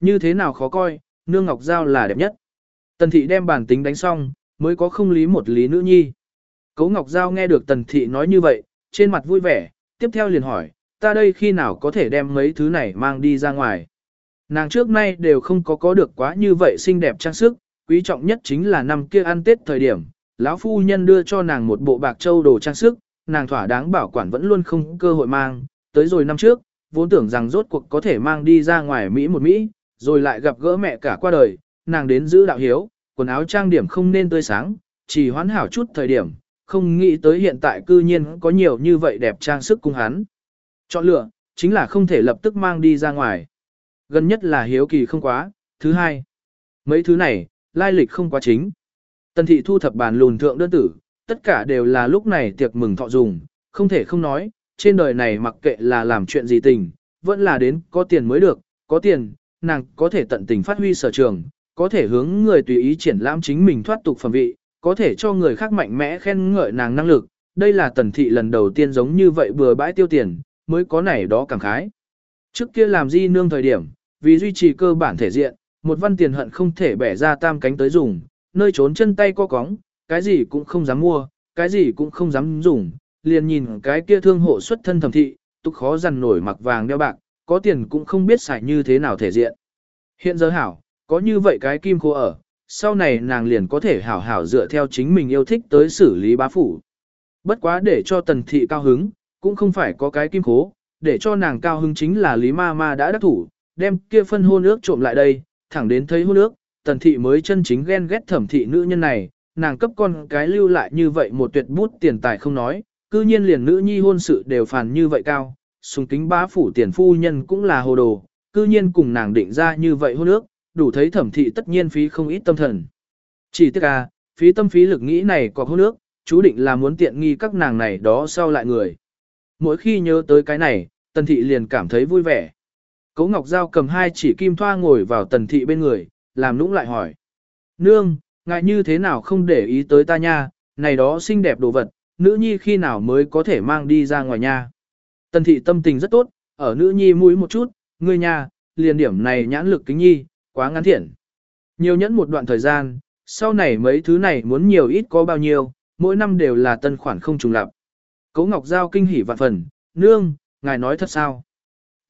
Như thế nào khó coi, nương ngọc giao là đẹp nhất. Tần thị đem bản tính đánh xong, mới có không lý một lý nữ nhi. Cố ngọc giao nghe được tần thị nói như vậy, trên mặt vui vẻ, tiếp theo liền hỏi, ta đây khi nào có thể đem mấy thứ này mang đi ra ngoài. Nàng trước nay đều không có có được quá như vậy xinh đẹp trang sức, quý trọng nhất chính là năm kia ăn Tết thời điểm, lão phu nhân đưa cho nàng một bộ bạc châu đồ trang sức, nàng thỏa đáng bảo quản vẫn luôn không cơ hội mang, tới rồi năm trước, vốn tưởng rằng rốt cuộc có thể mang đi ra ngoài Mỹ một Mỹ, rồi lại gặp gỡ mẹ cả qua đời, nàng đến giữ đạo hiếu, quần áo trang điểm không nên tươi sáng, chỉ hoán hảo chút thời điểm, không nghĩ tới hiện tại cư nhiên có nhiều như vậy đẹp trang sức cung hắn. Chọn lựa, chính là không thể lập tức mang đi ra ngoài. Gần nhất là hiếu kỳ không quá, thứ hai. Mấy thứ này, lai lịch không quá chính. Tần thị thu thập bàn lùn thượng đơn tử, tất cả đều là lúc này tiệc mừng thọ dùng, không thể không nói, trên đời này mặc kệ là làm chuyện gì tình, vẫn là đến có tiền mới được, có tiền, nàng có thể tận tình phát huy sở trường, có thể hướng người tùy ý triển lãm chính mình thoát tục phẩm vị, có thể cho người khác mạnh mẽ khen ngợi nàng năng lực. Đây là tần thị lần đầu tiên giống như vậy bừa bãi tiêu tiền, mới có này đó cảm khái. Trước kia làm di nương thời điểm, vì duy trì cơ bản thể diện, một văn tiền hận không thể bẻ ra tam cánh tới dùng, nơi trốn chân tay co cóng, cái gì cũng không dám mua, cái gì cũng không dám dùng, liền nhìn cái kia thương hộ xuất thân thẩm thị, tục khó dằn nổi mặc vàng đeo bạc, có tiền cũng không biết xài như thế nào thể diện. Hiện giờ hảo, có như vậy cái kim khô ở, sau này nàng liền có thể hảo hảo dựa theo chính mình yêu thích tới xử lý bá phủ. Bất quá để cho tần thị cao hứng, cũng không phải có cái kim khố, để cho nàng cao hứng chính là Lý Ma Ma đã đắc thủ, đem kia phân hôn ước trộm lại đây, thẳng đến thấy hôn ước, tần thị mới chân chính ghen ghét thẩm thị nữ nhân này, nàng cấp con cái lưu lại như vậy một tuyệt bút tiền tài không nói, cư nhiên liền nữ nhi hôn sự đều phản như vậy cao, sùng kính bá phủ tiền phu nhân cũng là hồ đồ, cư nhiên cùng nàng định ra như vậy hôn ước, đủ thấy thẩm thị tất nhiên phí không ít tâm thần. Chỉ tiếc à, phí tâm phí lực nghĩ này có hôn ước, chú định là muốn tiện nghi các nàng này đó sau lại người. Mỗi khi nhớ tới cái này, tần thị liền cảm thấy vui vẻ. Cố Ngọc Giao cầm hai chỉ kim thoa ngồi vào tần thị bên người, làm nũng lại hỏi. Nương, ngại như thế nào không để ý tới ta nha, này đó xinh đẹp đồ vật, nữ nhi khi nào mới có thể mang đi ra ngoài nha. Tần thị tâm tình rất tốt, ở nữ nhi mũi một chút, ngươi nhà, liền điểm này nhãn lực kính nhi, quá ngắn thiện. Nhiều nhẫn một đoạn thời gian, sau này mấy thứ này muốn nhiều ít có bao nhiêu, mỗi năm đều là tân khoản không trùng lặp. Cố Ngọc Giao kinh hỉ vạn phần, nương, ngài nói thật sao?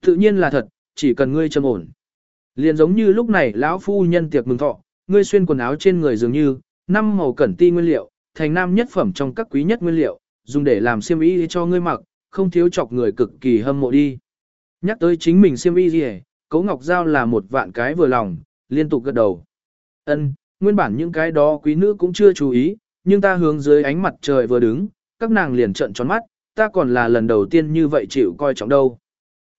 Tự nhiên là thật, chỉ cần ngươi trầm ổn. Liền giống như lúc này lão phu nhân tiệc mừng thọ, ngươi xuyên quần áo trên người dường như, năm màu cẩn ti nguyên liệu, thành nam nhất phẩm trong các quý nhất nguyên liệu, dùng để làm xiêm y cho ngươi mặc, không thiếu chọc người cực kỳ hâm mộ đi. Nhắc tới chính mình xiêm y gì Cố Ngọc Giao là một vạn cái vừa lòng, liên tục gật đầu. Ân, nguyên bản những cái đó quý nữ cũng chưa chú ý, nhưng ta hướng dưới ánh mặt trời vừa đứng, các nàng liền trợn tròn mắt, ta còn là lần đầu tiên như vậy chịu coi trọng đâu.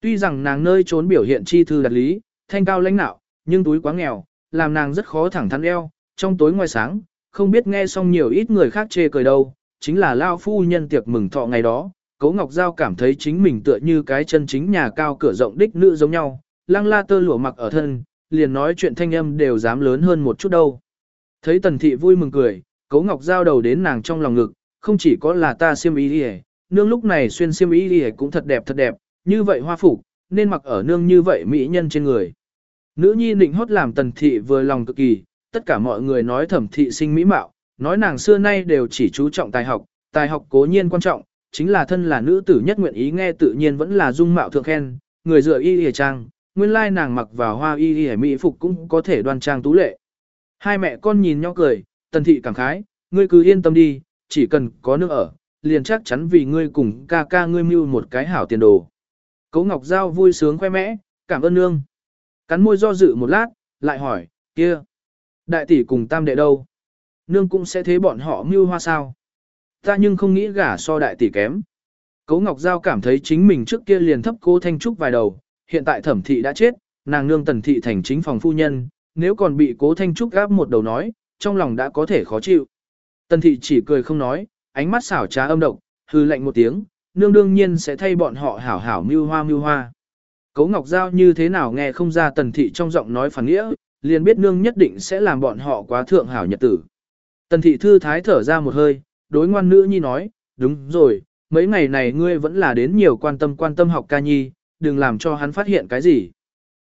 Tuy rằng nàng nơi trốn biểu hiện chi thư đặt lý, thanh cao lãnh nạo, nhưng túi quá nghèo, làm nàng rất khó thẳng thắn eo, trong tối ngoài sáng, không biết nghe xong nhiều ít người khác chê cười đâu, chính là lao phu nhân tiệc mừng thọ ngày đó, Cố Ngọc Giao cảm thấy chính mình tựa như cái chân chính nhà cao cửa rộng đích nữ giống nhau, lăng la tơ lụa mặc ở thân, liền nói chuyện thanh âm đều dám lớn hơn một chút đâu. Thấy tần thị vui mừng cười, Cố Ngọc Giao đầu đến nàng trong lòng ngực, không chỉ có là ta siêm ý đi nương lúc này xuyên siêm ý đi cũng thật đẹp thật đẹp, như vậy hoa phục nên mặc ở nương như vậy mỹ nhân trên người. Nữ nhi định hót làm tần thị vừa lòng cực kỳ, tất cả mọi người nói thẩm thị sinh mỹ mạo, nói nàng xưa nay đều chỉ chú trọng tài học, tài học cố nhiên quan trọng, chính là thân là nữ tử nhất nguyện ý nghe tự nhiên vẫn là dung mạo thượng khen, người dựa y y trang, nguyên lai nàng mặc vào hoa y y mỹ phục cũng có thể đoan trang tú lệ. Hai mẹ con nhìn nhau cười, tần thị cảm khái, ngươi cứ yên tâm đi, chỉ cần có nước ở, liền chắc chắn vì ngươi cùng ca ca ngươi mưu một cái hảo tiền đồ. Cố Ngọc Giao vui sướng khoe mẽ, cảm ơn nương. Cắn môi do dự một lát, lại hỏi, kia, đại tỷ cùng tam đệ đâu? Nương cũng sẽ thế bọn họ mưu hoa sao? Ta nhưng không nghĩ gả so đại tỷ kém. Cố Ngọc Giao cảm thấy chính mình trước kia liền thấp cố Thanh Trúc vài đầu, hiện tại thẩm thị đã chết, nàng nương tần thị thành chính phòng phu nhân, nếu còn bị cố Thanh Trúc gáp một đầu nói, trong lòng đã có thể khó chịu. Tần thị chỉ cười không nói, ánh mắt xảo trá âm độc, hư lạnh một tiếng, nương đương nhiên sẽ thay bọn họ hảo hảo mưu hoa mưu hoa. Cố Ngọc Giao như thế nào nghe không ra tần thị trong giọng nói phản nghĩa, liền biết nương nhất định sẽ làm bọn họ quá thượng hảo nhật tử. Tần thị thư thái thở ra một hơi, đối ngoan nữ nhi nói, đúng rồi, mấy ngày này ngươi vẫn là đến nhiều quan tâm quan tâm học ca nhi, đừng làm cho hắn phát hiện cái gì.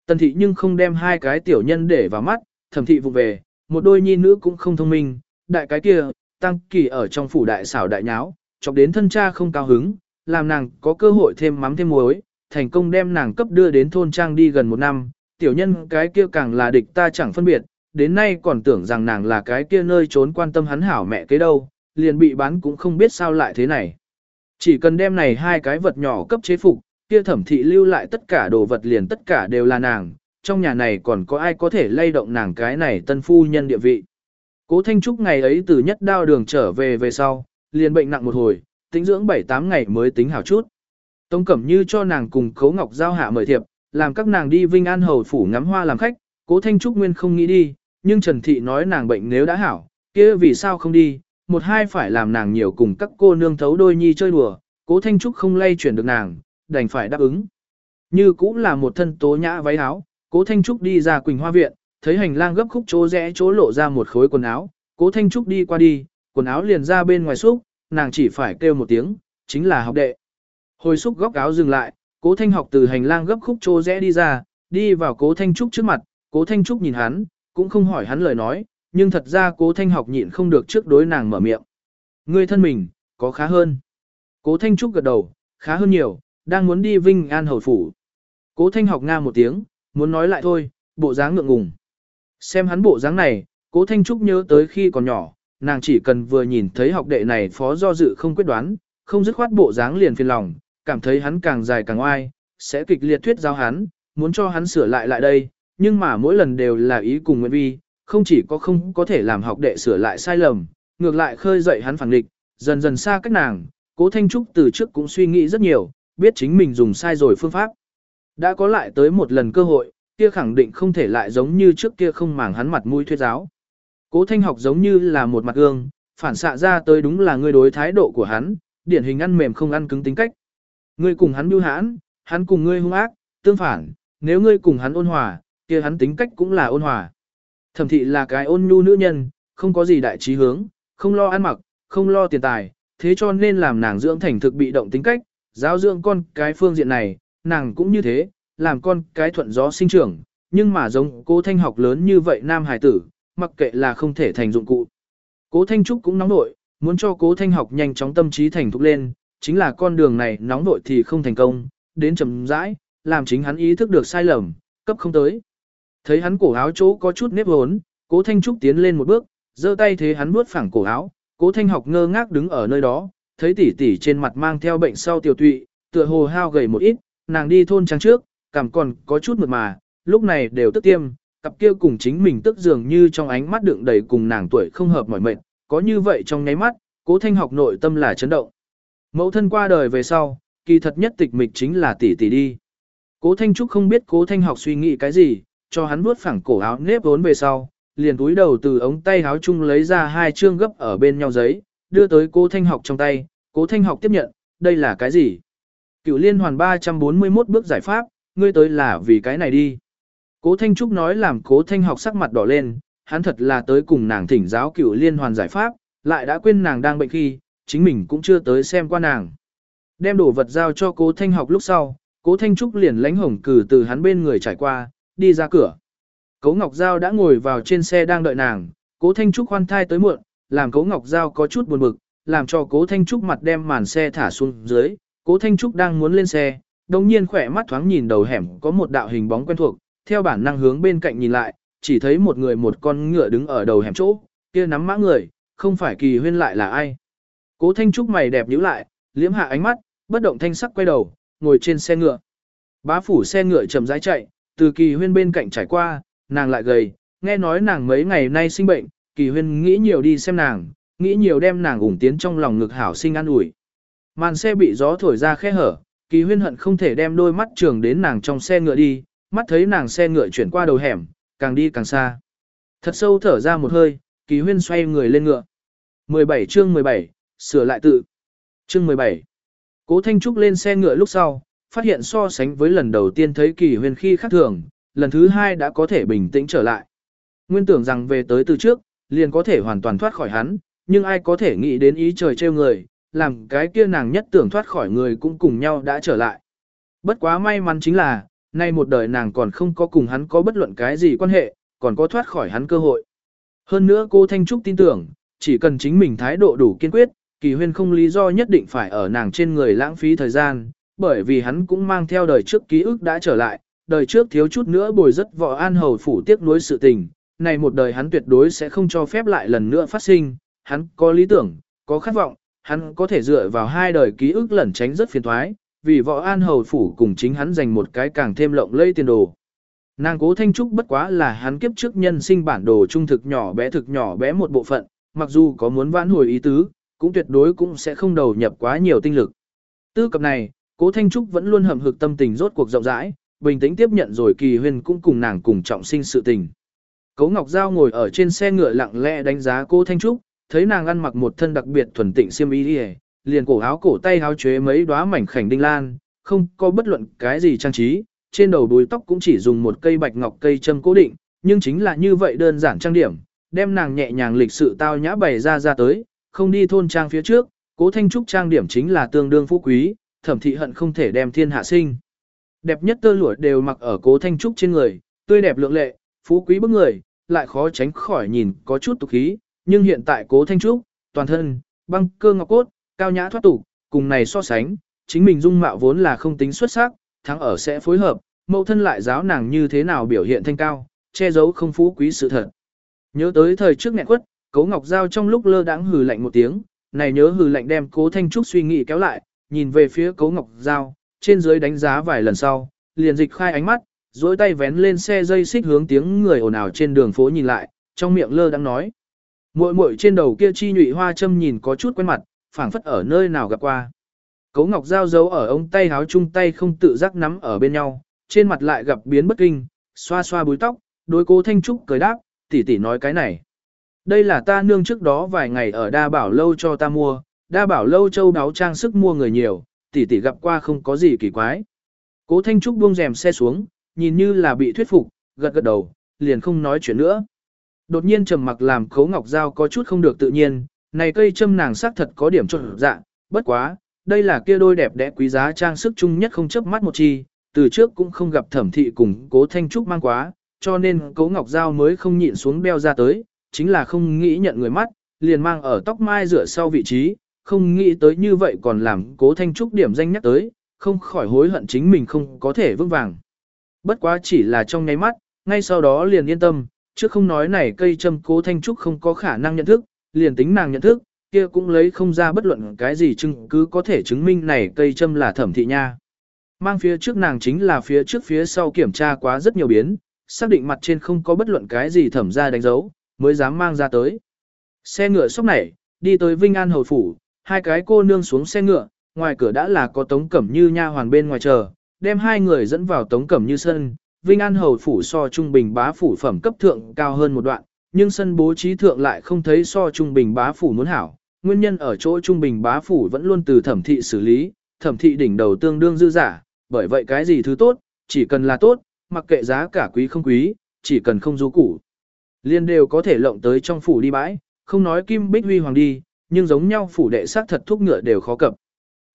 Tần thị nhưng không đem hai cái tiểu nhân để vào mắt, thẩm thị vụ về, một đôi nhi nữ cũng không thông minh, đại cái kia, tăng kỳ ở trong phủ đại xảo đại nháo, chọc đến thân cha không cao hứng, làm nàng có cơ hội thêm mắm thêm muối, thành công đem nàng cấp đưa đến thôn trang đi gần một năm, tiểu nhân cái kia càng là địch ta chẳng phân biệt, đến nay còn tưởng rằng nàng là cái kia nơi trốn quan tâm hắn hảo mẹ kế đâu, liền bị bán cũng không biết sao lại thế này. Chỉ cần đem này hai cái vật nhỏ cấp chế phục, kia thẩm thị lưu lại tất cả đồ vật liền tất cả đều là nàng, trong nhà này còn có ai có thể lay động nàng cái này tân phu nhân địa vị. Cố Thanh Trúc ngày ấy từ nhất đao đường trở về về sau, liền bệnh nặng một hồi, tính dưỡng 7-8 ngày mới tính hảo chút. Tống Cẩm Như cho nàng cùng Cố Ngọc Giao hạ mời thiệp, làm các nàng đi Vinh An Hầu Phủ ngắm hoa làm khách, Cố Thanh Trúc nguyên không nghĩ đi, nhưng Trần Thị nói nàng bệnh nếu đã hảo, kia vì sao không đi, một hai phải làm nàng nhiều cùng các cô nương thấu đôi nhi chơi đùa, Cố Thanh Trúc không lay chuyển được nàng, đành phải đáp ứng. Như cũng là một thân tố nhã váy áo, Cố Thanh Trúc đi ra Quỳnh Hoa Viện, thấy hành lang gấp khúc chỗ rẽ chỗ lộ ra một khối quần áo, Cố Thanh Trúc đi qua đi, quần áo liền ra bên ngoài xúc, nàng chỉ phải kêu một tiếng, chính là học đệ. Hồi xúc góc áo dừng lại, Cố Thanh học từ hành lang gấp khúc chỗ rẽ đi ra, đi vào Cố Thanh Trúc trước mặt, Cố Thanh Trúc nhìn hắn, cũng không hỏi hắn lời nói, nhưng thật ra Cố Thanh học nhịn không được trước đối nàng mở miệng. Ngươi thân mình, có khá hơn. Cố Thanh Trúc gật đầu, khá hơn nhiều, đang muốn đi Vinh An Hầu Phủ. Cố Thanh học nga một tiếng, muốn nói lại thôi, bộ dáng ngượng ngùng. Xem hắn bộ dáng này, Cố Thanh Trúc nhớ tới khi còn nhỏ, nàng chỉ cần vừa nhìn thấy học đệ này phó do dự không quyết đoán, không dứt khoát bộ dáng liền phiền lòng, cảm thấy hắn càng dài càng oai, sẽ kịch liệt thuyết giáo hắn, muốn cho hắn sửa lại lại đây, nhưng mà mỗi lần đều là ý cùng nguyện vi, không chỉ có không có thể làm học đệ sửa lại sai lầm, ngược lại khơi dậy hắn phản địch, dần dần xa cách nàng, cố Thanh Trúc từ trước cũng suy nghĩ rất nhiều, biết chính mình dùng sai rồi phương pháp. Đã có lại tới một lần cơ hội, kia khẳng định không thể lại giống như trước kia không màng hắn mặt mũi thuyết giáo. Cố Thanh học giống như là một mặt gương, phản xạ ra tới đúng là ngươi đối thái độ của hắn, điển hình ăn mềm không ăn cứng tính cách. Ngươi cùng hắn bưu hãn, hắn cùng ngươi hung ác, tương phản, nếu ngươi cùng hắn ôn hòa, kia hắn tính cách cũng là ôn hòa. Thẩm thị là cái ôn nhu nữ nhân, không có gì đại trí hướng, không lo ăn mặc, không lo tiền tài, thế cho nên làm nàng dưỡng thành thực bị động tính cách, giáo dưỡng con cái phương diện này, nàng cũng như thế, làm con cái thuận gió sinh trưởng, nhưng mà giống cố thanh học lớn như vậy nam hải tử, mặc kệ là không thể thành dụng cụ. Cố thanh trúc cũng nóng nội, muốn cho cố thanh học nhanh chóng tâm trí thành thục lên, chính là con đường này nóng nội thì không thành công, đến chậm rãi, làm chính hắn ý thức được sai lầm, cấp không tới. Thấy hắn cổ áo chỗ có chút nếp hốn, cố thanh trúc tiến lên một bước, giơ tay thế hắn bước phẳng cổ áo, cố thanh học ngơ ngác đứng ở nơi đó, thấy tỷ tỷ trên mặt mang theo bệnh sau tiểu tụy, tựa hồ hao gầy một ít, nàng đi thôn trắng trước, cảm còn có chút mượt mà, lúc này đều tức tiêm, cặp kia cùng chính mình tức dường như trong ánh mắt đựng đầy cùng nàng tuổi không hợp mỏi mệt, có như vậy trong nháy mắt, cố thanh học nội tâm là chấn động. Mẫu thân qua đời về sau, kỳ thật nhất tịch mịch chính là tỷ tỷ đi. Cố thanh trúc không biết cố thanh học suy nghĩ cái gì, cho hắn vuốt phẳng cổ áo nếp vốn về sau, liền túi đầu từ ống tay áo chung lấy ra hai chương gấp ở bên nhau giấy, đưa tới cố thanh học trong tay, cố thanh học tiếp nhận, đây là cái gì? Cựu liên hoàn 341 bước giải pháp, ngươi tới là vì cái này đi. Cố Thanh Trúc nói làm cố Thanh học sắc mặt đỏ lên, hắn thật là tới cùng nàng thỉnh giáo cựu liên hoàn giải pháp, lại đã quên nàng đang bệnh khi, chính mình cũng chưa tới xem qua nàng. Đem đồ vật giao cho cố Thanh học lúc sau, cố Thanh Trúc liền lánh hồng cử từ hắn bên người trải qua, đi ra cửa. Cố Ngọc Giao đã ngồi vào trên xe đang đợi nàng, cố Thanh Trúc khoan thai tới muộn, làm cố Ngọc Giao có chút buồn bực, làm cho cố Thanh Trúc mặt đem màn xe thả xuống dưới, cố Thanh Trúc đang muốn lên xe, đồng nhiên khỏe mắt thoáng nhìn đầu hẻm có một đạo hình bóng quen thuộc, theo bản năng hướng bên cạnh nhìn lại, chỉ thấy một người một con ngựa đứng ở đầu hẻm chỗ, kia nắm mã người, không phải kỳ huyên lại là ai. Cố Thanh Trúc mày đẹp nhíu lại, liếm hạ ánh mắt, bất động thanh sắc quay đầu, ngồi trên xe ngựa. Bá phủ xe ngựa chậm rãi chạy, từ kỳ huyên bên cạnh trải qua, nàng lại gầy, nghe nói nàng mấy ngày nay sinh bệnh, kỳ huyên nghĩ nhiều đi xem nàng, nghĩ nhiều đem nàng ủng tiến trong lòng ngực hảo sinh an ủi. Màn xe bị gió thổi ra khe hở, kỳ huyên hận không thể đem đôi mắt trường đến nàng trong xe ngựa đi, mắt thấy nàng xe ngựa chuyển qua đầu hẻm, càng đi càng xa. Thật sâu thở ra một hơi, kỳ huyên xoay người lên ngựa. 17 chương 17, sửa lại tự. Chương 17. Cố Thanh Trúc lên xe ngựa lúc sau, phát hiện so sánh với lần đầu tiên thấy kỳ huyền khi khác thường, lần thứ hai đã có thể bình tĩnh trở lại. Nguyên tưởng rằng về tới từ trước, liền có thể hoàn toàn thoát khỏi hắn, nhưng ai có thể nghĩ đến ý trời trêu người, làm cái kia nàng nhất tưởng thoát khỏi người cũng cùng nhau đã trở lại. Bất quá may mắn chính là, nay một đời nàng còn không có cùng hắn có bất luận cái gì quan hệ, còn có thoát khỏi hắn cơ hội. Hơn nữa cô Thanh Trúc tin tưởng, chỉ cần chính mình thái độ đủ kiên quyết, kỳ huyên không lý do nhất định phải ở nàng trên người lãng phí thời gian, bởi vì hắn cũng mang theo đời trước ký ức đã trở lại, đời trước thiếu chút nữa bồi rất võ an hầu phủ tiếc nuối sự tình, này một đời hắn tuyệt đối sẽ không cho phép lại lần nữa phát sinh, hắn có lý tưởng, có khát vọng, hắn có thể dựa vào hai đời ký ức lẩn tránh rất phiền thoái, vì võ an hầu phủ cùng chính hắn dành một cái càng thêm lộng lẫy tiền đồ. Nàng cố thanh trúc bất quá là hắn kiếp trước nhân sinh bản đồ trung thực nhỏ bé thực nhỏ bé một bộ phận, mặc dù có muốn vãn hồi ý tứ, cũng tuyệt đối cũng sẽ không đầu nhập quá nhiều tinh lực. Tư cập này, cố thanh trúc vẫn luôn hầm hực tâm tình rốt cuộc rộng rãi, bình tĩnh tiếp nhận rồi kỳ huyên cũng cùng nàng cùng trọng sinh sự tình. Cố Ngọc Giao ngồi ở trên xe ngựa lặng lẽ đánh giá cô Thanh Trúc, thấy nàng ăn mặc một thân đặc biệt thuần tịnh xiêm y đi liền cổ áo cổ tay áo chế mấy đóa mảnh khảnh đinh lan, không có bất luận cái gì trang trí, trên đầu đuôi tóc cũng chỉ dùng một cây bạch ngọc cây châm cố định, nhưng chính là như vậy đơn giản trang điểm, đem nàng nhẹ nhàng lịch sự tao nhã bày ra ra tới, không đi thôn trang phía trước, cố thanh trúc trang điểm chính là tương đương phú quý, thẩm thị hận không thể đem thiên hạ sinh. Đẹp nhất tơ lụa đều mặc ở cố thanh trúc trên người, tươi đẹp lượng lệ, phú quý bức người, lại khó tránh khỏi nhìn có chút tục khí, nhưng hiện tại cố thanh trúc, toàn thân, băng cơ ngọc cốt, cao nhã thoát tục, cùng này so sánh, chính mình dung mạo vốn là không tính xuất sắc, thắng ở sẽ phối hợp, mẫu thân lại giáo nàng như thế nào biểu hiện thanh cao, che giấu không phú quý sự thật. Nhớ tới thời trước nghẹn quất, Cố Ngọc Giao trong lúc lơ đãng hừ lạnh một tiếng, này nhớ hừ lạnh đem Cố Thanh Trúc suy nghĩ kéo lại, nhìn về phía Cố Ngọc Giao, trên dưới đánh giá vài lần sau, liền dịch khai ánh mắt, duỗi tay vén lên xe dây xích hướng tiếng người ồn ào trên đường phố nhìn lại, trong miệng lơ đang nói: "Muội muội trên đầu kia chi nhụy hoa châm nhìn có chút quen mặt, phảng phất ở nơi nào gặp qua." Cố Ngọc Giao giấu ở ống tay háo chung tay không tự giác nắm ở bên nhau, trên mặt lại gặp biến bất kinh, xoa xoa búi tóc, đối cố Thanh Trúc cười đáp, tỷ tỷ nói cái này. Đây là ta nương trước đó vài ngày ở đa bảo lâu cho ta mua, đa bảo lâu châu đáo trang sức mua người nhiều, tỷ tỷ gặp qua không có gì kỳ quái. Cố Thanh Trúc buông rèm xe xuống, nhìn như là bị thuyết phục, gật gật đầu, liền không nói chuyện nữa. Đột nhiên trầm mặc làm Cố Ngọc Giao có chút không được tự nhiên, này cây châm nàng sắc thật có điểm trộn dạ, bất quá, đây là kia đôi đẹp đẽ quý giá trang sức chung nhất không chớp mắt một chi, từ trước cũng không gặp thẩm thị cùng Cố Thanh Trúc mang quá, cho nên Cố Ngọc Giao mới không nhịn xuống đeo ra tới, chính là không nghĩ nhận người mắt, liền mang ở tóc mai rửa sau vị trí, không nghĩ tới như vậy còn làm Cố Thanh Trúc điểm danh nhắc tới, không khỏi hối hận chính mình không có thể vững vàng. Bất quá chỉ là trong nháy mắt, ngay sau đó liền yên tâm, chứ không nói này cây châm Cố Thanh Trúc không có khả năng nhận thức, liền tính nàng nhận thức, kia cũng lấy không ra bất luận cái gì chứng cứ có thể chứng minh này cây châm là thẩm thị nha. Mang phía trước nàng chính là phía trước phía sau kiểm tra quá rất nhiều biến, xác định mặt trên không có bất luận cái gì thẩm ra đánh dấu, mới dám mang ra tới. Xe ngựa sốc nảy, đi tới Vinh An Hầu Phủ, hai cái cô nương xuống xe ngựa, ngoài cửa đã là có Tống Cẩm Như nha hoàn bên ngoài chờ, đem hai người dẫn vào Tống Cẩm Như sân. Vinh An Hầu Phủ so trung bình bá phủ phẩm cấp thượng cao hơn một đoạn, nhưng sân bố trí thượng lại không thấy so trung bình bá phủ muốn hảo. Nguyên nhân ở chỗ trung bình bá phủ vẫn luôn từ thẩm thị xử lý, thẩm thị đỉnh đầu tương đương dư giả, bởi vậy cái gì thứ tốt, chỉ cần là tốt, mặc kệ giá cả quý không quý, chỉ cần không du củ. Liên đều có thể lộng tới trong phủ đi bãi, không nói kim bích huy hoàng đi, nhưng giống nhau phủ đệ xác thật thúc ngựa đều khó cập.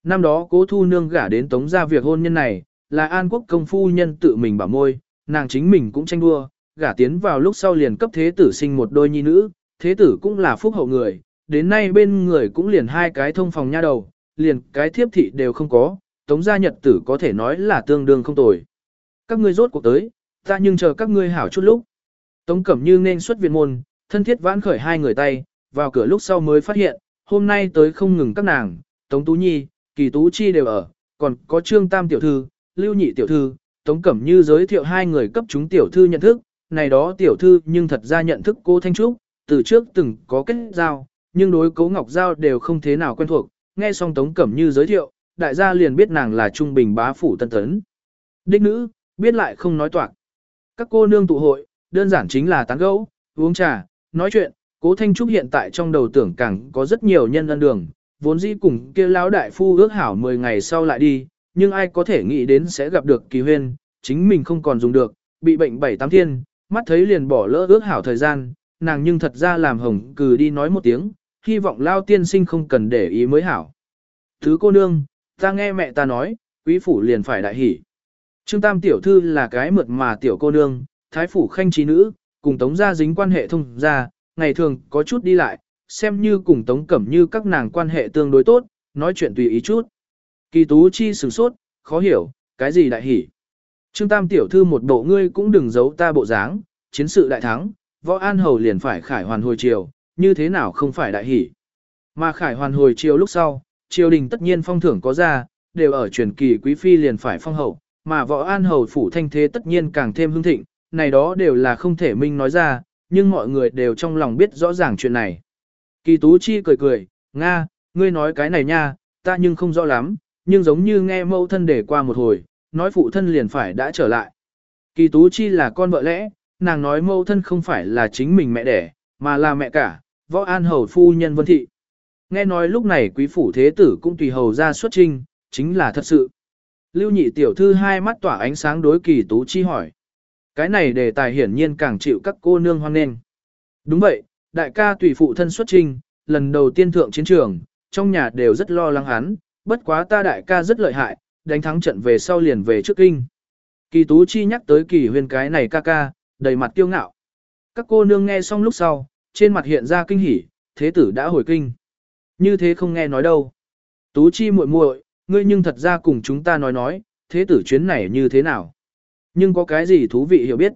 Năm đó cố thu nương gả đến tống ra việc hôn nhân này, là an quốc công phu nhân tự mình bảo môi, nàng chính mình cũng tranh đua, gả tiến vào lúc sau liền cấp thế tử sinh một đôi nhi nữ, thế tử cũng là phúc hậu người, đến nay bên người cũng liền hai cái thông phòng nha đầu, liền cái thiếp thị đều không có, tống gia nhật tử có thể nói là tương đương không tồi. Các ngươi rốt cuộc tới, ta nhưng chờ các ngươi hảo chút lúc. Tống Cẩm Như nên xuất viện môn, thân thiết vãn khởi hai người tay, vào cửa lúc sau mới phát hiện, hôm nay tới không ngừng các nàng, Tống Tú Nhi, Kỳ Tú Chi đều ở, còn có Trương Tam tiểu thư, Lưu Nhị tiểu thư, Tống Cẩm Như giới thiệu hai người cấp chúng tiểu thư nhận thức, này đó tiểu thư nhưng thật ra nhận thức cô Thanh Trúc, từ trước từng có kết giao, nhưng đối Cố Ngọc Giao đều không thế nào quen thuộc, nghe xong Tống Cẩm Như giới thiệu, đại gia liền biết nàng là trung bình bá phủ tân tấn. Đích nữ, biết lại không nói toạc. Các cô nương tụ hội, đơn giản chính là tán gẫu, uống trà, nói chuyện, cố Thanh Trúc hiện tại trong đầu tưởng càng có rất nhiều nhân ân đường, vốn dĩ cùng kia lão đại phu ước hảo 10 ngày sau lại đi, nhưng ai có thể nghĩ đến sẽ gặp được kỳ huyên, chính mình không còn dùng được, bị bệnh bảy tám thiên, mắt thấy liền bỏ lỡ ước hảo thời gian, nàng nhưng thật ra làm hồng cừ đi nói một tiếng, hy vọng lao tiên sinh không cần để ý mới hảo. Thứ cô nương, ta nghe mẹ ta nói, quý phủ liền phải đại hỉ. Trương Tam tiểu thư là cái mượt mà tiểu cô nương, thái phủ khanh trí nữ, cùng tống gia dính quan hệ thông gia, ngày thường có chút đi lại, xem như cùng tống cẩm như các nàng quan hệ tương đối tốt, nói chuyện tùy ý chút. Kỳ tú chi sửng sốt, khó hiểu, cái gì đại hỉ. Trương Tam tiểu thư một bộ ngươi cũng đừng giấu ta bộ dáng, chiến sự đại thắng, võ an hầu liền phải khải hoàn hồi triều, như thế nào không phải đại hỉ. Mà khải hoàn hồi triều lúc sau, triều đình tất nhiên phong thưởng có ra, đều ở truyền kỳ quý phi liền phải phong hậu, mà võ an hầu phủ thanh thế tất nhiên càng thêm hưng thịnh, này đó đều là không thể minh nói ra, nhưng mọi người đều trong lòng biết rõ ràng chuyện này. Kỳ Tú Chi cười cười, Nga, ngươi nói cái này nha, ta nhưng không rõ lắm, nhưng giống như nghe mẫu thân để qua một hồi, nói phụ thân liền phải đã trở lại. Kỳ Tú Chi là con vợ lẽ, nàng nói mẫu thân không phải là chính mình mẹ đẻ, mà là mẹ cả, võ an hầu phu nhân vân thị. Nghe nói lúc này quý phủ thế tử cũng tùy hầu ra xuất trinh, chính là thật sự. Lưu nhị tiểu thư hai mắt tỏa ánh sáng đối kỳ tú chi hỏi. Cái này đề tài hiển nhiên càng chịu các cô nương hoan nghênh. Đúng vậy, đại ca tùy phụ thân xuất trinh, lần đầu tiên thượng chiến trường, trong nhà đều rất lo lắng hắn, bất quá ta đại ca rất lợi hại, đánh thắng trận về sau liền về trước kinh. Kỳ tú chi nhắc tới kỳ huyền cái này ca ca, đầy mặt kiêu ngạo. Các cô nương nghe xong lúc sau, trên mặt hiện ra kinh hỉ, thế tử đã hồi kinh. Như thế không nghe nói đâu. Tú chi muội muội, ngươi nhưng thật ra cùng chúng ta nói nói, thế tử chuyến này như thế nào. Nhưng có cái gì thú vị hiểu biết.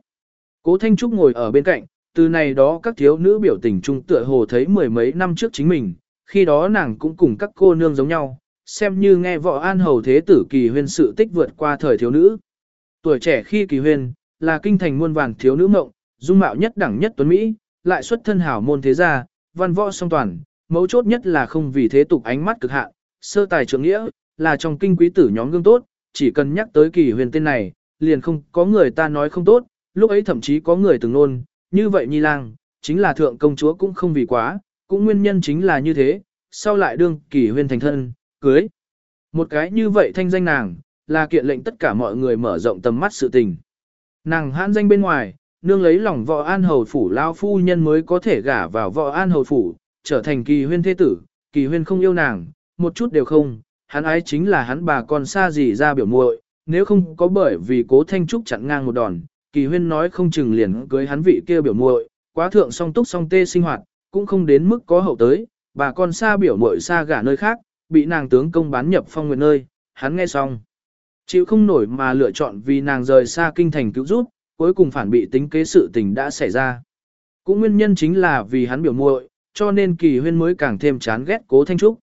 Cố Thanh Trúc ngồi ở bên cạnh, từ này đó các thiếu nữ biểu tình trung tựa hồ thấy mười mấy năm trước chính mình, khi đó nàng cũng cùng các cô nương giống nhau, xem như nghe võ an hầu thế tử kỳ huyên sự tích vượt qua thời thiếu nữ. Tuổi trẻ khi kỳ huyên, là kinh thành muôn vàng thiếu nữ mộng, dung mạo nhất đẳng nhất tuấn Mỹ, lại xuất thân hảo môn thế gia, văn võ song toàn, mấu chốt nhất là không vì thế tục ánh mắt cực hạn, sơ tài trưởng nghĩa, là trong kinh quý tử nhóm gương tốt, chỉ cần nhắc tới kỳ huyền tên này, liền không có người ta nói không tốt, lúc ấy thậm chí có người từng nôn, như vậy nhi lang, chính là thượng công chúa cũng không vì quá, cũng nguyên nhân chính là như thế, sau lại đương kỳ huyên thành thân, cưới. Một cái như vậy thanh danh nàng, là kiện lệnh tất cả mọi người mở rộng tầm mắt sự tình. Nàng hãn danh bên ngoài, nương lấy lòng võ an hầu phủ lao phu nhân mới có thể gả vào võ an hầu phủ, trở thành kỳ huyên thế tử, kỳ huyên không yêu nàng, một chút đều không, hắn ái chính là hắn bà con xa gì ra biểu muội, nếu không có bởi vì cố thanh trúc chặn ngang một đòn, kỳ huyên nói không chừng liền cưới hắn vị kia biểu muội, quá thượng song túc song tê sinh hoạt, cũng không đến mức có hậu tới, bà con xa biểu muội xa gả nơi khác, bị nàng tướng công bán nhập phong nguyện nơi, hắn nghe xong. Chịu không nổi mà lựa chọn vì nàng rời xa kinh thành cứu giúp, cuối cùng phản bị tính kế sự tình đã xảy ra. Cũng nguyên nhân chính là vì hắn biểu muội, cho nên kỳ huyên mới càng thêm chán ghét cố thanh trúc.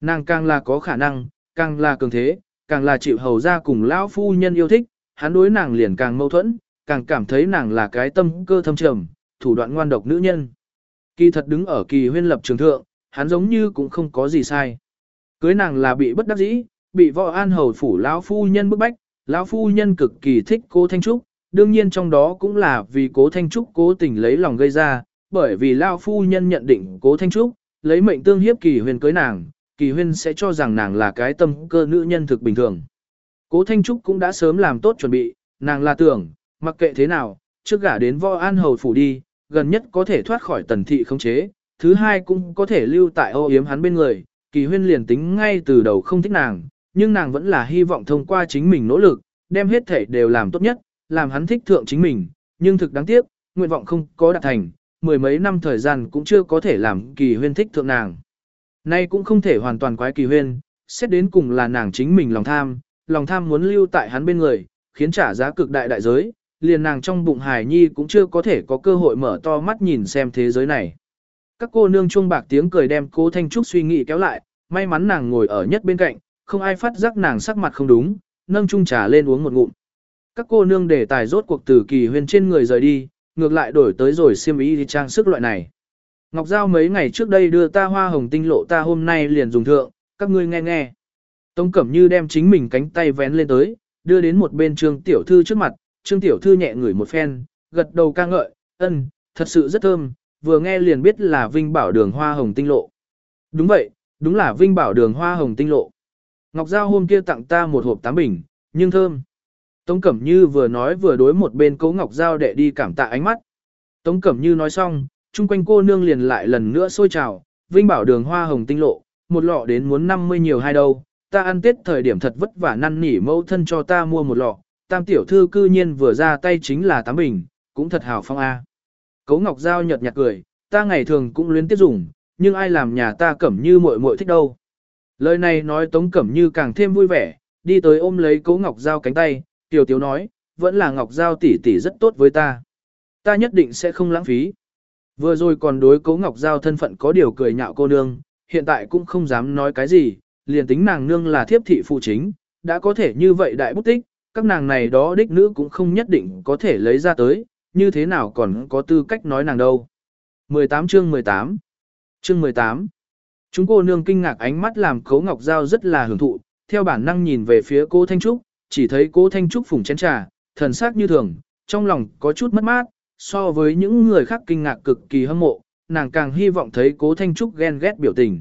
Nàng càng là có khả năng, càng là cường thế, càng là chịu hầu ra cùng lão phu nhân yêu thích, hắn đối nàng liền càng mâu thuẫn, càng cảm thấy nàng là cái tâm cơ thâm trầm, thủ đoạn ngoan độc nữ nhân. Kỳ thật đứng ở kỳ huyên lập trường thượng, hắn giống như cũng không có gì sai. Cưới nàng là bị bất đắc dĩ, bị võ an hầu phủ lão phu nhân bức bách, lão phu nhân cực kỳ thích cô Thanh Trúc, đương nhiên trong đó cũng là vì cố Thanh Trúc cố tình lấy lòng gây ra, bởi vì lão phu nhân nhận định cố Thanh Trúc, lấy mệnh tương hiếp kỳ huyền cưới nàng, kỳ huyên sẽ cho rằng nàng là cái tâm cơ nữ nhân thực bình thường. Cố Thanh Trúc cũng đã sớm làm tốt chuẩn bị, nàng là tưởng, mặc kệ thế nào, trước gả đến võ an hầu phủ đi, gần nhất có thể thoát khỏi tần thị không chế, thứ hai cũng có thể lưu tại ô yếm hắn bên người, kỳ huyên liền tính ngay từ đầu không thích nàng, nhưng nàng vẫn là hy vọng thông qua chính mình nỗ lực, đem hết thể đều làm tốt nhất, làm hắn thích thượng chính mình, nhưng thực đáng tiếc, nguyện vọng không có đạt thành, mười mấy năm thời gian cũng chưa có thể làm kỳ huyên thích thượng nàng. Nay cũng không thể hoàn toàn quái kỳ huyên, xét đến cùng là nàng chính mình lòng tham, lòng tham muốn lưu tại hắn bên người, khiến trả giá cực đại đại giới, liền nàng trong bụng hài nhi cũng chưa có thể có cơ hội mở to mắt nhìn xem thế giới này. Các cô nương chuông bạc tiếng cười đem cố Thanh Trúc suy nghĩ kéo lại, may mắn nàng ngồi ở nhất bên cạnh, không ai phát giác nàng sắc mặt không đúng, nâng chung trà lên uống một ngụm. Các cô nương để tài rốt cuộc từ kỳ huyên trên người rời đi, ngược lại đổi tới rồi xiêm ý thì trang sức loại này. Ngọc Giao mấy ngày trước đây đưa ta hoa hồng tinh lộ ta hôm nay liền dùng thượng, các ngươi nghe nghe. Tống Cẩm Như đem chính mình cánh tay vén lên tới, đưa đến một bên Trương Tiểu Thư trước mặt, Trương Tiểu Thư nhẹ ngửi một phen, gật đầu ca ngợi, ân, thật sự rất thơm, vừa nghe liền biết là Vinh Bảo đường hoa hồng tinh lộ. Đúng vậy, đúng là Vinh Bảo đường hoa hồng tinh lộ. Ngọc Giao hôm kia tặng ta một hộp tám bình, nhưng thơm. Tống Cẩm Như vừa nói vừa đối một bên cố Ngọc Giao đệ đi cảm tạ ánh mắt. Tống Cẩm Như nói xong, chung quanh cô nương liền lại lần nữa sôi trào, Vinh Bảo đường hoa hồng tinh lộ, một lọ đến muốn 50 nhiều hai đâu, ta ăn tết thời điểm thật vất vả năn nỉ mẫu thân cho ta mua một lọ, tam tiểu thư cư nhiên vừa ra tay chính là tám bình, cũng thật hào phong a. Cố Ngọc Giao nhợt nhạt cười, ta ngày thường cũng luyến tiếp dùng, nhưng ai làm nhà ta cẩm như muội muội thích đâu. Lời này nói Tống Cẩm Như càng thêm vui vẻ, đi tới ôm lấy Cố Ngọc Giao cánh tay, tiểu tiểu nói, vẫn là Ngọc Giao tỷ tỷ rất tốt với ta. Ta nhất định sẽ không lãng phí. Vừa rồi còn đối Cố Ngọc Giao thân phận có điều cười nhạo cô nương, hiện tại cũng không dám nói cái gì, liền tính nàng nương là thiếp thị phụ chính, đã có thể như vậy đại bút tích, các nàng này đó đích nữ cũng không nhất định có thể lấy ra tới, như thế nào còn có tư cách nói nàng đâu. 18 chương 18 Chương 18 Chúng cô nương kinh ngạc ánh mắt làm Cố Ngọc Giao rất là hưởng thụ, theo bản năng nhìn về phía cô Thanh Trúc, chỉ thấy cô Thanh Trúc phùng chén trà, thần sắc như thường, trong lòng có chút mất mát, so với những người khác kinh ngạc cực kỳ hâm mộ, nàng càng hy vọng thấy cố Thanh Trúc ghen ghét biểu tình.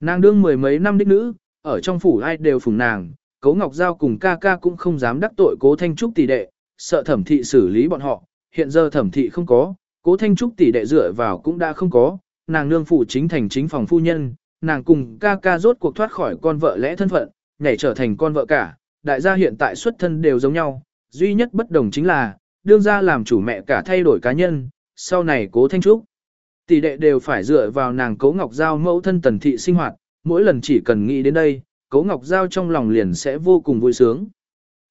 Nàng đương mười mấy năm đích nữ, ở trong phủ ai đều phùng nàng, cố Ngọc Giao cùng ca ca cũng không dám đắc tội cố Thanh Trúc tỷ đệ, sợ thẩm thị xử lý bọn họ, hiện giờ thẩm thị không có, cố Thanh Trúc tỷ đệ dựa vào cũng đã không có, nàng nương phủ chính thành chính phòng phu nhân, nàng cùng ca ca rốt cuộc thoát khỏi con vợ lẽ thân phận, nhảy trở thành con vợ cả, đại gia hiện tại xuất thân đều giống nhau, duy nhất bất đồng chính là, đương ra làm chủ mẹ cả thay đổi cá nhân, sau này cố thanh trúc. Tỷ đệ đều phải dựa vào nàng cố ngọc giao mẫu thân tần thị sinh hoạt, mỗi lần chỉ cần nghĩ đến đây, cố ngọc giao trong lòng liền sẽ vô cùng vui sướng.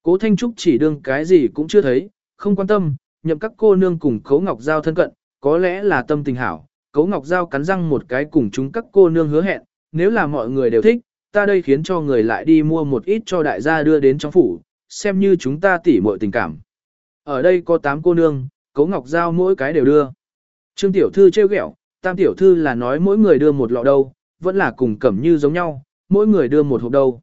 Cố thanh trúc chỉ đương cái gì cũng chưa thấy, không quan tâm, nhậm các cô nương cùng cố ngọc giao thân cận, có lẽ là tâm tình hảo. Cố Ngọc Giao cắn răng một cái cùng chúng các cô nương hứa hẹn, nếu là mọi người đều thích, ta đây khiến cho người lại đi mua một ít cho đại gia đưa đến trong phủ, xem như chúng ta tỉ muội tình cảm. Ở đây có 8 cô nương, Cố Ngọc Giao mỗi cái đều đưa. Trương Tiểu Thư trêu ghẹo, Tam Tiểu Thư là nói mỗi người đưa một lọ đâu, vẫn là cùng cẩm như giống nhau, mỗi người đưa một hộp đâu.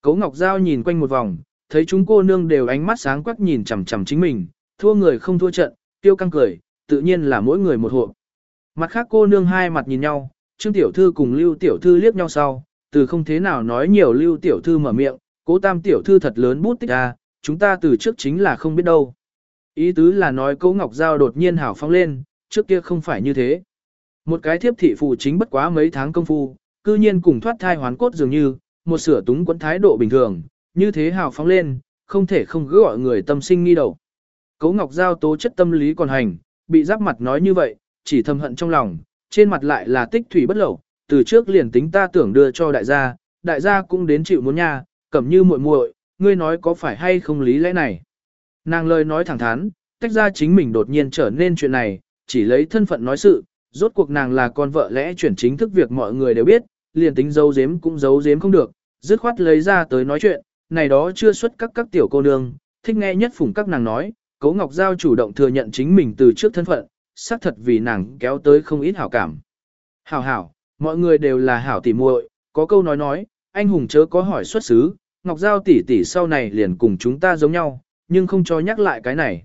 Cố Ngọc Giao nhìn quanh một vòng, thấy chúng cô nương đều ánh mắt sáng quắc nhìn chằm chằm chính mình, thua người không thua trận, tiêu căng cười, tự nhiên là mỗi người một hộp. Mặt khác cô nương hai mặt nhìn nhau, Trương Tiểu Thư cùng Lưu Tiểu Thư liếc nhau sau, từ không thế nào nói nhiều Lưu Tiểu Thư mở miệng, cố Tam Tiểu Thư thật lớn bút tích à, chúng ta từ trước chính là không biết đâu. Ý tứ là nói Cố Ngọc Giao đột nhiên hảo phong lên, trước kia không phải như thế. Một cái thiếp thị phụ chính bất quá mấy tháng công phu, cư nhiên cùng thoát thai hoán cốt dường như, một sửa túng quẫn thái độ bình thường, như thế hào phóng lên, không thể không cứ gọi người tâm sinh nghi đầu. Cố Ngọc Giao tố chất tâm lý còn hành, bị giáp mặt nói như vậy, chỉ thầm hận trong lòng, trên mặt lại là tích thủy bất lẩu, từ trước liền tính ta tưởng đưa cho đại gia, đại gia cũng đến chịu muốn nha, cẩm như muội muội, ngươi nói có phải hay không lý lẽ này. Nàng lời nói thẳng thắn, tách ra chính mình đột nhiên trở nên chuyện này, chỉ lấy thân phận nói sự, rốt cuộc nàng là con vợ lẽ chuyển chính thức việc mọi người đều biết, liền tính giấu giếm cũng giấu giếm không được, dứt khoát lấy ra tới nói chuyện, này đó chưa xuất các các tiểu cô nương, thích nghe nhất phủng các nàng nói, Cố Ngọc Giao chủ động thừa nhận chính mình từ trước thân phận, xác thật vì nàng kéo tới không ít hảo cảm. Hảo hảo, mọi người đều là hảo tỉ muội, có câu nói nói, anh hùng chớ có hỏi xuất xứ, Ngọc Giao tỷ tỷ sau này liền cùng chúng ta giống nhau, nhưng không cho nhắc lại cái này.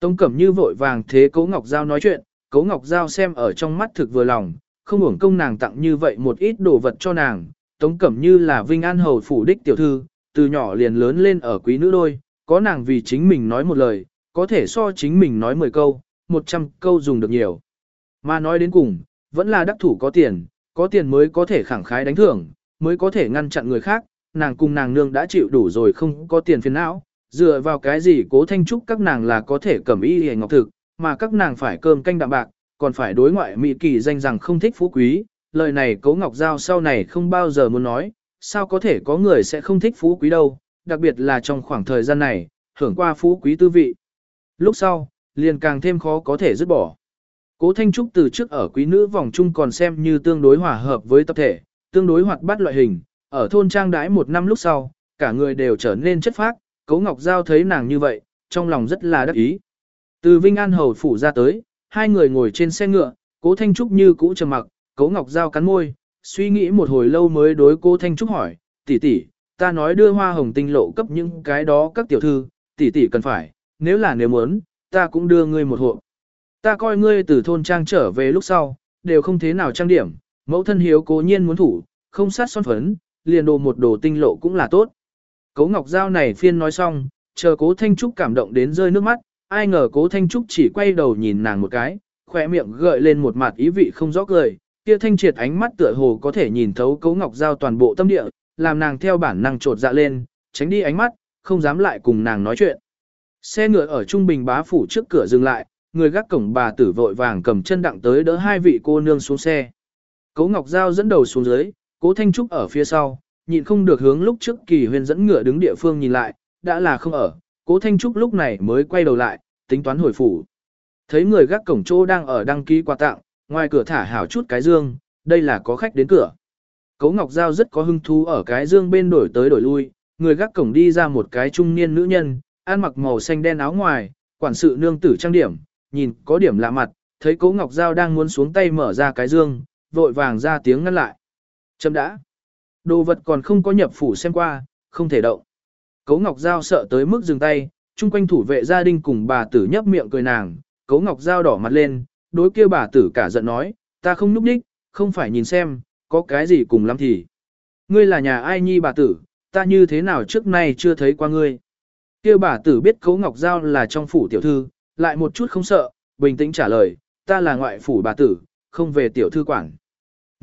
Tống Cẩm Như vội vàng thế Cố Ngọc Giao nói chuyện, Cố Ngọc Giao xem ở trong mắt thực vừa lòng, không uổng công nàng tặng như vậy một ít đồ vật cho nàng. Tống Cẩm Như là Vinh An Hầu phủ đích tiểu thư, từ nhỏ liền lớn lên ở quý nữ đôi, có nàng vì chính mình nói một lời, có thể so chính mình nói 10 câu, 100 câu dùng được nhiều. Mà nói đến cùng, vẫn là đắc thủ có tiền, có tiền mới có thể khẳng khái đánh thưởng, mới có thể ngăn chặn người khác, nàng cùng nàng nương đã chịu đủ rồi không có tiền phiền não, dựa vào cái gì cố thanh trúc các nàng là có thể cầm y hề ngọc thực, mà các nàng phải cơm canh đạm bạc, còn phải đối ngoại mỹ kỳ danh rằng không thích phú quý, lời này cố ngọc giao sau này không bao giờ muốn nói, sao có thể có người sẽ không thích phú quý đâu, đặc biệt là trong khoảng thời gian này, hưởng qua phú quý tư vị. Lúc sau, liền càng thêm khó có thể dứt bỏ. Cố Thanh Trúc từ trước ở quý nữ vòng chung còn xem như tương đối hòa hợp với tập thể, tương đối hoạt bát loại hình, ở thôn trang đãi một năm lúc sau, cả người đều trở nên chất phác, Cố Ngọc Giao thấy nàng như vậy, trong lòng rất là đắc ý. Từ Vinh An Hầu phủ ra tới, hai người ngồi trên xe ngựa, Cố Thanh Trúc như cũ trầm mặc, Cố Ngọc Giao cắn môi, suy nghĩ một hồi lâu mới đối Cố Thanh Trúc hỏi, tỷ tỷ, ta nói đưa hoa hồng tinh lộ cấp những cái đó các tiểu thư, tỷ tỷ cần phải, nếu là nếu muốn, ta cũng đưa ngươi một hộp. Ta coi ngươi từ thôn trang trở về lúc sau, đều không thế nào trang điểm, mẫu thân hiếu cố nhiên muốn thủ, không sát son phấn, liền đồ một đồ tinh lộ cũng là tốt. Cố Ngọc Giao này phiên nói xong, chờ cố Thanh Trúc cảm động đến rơi nước mắt, ai ngờ cố Thanh Trúc chỉ quay đầu nhìn nàng một cái, khỏe miệng gợi lên một mặt ý vị không rõ cười, kia thanh triệt ánh mắt tựa hồ có thể nhìn thấu cố Ngọc Giao toàn bộ tâm địa, làm nàng theo bản năng trột dạ lên, tránh đi ánh mắt, không dám lại cùng nàng nói chuyện. Xe ngựa ở trung bình bá phủ trước cửa dừng lại, người gác cổng bà tử vội vàng cầm chân đặng tới đỡ hai vị cô nương xuống xe. Cố Ngọc Giao dẫn đầu xuống dưới, Cố Thanh Trúc ở phía sau, nhịn không được hướng lúc trước kỳ huyên dẫn ngựa đứng địa phương nhìn lại, đã là không ở, Cố Thanh Trúc lúc này mới quay đầu lại, tính toán hồi phủ. Thấy người gác cổng chỗ đang ở đăng ký quà tặng, ngoài cửa thả hảo chút cái dương, đây là có khách đến cửa. Cố Ngọc Giao rất có hứng thú ở cái dương bên đổi tới đổi lui, người gác cổng đi ra một cái trung niên nữ nhân, ăn mặc màu xanh đen áo ngoài, quản sự nương tử trang điểm, nhìn có điểm lạ mặt, thấy Cố Ngọc Giao đang muốn xuống tay mở ra cái dương, vội vàng ra tiếng ngăn lại. Chấm đã. Đồ vật còn không có nhập phủ xem qua, không thể động. Cố Ngọc Giao sợ tới mức dừng tay, chung quanh thủ vệ gia đình cùng bà tử nhấp miệng cười nàng, Cố Ngọc Giao đỏ mặt lên, đối kia bà tử cả giận nói, ta không núp đích, không phải nhìn xem, có cái gì cùng lắm thì. Ngươi là nhà ai nhi bà tử, ta như thế nào trước nay chưa thấy qua ngươi. Kia bà tử biết Cố Ngọc Giao là trong phủ tiểu thư, lại một chút không sợ, bình tĩnh trả lời, ta là ngoại phủ bà tử, không về tiểu thư quản.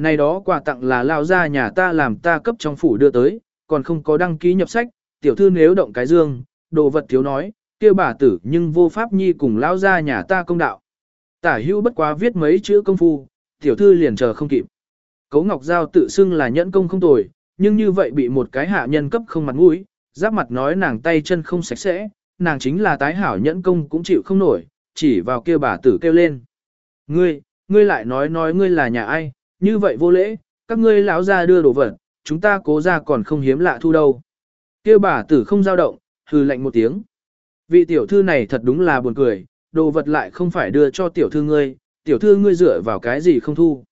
Này đó quà tặng là lao ra nhà ta làm ta cấp trong phủ đưa tới, còn không có đăng ký nhập sách, tiểu thư nếu động cái dương, đồ vật thiếu nói, kia bà tử nhưng vô pháp nhi cùng lao ra nhà ta công đạo. Tả hữu bất quá viết mấy chữ công phu, tiểu thư liền chờ không kịp. Cấu Ngọc Giao tự xưng là nhẫn công không tồi, nhưng như vậy bị một cái hạ nhân cấp không mặt mũi, giáp mặt nói nàng tay chân không sạch sẽ, nàng chính là tái hảo nhẫn công cũng chịu không nổi, chỉ vào kia bà tử kêu lên. Ngươi, ngươi lại nói nói ngươi là nhà ai, như vậy vô lễ, các ngươi lão ra đưa đồ vật, chúng ta cố ra còn không hiếm lạ thu đâu. Kia bà tử không dao động, hừ lạnh một tiếng. Vị tiểu thư này thật đúng là buồn cười, đồ vật lại không phải đưa cho tiểu thư ngươi, tiểu thư ngươi dựa vào cái gì không thu.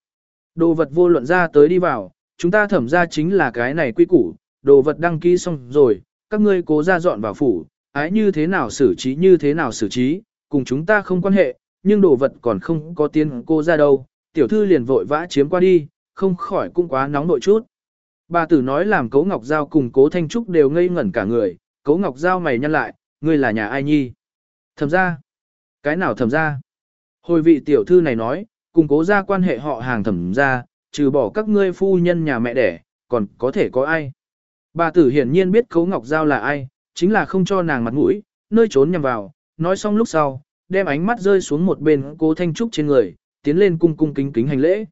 Đồ vật vô luận ra tới đi vào, chúng ta thẩm ra chính là cái này quy củ, đồ vật đăng ký xong rồi, các ngươi cố ra dọn vào phủ, ái như thế nào xử trí như thế nào xử trí, cùng chúng ta không quan hệ, nhưng đồ vật còn không có tiền cô ra đâu, tiểu thư liền vội vã chiếm qua đi, không khỏi cũng quá nóng nội chút. Bà tử nói làm cố ngọc giao cùng cố thanh trúc đều ngây ngẩn cả người, cố ngọc giao mày nhăn lại, ngươi là nhà ai nhi? Thẩm ra. Cái nào thẩm ra? Hồi vị tiểu thư này nói, cùng cố ra quan hệ họ hàng thẩm ra, trừ bỏ các ngươi phu nhân nhà mẹ đẻ, còn có thể có ai? Bà tử hiển nhiên biết cố ngọc giao là ai, chính là không cho nàng mặt mũi, nơi trốn nhằm vào, nói xong lúc sau, đem ánh mắt rơi xuống một bên cố thanh trúc trên người, tiến lên cung cung kính kính hành lễ.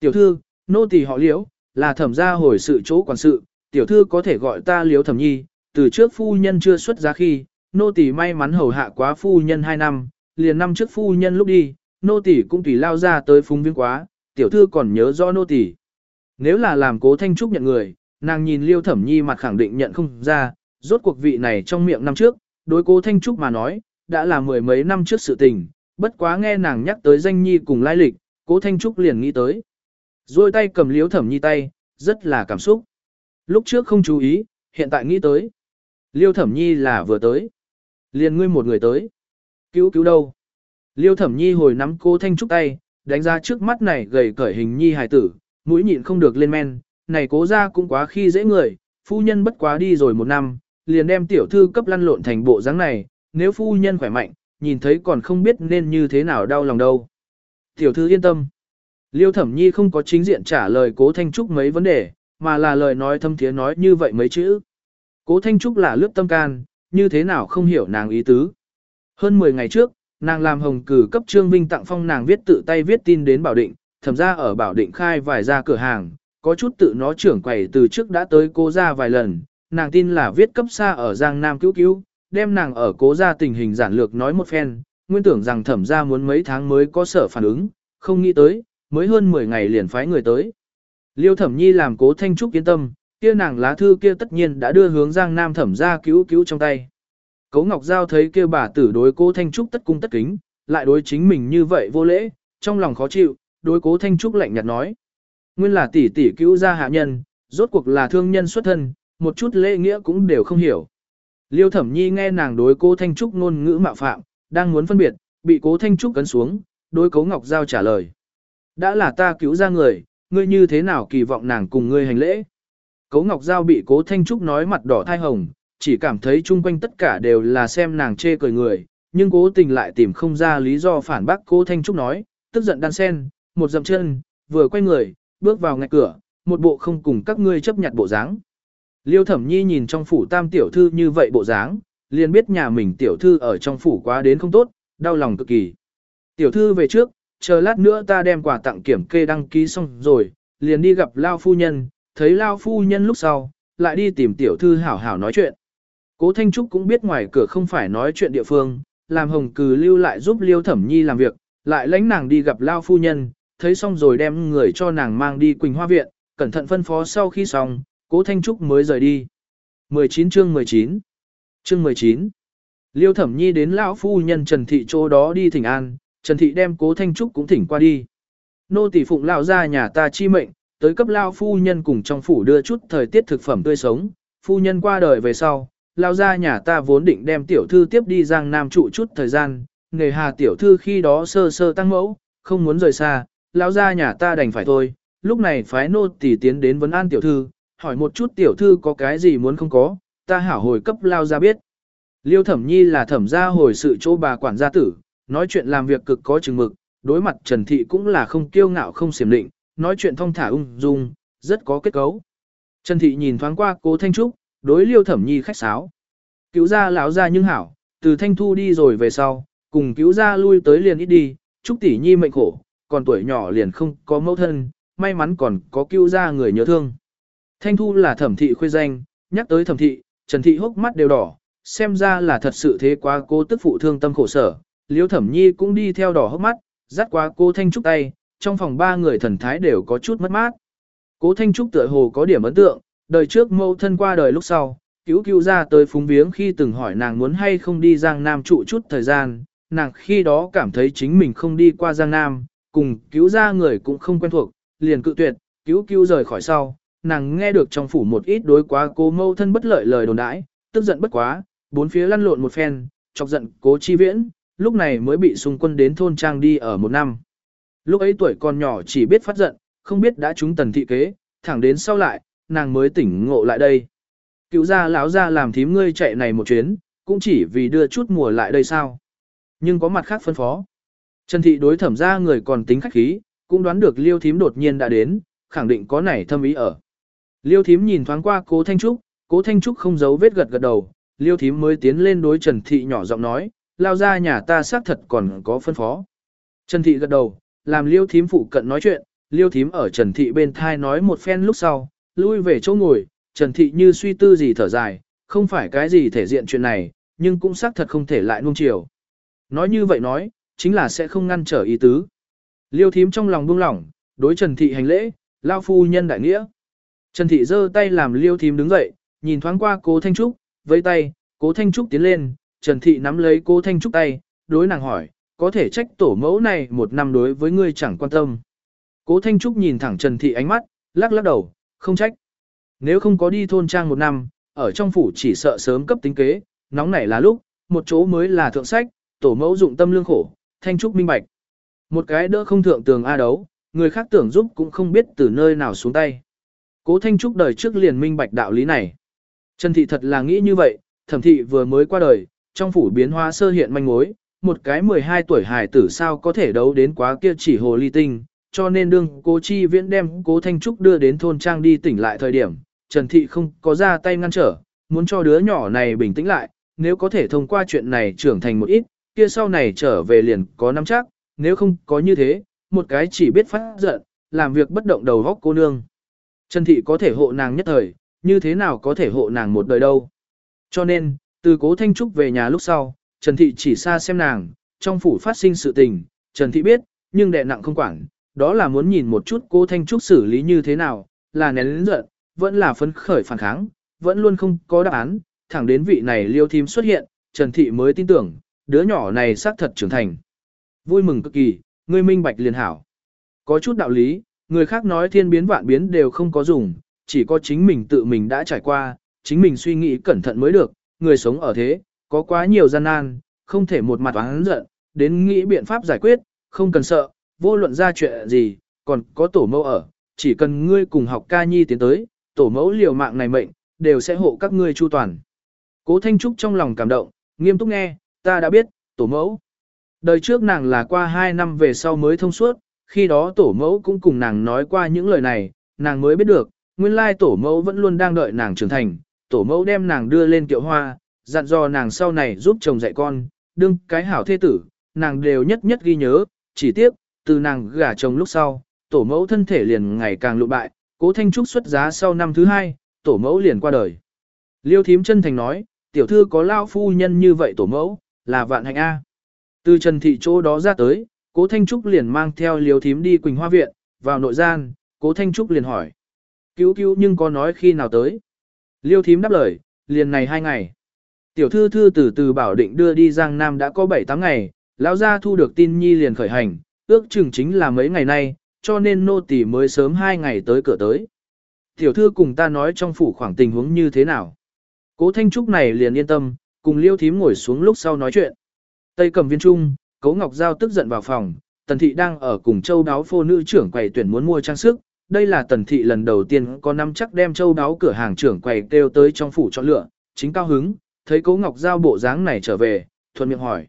Tiểu thư, nô tỳ họ liễu, là thẩm gia hồi sự chỗ quản sự, tiểu thư có thể gọi ta liễu thẩm nhi, từ trước phu nhân chưa xuất giá khi, nô tỳ may mắn hầu hạ quá phu nhân 2 năm, liền năm trước phu nhân lúc đi, nô tỳ cũng tùy lao ra tới phúng viên quá, tiểu thư còn nhớ rõ nô tỳ. Nếu là làm cố thanh trúc nhận người, nàng nhìn liêu thẩm nhi mặt khẳng định nhận không ra, rốt cuộc vị này trong miệng năm trước, đối cố thanh trúc mà nói, đã là mười mấy năm trước sự tình, bất quá nghe nàng nhắc tới danh nhi cùng lai lịch, cố Thanh Trúc liền nghĩ tới. Rồi tay cầm liếu thẩm nhi tay, rất là cảm xúc. Lúc trước không chú ý, hiện tại nghĩ tới. Liêu thẩm nhi là vừa tới. Liền ngươi một người tới. Cứu cứu đâu? Liêu thẩm nhi hồi nắm cố Thanh Trúc tay, đánh ra trước mắt này gầy cởi hình nhi hài tử, mũi nhịn không được lên men, này cố ra cũng quá khi dễ người, phu nhân bất quá đi rồi một năm, liền đem tiểu thư cấp lăn lộn thành bộ dáng này, nếu phu nhân khỏe mạnh, nhìn thấy còn không biết nên như thế nào đau lòng đâu. Tiểu thư yên tâm. Liêu thẩm nhi không có chính diện trả lời cố Thanh Trúc mấy vấn đề, mà là lời nói thâm thiế nói như vậy mấy chữ. Cố Thanh Trúc là lướt tâm can, như thế nào không hiểu nàng ý tứ. Hơn 10 ngày trước, nàng làm hồng cử cấp Trương Vinh tặng phong nàng viết tự tay viết tin đến Bảo Định, thẩm ra ở Bảo Định khai vài ra cửa hàng, có chút tự nó trưởng quầy từ trước đã tới cô ra vài lần, nàng tin là viết cấp xa ở Giang Nam cứu cứu, đem nàng ở cố ra tình hình giản lược nói một phen, nguyên tưởng rằng thẩm ra muốn mấy tháng mới có sở phản ứng, không nghĩ tới, mới hơn 10 ngày liền phái người tới. Liêu thẩm nhi làm cố thanh trúc yên tâm, kia nàng lá thư kia tất nhiên đã đưa hướng giang nam thẩm ra cứu cứu trong tay. Cố Ngọc Giao thấy kia bà tử đối cố thanh trúc tất cung tất kính, lại đối chính mình như vậy vô lễ, trong lòng khó chịu, đối cố thanh trúc lạnh nhạt nói. Nguyên là tỷ tỷ cứu ra hạ nhân, rốt cuộc là thương nhân xuất thân, một chút lễ nghĩa cũng đều không hiểu. Liêu thẩm nhi nghe nàng đối cố Thanh Trúc ngôn ngữ mạo phạm, đang muốn phân biệt, bị cố Thanh Trúc cấn xuống, đối cố Ngọc Giao trả lời. Đã là ta cứu ra người, ngươi như thế nào kỳ vọng nàng cùng ngươi hành lễ. Cố Ngọc Giao bị cố Thanh Trúc nói mặt đỏ thai hồng, chỉ cảm thấy chung quanh tất cả đều là xem nàng chê cười người, nhưng cố tình lại tìm không ra lý do phản bác cố Thanh Trúc nói, tức giận đan sen, một dậm chân, vừa quay người, bước vào ngạch cửa, một bộ không cùng các ngươi chấp nhặt bộ dáng. Liêu thẩm nhi nhìn trong phủ tam tiểu thư như vậy bộ dáng, liền biết nhà mình tiểu thư ở trong phủ quá đến không tốt, đau lòng cực kỳ. Tiểu thư về trước, chờ lát nữa ta đem quà tặng kiểm kê đăng ký xong rồi, liền đi gặp Lao phu nhân, thấy Lao phu nhân lúc sau, lại đi tìm tiểu thư hảo hảo nói chuyện. Cố Thanh Trúc cũng biết ngoài cửa không phải nói chuyện địa phương, làm hồng cừ lưu lại giúp Liêu Thẩm Nhi làm việc, lại lãnh nàng đi gặp Lao phu nhân, thấy xong rồi đem người cho nàng mang đi Quỳnh Hoa Viện, cẩn thận phân phó sau khi xong, Cố Thanh Trúc mới rời đi. 19 chương 19 Chương 19 Liêu Thẩm Nhi đến lão phu nhân Trần Thị chỗ đó đi thỉnh an, Trần Thị đem Cố Thanh Trúc cũng thỉnh qua đi. Nô tỷ phụng lão ra nhà ta chi mệnh, tới cấp lão phu nhân cùng trong phủ đưa chút thời tiết thực phẩm tươi sống, phu nhân qua đời về sau, lão ra nhà ta vốn định đem tiểu thư tiếp đi Giang Nam trụ chút thời gian, nghề hà tiểu thư khi đó sơ sơ tăng mẫu, không muốn rời xa, lão ra nhà ta đành phải thôi, lúc này phái nô tỷ tiến đến vấn an tiểu thư, hỏi một chút tiểu thư có cái gì muốn không có, ta hảo hồi cấp lao ra biết. Liêu thẩm nhi là thẩm gia hồi sự chỗ bà quản gia tử, nói chuyện làm việc cực có chừng mực, đối mặt Trần Thị cũng là không kiêu ngạo không xiểm định, nói chuyện thông thả ung dung, rất có kết cấu. Trần Thị nhìn thoáng qua cố Thanh Trúc, đối liêu thẩm nhi khách sáo. Cứu gia lão gia nhưng hảo, từ Thanh Thu đi rồi về sau, cùng cứu gia lui tới liền ít đi, Trúc tỷ nhi mệnh khổ, còn tuổi nhỏ liền không có mẫu thân, may mắn còn có cứu gia người nhớ thương. Thanh Thu là thẩm thị khuê danh, nhắc tới thẩm thị, Trần Thị hốc mắt đều đỏ, xem ra là thật sự thế quá cô tức phụ thương tâm khổ sở. Liễu Thẩm Nhi cũng đi theo đỏ hốc mắt, dắt qua cô Thanh Trúc tay, trong phòng ba người thần thái đều có chút mất mát. Cố Thanh Trúc tựa hồ có điểm ấn tượng, đời trước mâu thân qua đời lúc sau, cứu cứu ra tới phúng viếng khi từng hỏi nàng muốn hay không đi Giang Nam trụ chút thời gian, nàng khi đó cảm thấy chính mình không đi qua Giang Nam, cùng cứu ra người cũng không quen thuộc, liền cự tuyệt, cứu cứu rời khỏi sau, nàng nghe được trong phủ một ít đối quá cô mâu thân bất lợi lời đồn đãi, tức giận bất quá, bốn phía lăn lộn một phen, chọc giận cố chi viễn, lúc này mới bị xung quân đến thôn trang đi ở một năm. Lúc ấy tuổi còn nhỏ chỉ biết phát giận, không biết đã trúng tần thị kế, thẳng đến sau lại, nàng mới tỉnh ngộ lại đây. Cựu gia lão gia làm thím ngươi chạy này một chuyến, cũng chỉ vì đưa chút mùa lại đây sao. Nhưng có mặt khác phân phó. Trần thị đối thẩm ra người còn tính khách khí, cũng đoán được liêu thím đột nhiên đã đến, khẳng định có nảy thâm ý ở. Liêu thím nhìn thoáng qua cố Thanh Trúc, cố Thanh Trúc không giấu vết gật gật đầu, liêu thím mới tiến lên đối Trần Thị nhỏ giọng nói, lao ra nhà ta xác thật còn có phân phó. Trần Thị gật đầu, làm liêu thím phụ cận nói chuyện, liêu thím ở Trần Thị bên thai nói một phen lúc sau, lui về chỗ ngồi, Trần Thị như suy tư gì thở dài, không phải cái gì thể diện chuyện này, nhưng cũng xác thật không thể lại nuông chiều. Nói như vậy nói, chính là sẽ không ngăn trở ý tứ. Liêu thím trong lòng buông lỏng, đối Trần Thị hành lễ, lao phu nhân đại nghĩa. Trần Thị giơ tay làm liêu thím đứng dậy, nhìn thoáng qua cố Thanh Trúc, với tay, cố Thanh Trúc tiến lên, Trần Thị nắm lấy cố Thanh Trúc tay, đối nàng hỏi, có thể trách tổ mẫu này một năm đối với ngươi chẳng quan tâm. Cố Thanh Trúc nhìn thẳng Trần Thị ánh mắt, lắc lắc đầu, không trách. Nếu không có đi thôn trang một năm, ở trong phủ chỉ sợ sớm cấp tính kế, nóng nảy là lúc, một chỗ mới là thượng sách, tổ mẫu dụng tâm lương khổ, Thanh Trúc minh bạch. Một cái đỡ không thượng tường A đấu, người khác tưởng giúp cũng không biết từ nơi nào xuống tay. Cố Thanh Trúc đời trước liền minh bạch đạo lý này. Trần Thị thật là nghĩ như vậy, thẩm thị vừa mới qua đời, trong phủ biến hóa sơ hiện manh mối, một cái 12 tuổi hài tử sao có thể đấu đến quá kia chỉ hồ ly tinh, cho nên đương cố chi viễn đem cố Thanh Trúc đưa đến thôn trang đi tỉnh lại thời điểm, Trần Thị không có ra tay ngăn trở, muốn cho đứa nhỏ này bình tĩnh lại, nếu có thể thông qua chuyện này trưởng thành một ít, kia sau này trở về liền có nắm chắc, nếu không có như thế, một cái chỉ biết phát giận, làm việc bất động đầu góc cô nương. Trần Thị có thể hộ nàng nhất thời, như thế nào có thể hộ nàng một đời đâu. Cho nên, từ cố Thanh Trúc về nhà lúc sau, Trần Thị chỉ xa xem nàng, trong phủ phát sinh sự tình, Trần Thị biết, nhưng đệ nặng không quản, đó là muốn nhìn một chút cố Thanh Trúc xử lý như thế nào, là nén lĩnh giận, vẫn là phấn khởi phản kháng, vẫn luôn không có đáp án, thẳng đến vị này liêu thím xuất hiện, Trần Thị mới tin tưởng, đứa nhỏ này xác thật trưởng thành. Vui mừng cực kỳ, ngươi minh bạch liền hảo. Có chút đạo lý, người khác nói thiên biến vạn biến đều không có dùng, chỉ có chính mình tự mình đã trải qua, chính mình suy nghĩ cẩn thận mới được, người sống ở thế, có quá nhiều gian nan, không thể một mặt oán giận, đến nghĩ biện pháp giải quyết, không cần sợ, vô luận ra chuyện gì, còn có tổ mẫu ở, chỉ cần ngươi cùng học ca nhi tiến tới, tổ mẫu liều mạng này mệnh, đều sẽ hộ các ngươi chu toàn. Cố Thanh Trúc trong lòng cảm động, nghiêm túc nghe, ta đã biết, tổ mẫu. Đời trước nàng là qua 2 năm về sau mới thông suốt, khi đó tổ mẫu cũng cùng nàng nói qua những lời này, nàng mới biết được, nguyên lai tổ mẫu vẫn luôn đang đợi nàng trưởng thành, tổ mẫu đem nàng đưa lên kiệu hoa, dặn dò nàng sau này giúp chồng dạy con, đương cái hảo thế tử, nàng đều nhất nhất ghi nhớ, chỉ tiếc, từ nàng gả chồng lúc sau, tổ mẫu thân thể liền ngày càng lụ bại, cố thanh trúc xuất giá sau năm thứ hai, tổ mẫu liền qua đời. Liêu thím chân thành nói, tiểu thư có lao phu nhân như vậy tổ mẫu, là vạn hạnh A. Từ trần thị chỗ đó ra tới, cố thanh trúc liền mang theo liêu thím đi Quỳnh Hoa Viện, vào nội gian, cố thanh trúc liền hỏi. Cứu cứu nhưng có nói khi nào tới. Liêu thím đáp lời, liền này hai ngày. Tiểu thư thư từ từ bảo định đưa đi Giang Nam đã có 7-8 ngày, lão gia thu được tin nhi liền khởi hành, ước chừng chính là mấy ngày nay, cho nên nô tỳ mới sớm hai ngày tới cửa tới. Tiểu thư cùng ta nói trong phủ khoảng tình huống như thế nào. Cố Thanh Trúc này liền yên tâm, cùng liêu thím ngồi xuống lúc sau nói chuyện. Tây cầm viên trung, Cố Ngọc Giao tức giận vào phòng, Tần Thị đang ở cùng châu đáo phô nữ trưởng quầy tuyển muốn mua trang sức. Đây là Tần Thị lần đầu tiên có năm chắc đem châu đáo cửa hàng trưởng quầy kêu tới trong phủ chọn lựa, chính cao hứng, thấy Cố Ngọc Giao bộ dáng này trở về, thuận miệng hỏi.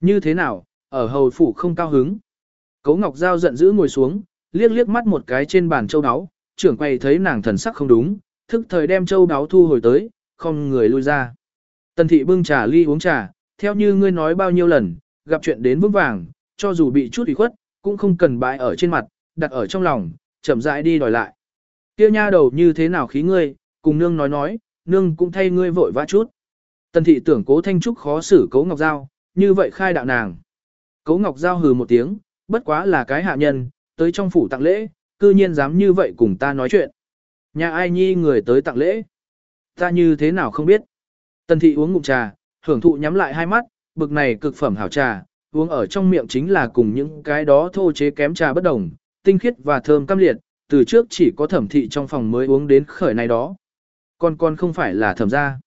Như thế nào, ở hầu phủ không cao hứng? Cố Ngọc Giao giận dữ ngồi xuống, liếc liếc mắt một cái trên bàn châu đáo, trưởng quầy thấy nàng thần sắc không đúng, thức thời đem châu đáo thu hồi tới, không người lui ra. Tần thị bưng trà ly uống trà, theo như ngươi nói bao nhiêu lần, gặp chuyện đến vững vàng, cho dù bị chút ủy khuất, cũng không cần bãi ở trên mặt, đặt ở trong lòng, chậm rãi đi đòi lại. Kia nha đầu như thế nào khí ngươi, cùng nương nói nói, nương cũng thay ngươi vội vã chút. Tần thị tưởng cố thanh trúc khó xử cố ngọc giao, như vậy khai đạo nàng. Cố ngọc giao hừ một tiếng, bất quá là cái hạ nhân, tới trong phủ tặng lễ, cư nhiên dám như vậy cùng ta nói chuyện. Nhà ai nhi người tới tặng lễ? Ta như thế nào không biết. Tần thị uống ngụm trà, hưởng thụ nhắm lại hai mắt, bực này cực phẩm hảo trà, uống ở trong miệng chính là cùng những cái đó thô chế kém trà bất đồng, tinh khiết và thơm cam liệt, từ trước chỉ có thẩm thị trong phòng mới uống đến khởi này đó. Còn con không phải là thẩm gia.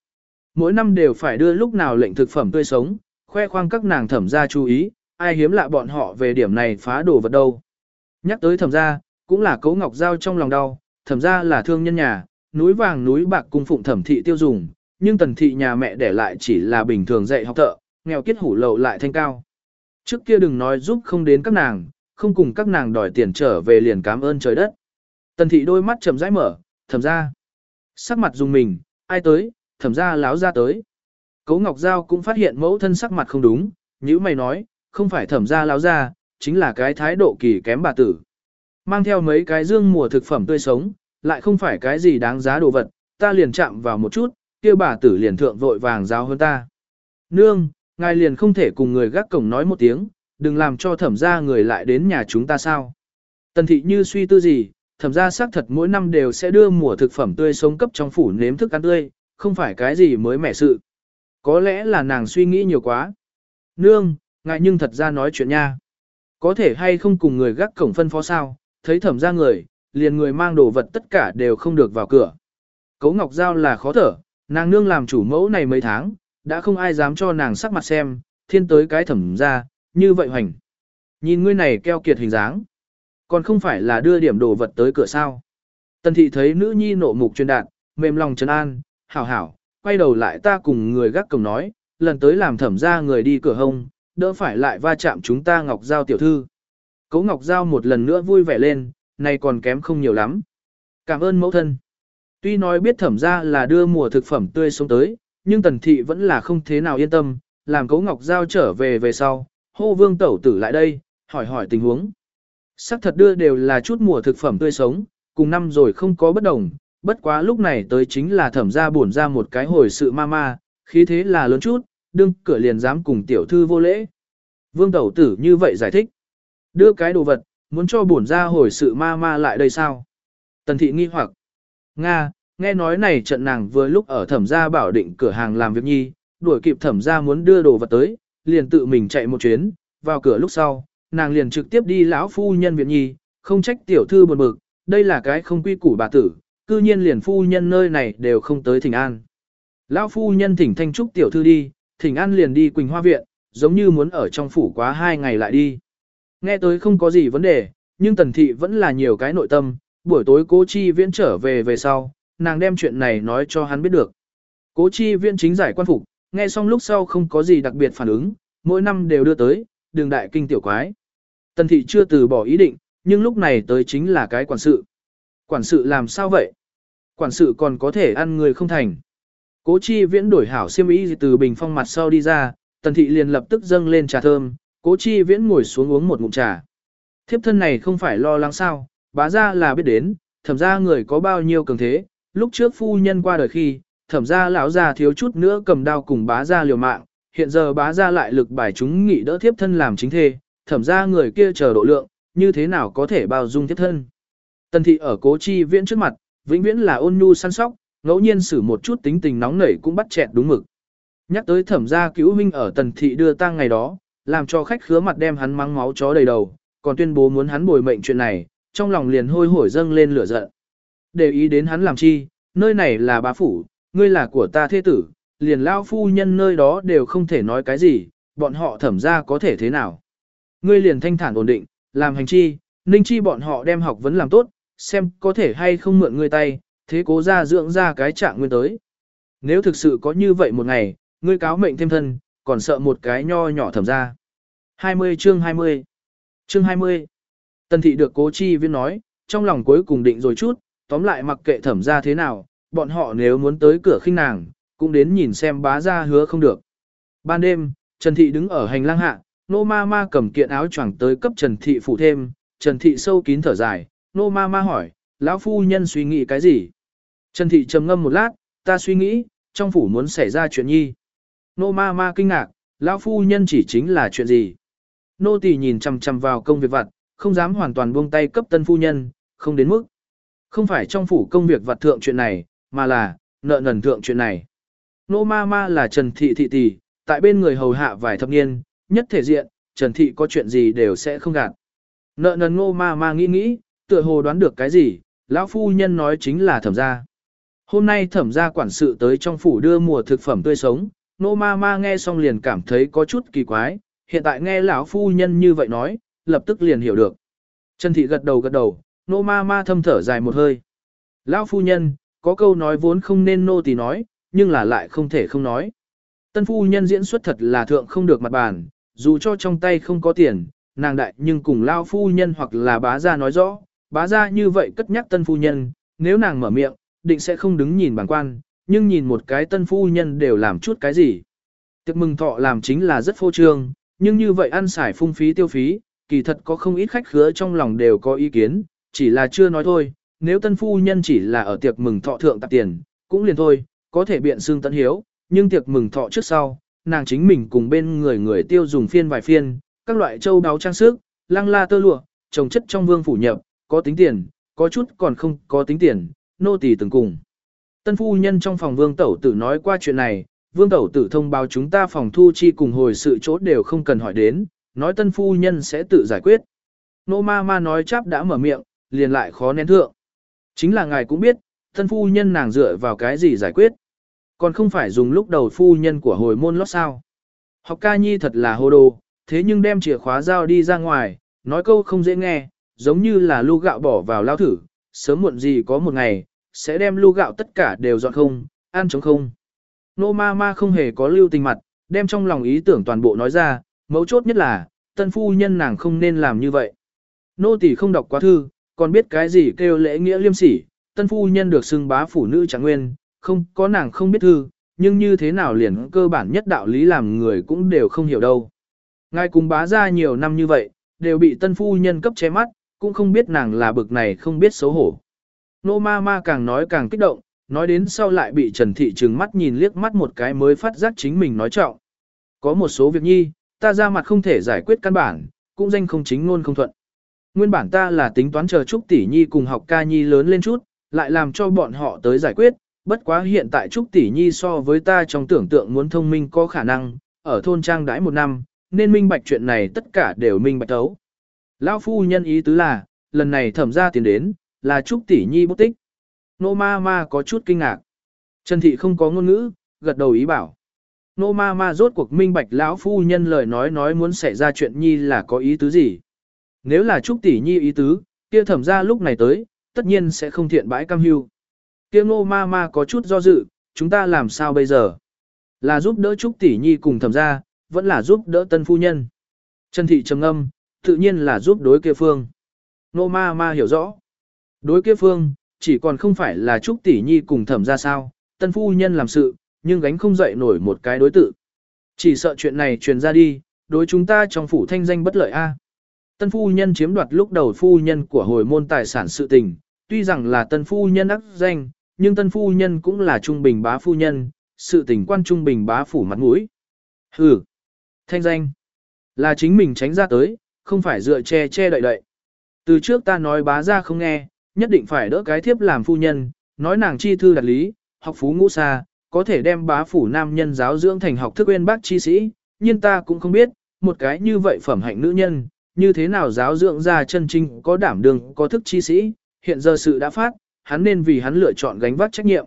Mỗi năm đều phải đưa lúc nào lệnh thực phẩm tươi sống, khoe khoang các nàng thẩm gia chú ý, ai hiếm lạ bọn họ về điểm này phá đồ vật đâu. Nhắc tới thẩm gia, cũng là cấu ngọc giao trong lòng đau, thẩm gia là thương nhân nhà, núi vàng núi bạc cung phụng thẩm thị tiêu dùng, nhưng tần thị nhà mẹ để lại chỉ là bình thường dạy học thợ, nghèo kiết hủ lậu lại thanh cao. Trước kia đừng nói giúp không đến các nàng, không cùng các nàng đòi tiền trở về liền cảm ơn trời đất. Tần thị đôi mắt chậm rãi mở, thầm ra. Sắc mặt dùng mình, ai tới, thầm ra láo ra tới. Cấu Ngọc Giao cũng phát hiện mẫu thân sắc mặt không đúng, như mày nói, không phải thẩm ra láo ra, chính là cái thái độ kỳ kém bà tử. Mang theo mấy cái dương mùa thực phẩm tươi sống, lại không phải cái gì đáng giá đồ vật, ta liền chạm vào một chút, kia bà tử liền thượng vội vàng giáo hơn ta. Nương, ngài liền không thể cùng người gác cổng nói một tiếng, đừng làm cho thẩm ra người lại đến nhà chúng ta sao. Tần thị như suy tư gì, thẩm ra xác thật mỗi năm đều sẽ đưa mùa thực phẩm tươi sống cấp trong phủ nếm thức ăn tươi, không phải cái gì mới mẻ sự. Có lẽ là nàng suy nghĩ nhiều quá. Nương, ngài nhưng thật ra nói chuyện nha. Có thể hay không cùng người gác cổng phân phó sao, thấy thẩm ra người, liền người mang đồ vật tất cả đều không được vào cửa. Cấu Ngọc Giao là khó thở, nàng nương làm chủ mẫu này mấy tháng, đã không ai dám cho nàng sắc mặt xem, thiên tới cái thẩm ra, như vậy hoành. Nhìn ngươi này keo kiệt hình dáng, còn không phải là đưa điểm đồ vật tới cửa sao. Tần thị thấy nữ nhi nộ mục chuyên đạn, mềm lòng trấn an, hảo hảo, quay đầu lại ta cùng người gác cổng nói, lần tới làm thẩm ra người đi cửa hông, đỡ phải lại va chạm chúng ta Ngọc Giao tiểu thư. Cố Ngọc Giao một lần nữa vui vẻ lên, này còn kém không nhiều lắm. Cảm ơn mẫu thân. Tuy nói biết thẩm ra là đưa mùa thực phẩm tươi sống tới, nhưng tần thị vẫn là không thế nào yên tâm, làm cấu ngọc giao trở về về sau, hô vương tẩu tử lại đây, hỏi hỏi tình huống. Sắc thật đưa đều là chút mùa thực phẩm tươi sống, cùng năm rồi không có bất đồng, bất quá lúc này tới chính là thẩm ra buồn ra một cái hồi sự ma ma, khí thế là lớn chút, đương cửa liền dám cùng tiểu thư vô lễ. Vương tẩu tử như vậy giải thích. Đưa cái đồ vật, muốn cho bổn ra hồi sự ma ma lại đây sao? Tần thị nghi hoặc. Nga, nghe nói này trận nàng vừa lúc ở thẩm gia bảo định cửa hàng làm việc nhi, đuổi kịp thẩm gia muốn đưa đồ vật tới, liền tự mình chạy một chuyến, vào cửa lúc sau, nàng liền trực tiếp đi lão phu nhân viện nhi, không trách tiểu thư buồn bực, đây là cái không quy củ bà tử, cư nhiên liền phu nhân nơi này đều không tới thỉnh an. Lão phu nhân thỉnh thanh trúc tiểu thư đi, thỉnh an liền đi Quỳnh Hoa viện, giống như muốn ở trong phủ quá hai ngày lại đi. Nghe tới không có gì vấn đề, nhưng tần thị vẫn là nhiều cái nội tâm, buổi tối cố chi viễn trở về về sau, nàng đem chuyện này nói cho hắn biết được. Cố chi viên chính giải quan phục, nghe xong lúc sau không có gì đặc biệt phản ứng, mỗi năm đều đưa tới, đường đại kinh tiểu quái. Tần thị chưa từ bỏ ý định, nhưng lúc này tới chính là cái quản sự. Quản sự làm sao vậy? Quản sự còn có thể ăn người không thành. Cố chi viễn đổi hảo siêm ý từ bình phong mặt sau đi ra, tần thị liền lập tức dâng lên trà thơm, cố chi viễn ngồi xuống uống một ngụm trà. Thiếp thân này không phải lo lắng sao, bá ra là biết đến, thẩm ra người có bao nhiêu cường thế, lúc trước phu nhân qua đời khi, thẩm ra lão già thiếu chút nữa cầm đao cùng bá ra liều mạng, hiện giờ bá ra lại lực bài chúng nghị đỡ thiếp thân làm chính thê, thẩm ra người kia chờ độ lượng, như thế nào có thể bao dung thiếp thân. Tần thị ở cố chi viễn trước mặt, vĩnh viễn là ôn nhu săn sóc, ngẫu nhiên xử một chút tính tình nóng nảy cũng bắt chẹt đúng mực. Nhắc tới thẩm gia cứu huynh ở tần thị đưa tang ngày đó, làm cho khách khứa mặt đem hắn mắng máu chó đầy đầu, còn tuyên bố muốn hắn bồi mệnh chuyện này, trong lòng liền hôi hổi dâng lên lửa giận. Để ý đến hắn làm chi, nơi này là bá phủ, ngươi là của ta thế tử, liền lao phu nhân nơi đó đều không thể nói cái gì, bọn họ thẩm ra có thể thế nào. Ngươi liền thanh thản ổn định, làm hành chi, ninh chi bọn họ đem học vấn làm tốt, xem có thể hay không mượn ngươi tay, thế cố ra dưỡng ra cái trạng nguyên tới. Nếu thực sự có như vậy một ngày, ngươi cáo mệnh thêm thân, còn sợ một cái nho nhỏ thẩm ra. 20 chương 20 Chương 20 Tần thị được cố chi viên nói, trong lòng cuối cùng định rồi chút, tóm lại mặc kệ thẩm ra thế nào, bọn họ nếu muốn tới cửa khinh nàng, cũng đến nhìn xem bá ra hứa không được. Ban đêm, Trần Thị đứng ở hành lang hạ, nô ma ma cầm kiện áo choàng tới cấp Trần Thị phụ thêm, Trần Thị sâu kín thở dài, nô ma ma hỏi, lão phu nhân suy nghĩ cái gì? Trần Thị trầm ngâm một lát, ta suy nghĩ, trong phủ muốn xảy ra chuyện nhi. Nô ma ma kinh ngạc, lão phu nhân chỉ chính là chuyện gì? Nô tỳ nhìn chằm chằm vào công việc vặt, không dám hoàn toàn buông tay cấp tân phu nhân, không đến mức. Không phải trong phủ công việc vặt thượng chuyện này, mà là, nợ nần thượng chuyện này. Nô ma ma là Trần Thị Thị Tỷ, tại bên người hầu hạ vài thập niên, nhất thể diện, Trần Thị có chuyện gì đều sẽ không gạt. Nợ nần nô ma ma nghĩ nghĩ, tựa hồ đoán được cái gì, lão phu nhân nói chính là thẩm gia. Hôm nay thẩm gia quản sự tới trong phủ đưa mùa thực phẩm tươi sống, nô ma ma nghe xong liền cảm thấy có chút kỳ quái, hiện tại nghe lão phu nhân như vậy nói, lập tức liền hiểu được. Trần Thị gật đầu gật đầu, nô ma ma thâm thở dài một hơi. Lão phu nhân, có câu nói vốn không nên nô tỳ nói, nhưng là lại không thể không nói. Tân phu nhân diễn xuất thật là thượng không được mặt bàn, dù cho trong tay không có tiền, nàng đại nhưng cùng lao phu nhân hoặc là bá gia nói rõ, bá gia như vậy cất nhắc tân phu nhân, nếu nàng mở miệng, định sẽ không đứng nhìn bản quan, nhưng nhìn một cái tân phu nhân đều làm chút cái gì. Tiệc mừng thọ làm chính là rất phô trương, nhưng như vậy ăn xài phung phí tiêu phí, kỳ thật có không ít khách khứa trong lòng đều có ý kiến, chỉ là chưa nói thôi, nếu tân phu nhân chỉ là ở tiệc mừng thọ thượng tạp tiền, cũng liền thôi, có thể biện xương tận hiếu, nhưng tiệc mừng thọ trước sau, nàng chính mình cùng bên người người tiêu dùng phiên vài phiên, các loại châu đáo trang sức, lăng la tơ lụa, trồng chất trong vương phủ nhập, có tính tiền, có chút còn không có tính tiền, nô tỳ từng cùng. Tân phu nhân trong phòng vương tẩu tử nói qua chuyện này, vương tẩu tử thông báo chúng ta phòng thu chi cùng hồi sự chốt đều không cần hỏi đến, nói tân phu nhân sẽ tự giải quyết. Nô ma ma nói chắp đã mở miệng, liền lại khó nén thượng. Chính là ngài cũng biết, thân phu nhân nàng dựa vào cái gì giải quyết. Còn không phải dùng lúc đầu phu nhân của hồi môn lót sao. Học ca nhi thật là hồ đồ, thế nhưng đem chìa khóa giao đi ra ngoài, nói câu không dễ nghe, giống như là lu gạo bỏ vào lao thử, sớm muộn gì có một ngày, sẽ đem lu gạo tất cả đều dọn không, ăn chống không. Nô ma ma không hề có lưu tình mặt, đem trong lòng ý tưởng toàn bộ nói ra, mấu chốt nhất là, tân phu nhân nàng không nên làm như vậy. Nô tỳ không đọc quá thư, còn biết cái gì kêu lễ nghĩa liêm sỉ, tân phu nhân được xưng bá phụ nữ chẳng nguyên, không có nàng không biết thư, nhưng như thế nào liền cơ bản nhất đạo lý làm người cũng đều không hiểu đâu. Ngài cùng bá ra nhiều năm như vậy, đều bị tân phu nhân cấp che mắt, cũng không biết nàng là bực này không biết xấu hổ. Nô ma ma càng nói càng kích động, nói đến sau lại bị Trần Thị trừng mắt nhìn liếc mắt một cái mới phát giác chính mình nói trọng. Có một số việc nhi, ta ra mặt không thể giải quyết căn bản, cũng danh không chính ngôn không thuận. Nguyên bản ta là tính toán chờ Trúc Tỷ Nhi cùng học ca Nhi lớn lên chút, lại làm cho bọn họ tới giải quyết, bất quá hiện tại Trúc Tỷ Nhi so với ta trong tưởng tượng muốn thông minh có khả năng, ở thôn trang đãi một năm, nên minh bạch chuyện này tất cả đều minh bạch tấu. Lão phu nhân ý tứ là, lần này thẩm ra tiền đến, là Trúc Tỷ Nhi bút tích. Nô ma ma có chút kinh ngạc. Trần Thị không có ngôn ngữ, gật đầu ý bảo. Nô ma ma rốt cuộc minh bạch lão phu nhân lời nói nói muốn xảy ra chuyện nhi là có ý tứ gì. Nếu là Trúc Tỷ Nhi ý tứ, kia thẩm ra lúc này tới, tất nhiên sẽ không thiện bãi cam hưu. Kia ngô ma ma có chút do dự, chúng ta làm sao bây giờ? Là giúp đỡ Trúc Tỷ Nhi cùng thẩm ra, vẫn là giúp đỡ tân phu nhân. Trần Thị trầm âm, tự nhiên là giúp đối kia phương. Ngô ma ma hiểu rõ. Đối kia phương, chỉ còn không phải là Trúc Tỷ Nhi cùng thẩm ra sao, tân phu nhân làm sự, nhưng gánh không dậy nổi một cái đối tự. Chỉ sợ chuyện này truyền ra đi, đối chúng ta trong phủ thanh danh bất lợi a. Tân phu nhân chiếm đoạt lúc đầu phu nhân của hồi môn tài sản sự tình, tuy rằng là tân phu nhân ác danh, nhưng tân phu nhân cũng là trung bình bá phu nhân, sự tình quan trung bình bá phủ mặt mũi. Hừ, thanh danh, là chính mình tránh ra tới, không phải dựa che che đậy đậy. Từ trước ta nói bá ra không nghe, nhất định phải đỡ cái thiếp làm phu nhân, nói nàng chi thư đặt lý, học phú ngũ xa, có thể đem bá phủ nam nhân giáo dưỡng thành học thức uyên bác chi sĩ, nhưng ta cũng không biết, một cái như vậy phẩm hạnh nữ nhân, như thế nào giáo dưỡng ra chân trinh có đảm đường có thức chi sĩ, hiện giờ sự đã phát, hắn nên vì hắn lựa chọn gánh vác trách nhiệm.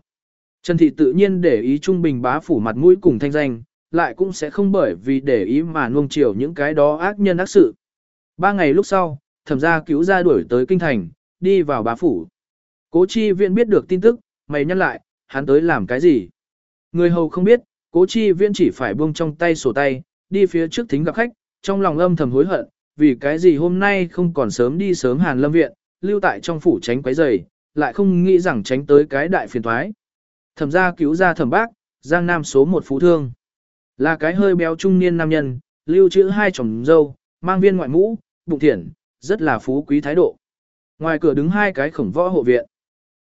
Trần Thị tự nhiên để ý trung bình bá phủ mặt mũi cùng thanh danh, lại cũng sẽ không bởi vì để ý mà nuông chiều những cái đó ác nhân ác sự. Ba ngày lúc sau, thẩm gia cứu ra đuổi tới kinh thành, đi vào bá phủ. Cố chi viện biết được tin tức, mày nhắc lại, hắn tới làm cái gì? Người hầu không biết, cố chi viện chỉ phải buông trong tay sổ tay, đi phía trước thính gặp khách, trong lòng âm thầm hối hận, vì cái gì hôm nay không còn sớm đi sớm hàn lâm viện, lưu tại trong phủ tránh quấy rầy, lại không nghĩ rằng tránh tới cái đại phiền thoái. Thẩm gia cứu ra thẩm bác, giang nam số một phú thương. Là cái hơi béo trung niên nam nhân, lưu trữ hai chồng dâu, mang viên ngoại mũ, bụng thiển rất là phú quý thái độ. Ngoài cửa đứng hai cái khổng võ hộ viện.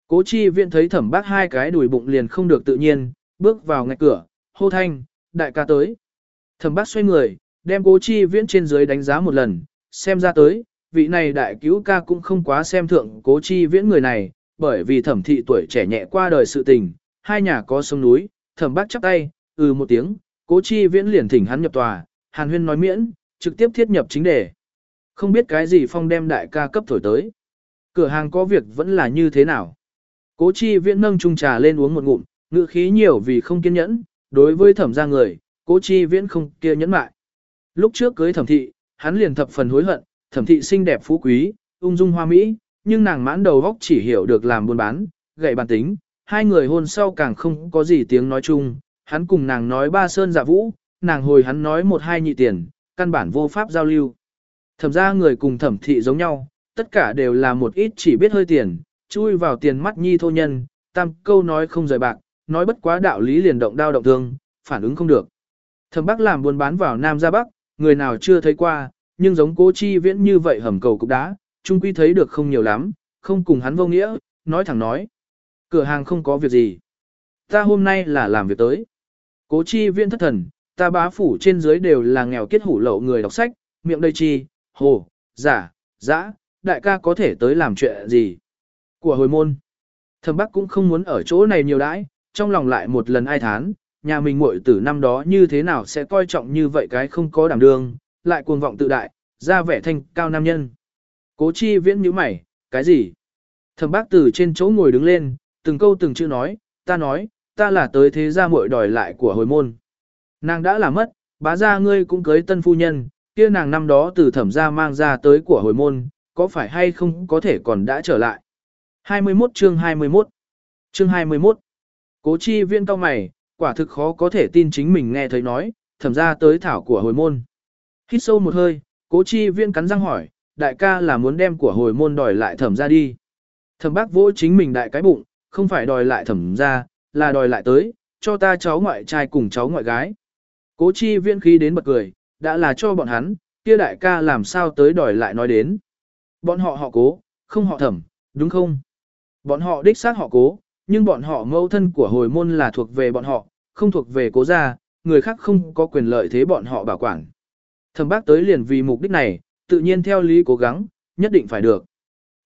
Cố chi viện thấy thẩm bác hai cái đùi bụng liền không được tự nhiên, bước vào ngạch cửa, hô thanh, đại ca tới. Thẩm bác xoay người, đem cố chi viễn trên dưới đánh giá một lần, xem ra tới, vị này đại cứu ca cũng không quá xem thượng cố chi viễn người này, bởi vì thẩm thị tuổi trẻ nhẹ qua đời sự tình, hai nhà có sông núi, thẩm bác chắp tay, ừ một tiếng, cố chi viễn liền thỉnh hắn nhập tòa, hàn huyên nói miễn, trực tiếp thiết nhập chính đề. Không biết cái gì phong đem đại ca cấp thổi tới. Cửa hàng có việc vẫn là như thế nào. Cố chi viễn nâng chung trà lên uống một ngụm, ngựa khí nhiều vì không kiên nhẫn, đối với thẩm gia người, cố chi viễn không kia nhẫn mại. Lúc trước cưới thẩm thị, hắn liền thập phần hối hận, thẩm thị xinh đẹp phú quý, ung dung hoa mỹ, nhưng nàng mãn đầu góc chỉ hiểu được làm buôn bán, gậy bản tính, hai người hôn sau càng không có gì tiếng nói chung, hắn cùng nàng nói ba sơn dạ vũ, nàng hồi hắn nói một hai nhị tiền, căn bản vô pháp giao lưu. Thẩm ra người cùng thẩm thị giống nhau, tất cả đều là một ít chỉ biết hơi tiền, chui vào tiền mắt nhi thô nhân, tam câu nói không rời bạc, nói bất quá đạo lý liền động đao động thương, phản ứng không được. Thẩm Bắc làm buôn bán vào Nam ra Bắc, người nào chưa thấy qua, nhưng giống cố chi viễn như vậy hầm cầu cục đá, chung quy thấy được không nhiều lắm, không cùng hắn vô nghĩa, nói thẳng nói. Cửa hàng không có việc gì. Ta hôm nay là làm việc tới. Cố chi viễn thất thần, ta bá phủ trên dưới đều là nghèo kết hủ lậu người đọc sách, miệng đầy chi, hồ, giả, dã, đại ca có thể tới làm chuyện gì. Của hồi môn. Thầm Bắc cũng không muốn ở chỗ này nhiều đãi, trong lòng lại một lần ai thán, nhà mình muội tử năm đó như thế nào sẽ coi trọng như vậy cái không có đảm đương, lại cuồng vọng tự đại, ra vẻ thanh cao nam nhân. Cố chi viễn nhíu mày, cái gì? Thẩm bác từ trên chỗ ngồi đứng lên, từng câu từng chữ nói, ta nói, ta là tới thế gia muội đòi lại của hồi môn. Nàng đã là mất, bá gia ngươi cũng cưới tân phu nhân, kia nàng năm đó từ thẩm gia mang ra tới của hồi môn, có phải hay không có thể còn đã trở lại. 21 chương 21 Chương 21 Cố chi viên cao mày, quả thực khó có thể tin chính mình nghe thấy nói, thẩm ra tới thảo của hồi môn. Hít sâu một hơi, cố chi viên cắn răng hỏi, đại ca là muốn đem của hồi môn đòi lại thẩm ra đi. Thẩm bác vỗ chính mình đại cái bụng, không phải đòi lại thẩm ra, là đòi lại tới, cho ta cháu ngoại trai cùng cháu ngoại gái. Cố chi viên khí đến bật cười, đã là cho bọn hắn, kia đại ca làm sao tới đòi lại nói đến. Bọn họ họ cố, không họ thẩm, đúng không? Bọn họ đích xác họ cố, nhưng bọn họ mẫu thân của hồi môn là thuộc về bọn họ, không thuộc về cố gia, người khác không có quyền lợi thế bọn họ bảo quản. Thẩm bác tới liền vì mục đích này, tự nhiên theo lý cố gắng, nhất định phải được.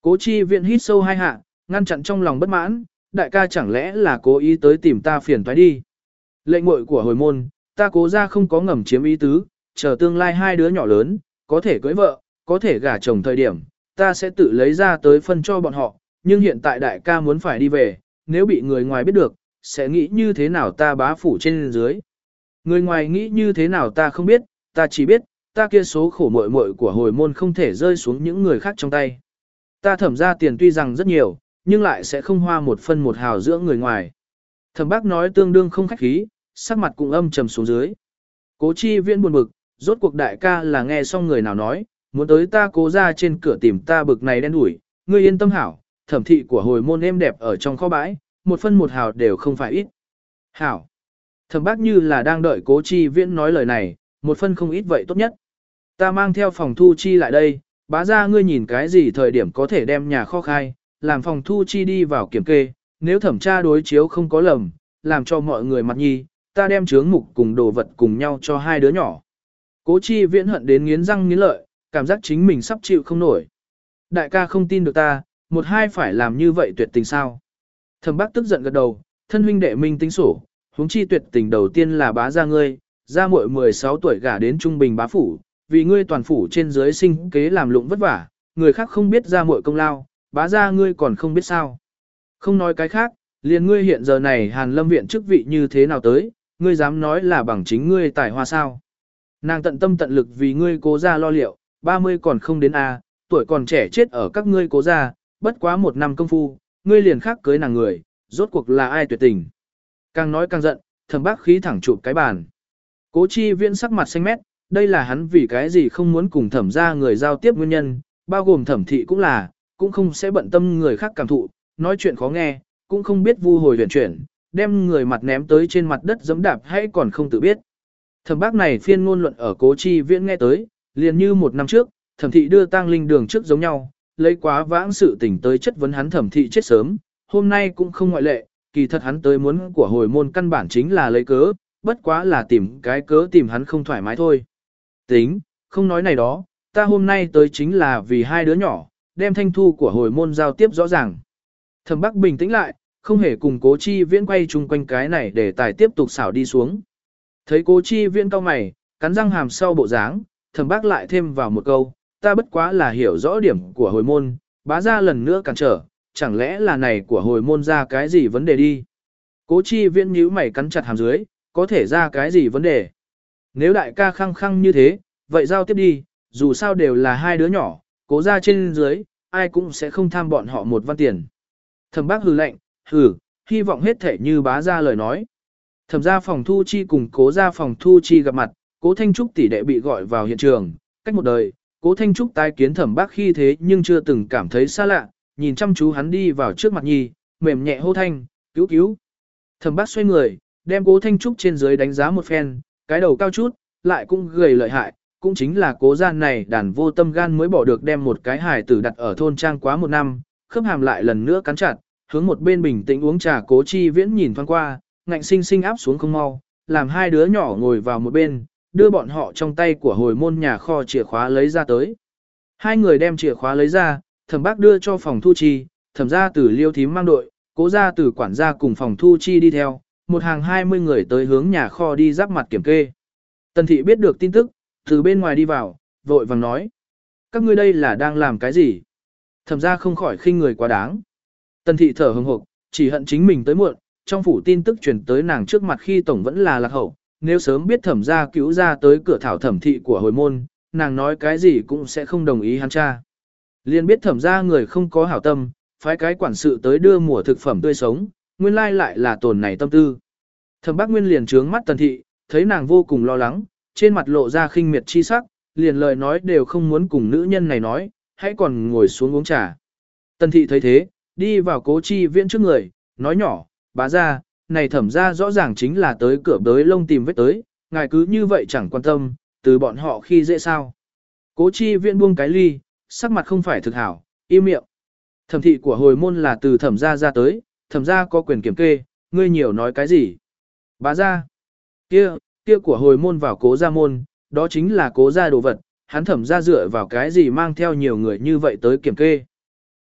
Cố chi viện hít sâu hai hạ, ngăn chặn trong lòng bất mãn, đại ca chẳng lẽ là cố ý tới tìm ta phiền toái đi. Lệnh ngội của hồi môn, ta cố ra không có ngầm chiếm ý tứ, chờ tương lai hai đứa nhỏ lớn, có thể cưới vợ, có thể gả chồng thời điểm, ta sẽ tự lấy ra tới phân cho bọn họ, nhưng hiện tại đại ca muốn phải đi về, nếu bị người ngoài biết được, sẽ nghĩ như thế nào ta bá phủ trên dưới. Người ngoài nghĩ như thế nào ta không biết, ta chỉ biết, ta kia số khổ muội muội của hồi môn không thể rơi xuống những người khác trong tay. Ta thẩm ra tiền tuy rằng rất nhiều, nhưng lại sẽ không hoa một phân một hào giữa người ngoài. Thẩm bác nói tương đương không khách khí, sắc mặt cũng âm trầm xuống dưới. Cố chi viên buồn bực, rốt cuộc đại ca là nghe xong người nào nói, muốn tới ta cố ra trên cửa tìm ta bực này đen đủi, ngươi yên tâm hảo, thẩm thị của hồi môn êm đẹp ở trong kho bãi, một phân một hào đều không phải ít. Hảo. Thẩm bác như là đang đợi cố chi viễn nói lời này, một phân không ít vậy tốt nhất. Ta mang theo phòng thu chi lại đây, bá ra ngươi nhìn cái gì thời điểm có thể đem nhà kho khai, làm phòng thu chi đi vào kiểm kê, nếu thẩm tra đối chiếu không có lầm, làm cho mọi người mặt nhi, ta đem chướng mục cùng đồ vật cùng nhau cho hai đứa nhỏ. Cố chi viễn hận đến nghiến răng nghiến lợi, cảm giác chính mình sắp chịu không nổi. Đại ca không tin được ta, một hai phải làm như vậy tuyệt tình sao. Thẩm bác tức giận gật đầu, thân huynh đệ minh tính sổ, huống chi tuyệt tình đầu tiên là bá gia ngươi, gia muội 16 tuổi gả đến trung bình bá phủ, vì ngươi toàn phủ trên dưới sinh kế làm lụng vất vả, người khác không biết gia muội công lao, bá gia ngươi còn không biết sao. Không nói cái khác, liền ngươi hiện giờ này Hàn Lâm viện chức vị như thế nào tới, ngươi dám nói là bằng chính ngươi tài hoa sao. Nàng tận tâm tận lực vì ngươi cố gia lo liệu, 30 còn không đến A, tuổi còn trẻ chết ở các ngươi cố gia, bất quá một năm công phu, ngươi liền khác cưới nàng người, rốt cuộc là ai tuyệt tình. Càng nói càng giận, thầm bác khí thẳng chụp cái bàn. Cố chi viễn sắc mặt xanh mét, đây là hắn vì cái gì không muốn cùng thẩm ra người giao tiếp nguyên nhân, bao gồm thẩm thị cũng là, cũng không sẽ bận tâm người khác cảm thụ, nói chuyện khó nghe, cũng không biết vu hồi huyền chuyển, đem người mặt ném tới trên mặt đất giẫm đạp hay còn không tự biết. Thẩm bác này phiên ngôn luận ở cố chi viễn nghe tới, liền như một năm trước, thẩm thị đưa tang linh đường trước giống nhau, lấy quá vãng sự tình tới chất vấn hắn thẩm thị chết sớm, hôm nay cũng không ngoại lệ, kỳ thật hắn tới muốn của hồi môn căn bản chính là lấy cớ, bất quá là tìm cái cớ tìm hắn không thoải mái thôi. Tính, không nói này đó, ta hôm nay tới chính là vì hai đứa nhỏ, đem thanh thu của hồi môn giao tiếp rõ ràng. Thẩm Bắc bình tĩnh lại, không hề cùng cố chi viễn quay chung quanh cái này để tài tiếp tục xảo đi xuống. Thấy cố chi viễn cao mày, cắn răng hàm sau bộ dáng, thẩm Bắc lại thêm vào một câu, ta bất quá là hiểu rõ điểm của hồi môn, bá ra lần nữa cản trở, chẳng lẽ là này của hồi môn ra cái gì vấn đề đi. Cố chi viễn nhíu mày cắn chặt hàm dưới, có thể ra cái gì vấn đề. Nếu đại ca khăng khăng như thế, vậy giao tiếp đi, dù sao đều là hai đứa nhỏ, cố ra trên dưới, ai cũng sẽ không tham bọn họ một văn tiền. Thẩm bác hừ lạnh, hừ, hy vọng hết thể như bá ra lời nói. Thẩm ra phòng thu chi cùng cố ra phòng thu chi gặp mặt, cố Thanh Trúc tỷ đệ bị gọi vào hiện trường, cách một đời, cố Thanh Trúc tái kiến thẩm bác khi thế nhưng chưa từng cảm thấy xa lạ, nhìn chăm chú hắn đi vào trước mặt nhi, mềm nhẹ hô thanh, cứu cứu. Thẩm bác xoay người, đem cố Thanh Trúc trên dưới đánh giá một phen, cái đầu cao chút, lại cũng gầy lợi hại, cũng chính là cố gian này đàn vô tâm gan mới bỏ được đem một cái hài tử đặt ở thôn trang quá một năm, khớp hàm lại lần nữa cắn chặt, hướng một bên bình tĩnh uống trà cố chi viễn nhìn thoáng qua, ngạnh sinh sinh áp xuống không mau, làm hai đứa nhỏ ngồi vào một bên, đưa bọn họ trong tay của hồi môn nhà kho chìa khóa lấy ra tới. Hai người đem chìa khóa lấy ra, thẩm bác đưa cho phòng thu chi, thẩm ra từ liêu thím mang đội, cố ra từ quản gia cùng phòng thu chi đi theo, một hàng hai mươi người tới hướng nhà kho đi giáp mặt kiểm kê. Tần thị biết được tin tức, từ bên ngoài đi vào, vội vàng nói. Các ngươi đây là đang làm cái gì? Thẩm ra không khỏi khinh người quá đáng. Tần thị thở hừng hực, chỉ hận chính mình tới muộn, trong phủ tin tức truyền tới nàng trước mặt khi tổng vẫn là lạc hậu, nếu sớm biết thẩm gia cứu ra tới cửa thảo thẩm thị của hồi môn, nàng nói cái gì cũng sẽ không đồng ý hắn cha. Liên biết thẩm gia người không có hảo tâm, phái cái quản sự tới đưa mùa thực phẩm tươi sống, nguyên lai lại là tồn này tâm tư. Thẩm bác nguyên liền trướng mắt tần thị, thấy nàng vô cùng lo lắng, trên mặt lộ ra khinh miệt chi sắc, liền lời nói đều không muốn cùng nữ nhân này nói, hãy còn ngồi xuống uống trà. Tần thị thấy thế, đi vào cố chi viễn trước người, nói nhỏ, bá ra, này thẩm ra rõ ràng chính là tới cửa bới lông tìm vết tới, ngài cứ như vậy chẳng quan tâm, từ bọn họ khi dễ sao. Cố chi viện buông cái ly, sắc mặt không phải thực hảo, im miệng. Thẩm thị của hồi môn là từ thẩm ra ra tới, thẩm ra có quyền kiểm kê, ngươi nhiều nói cái gì. Bá ra, kia, kia của hồi môn vào cố gia môn, đó chính là cố gia đồ vật, hắn thẩm ra dựa vào cái gì mang theo nhiều người như vậy tới kiểm kê.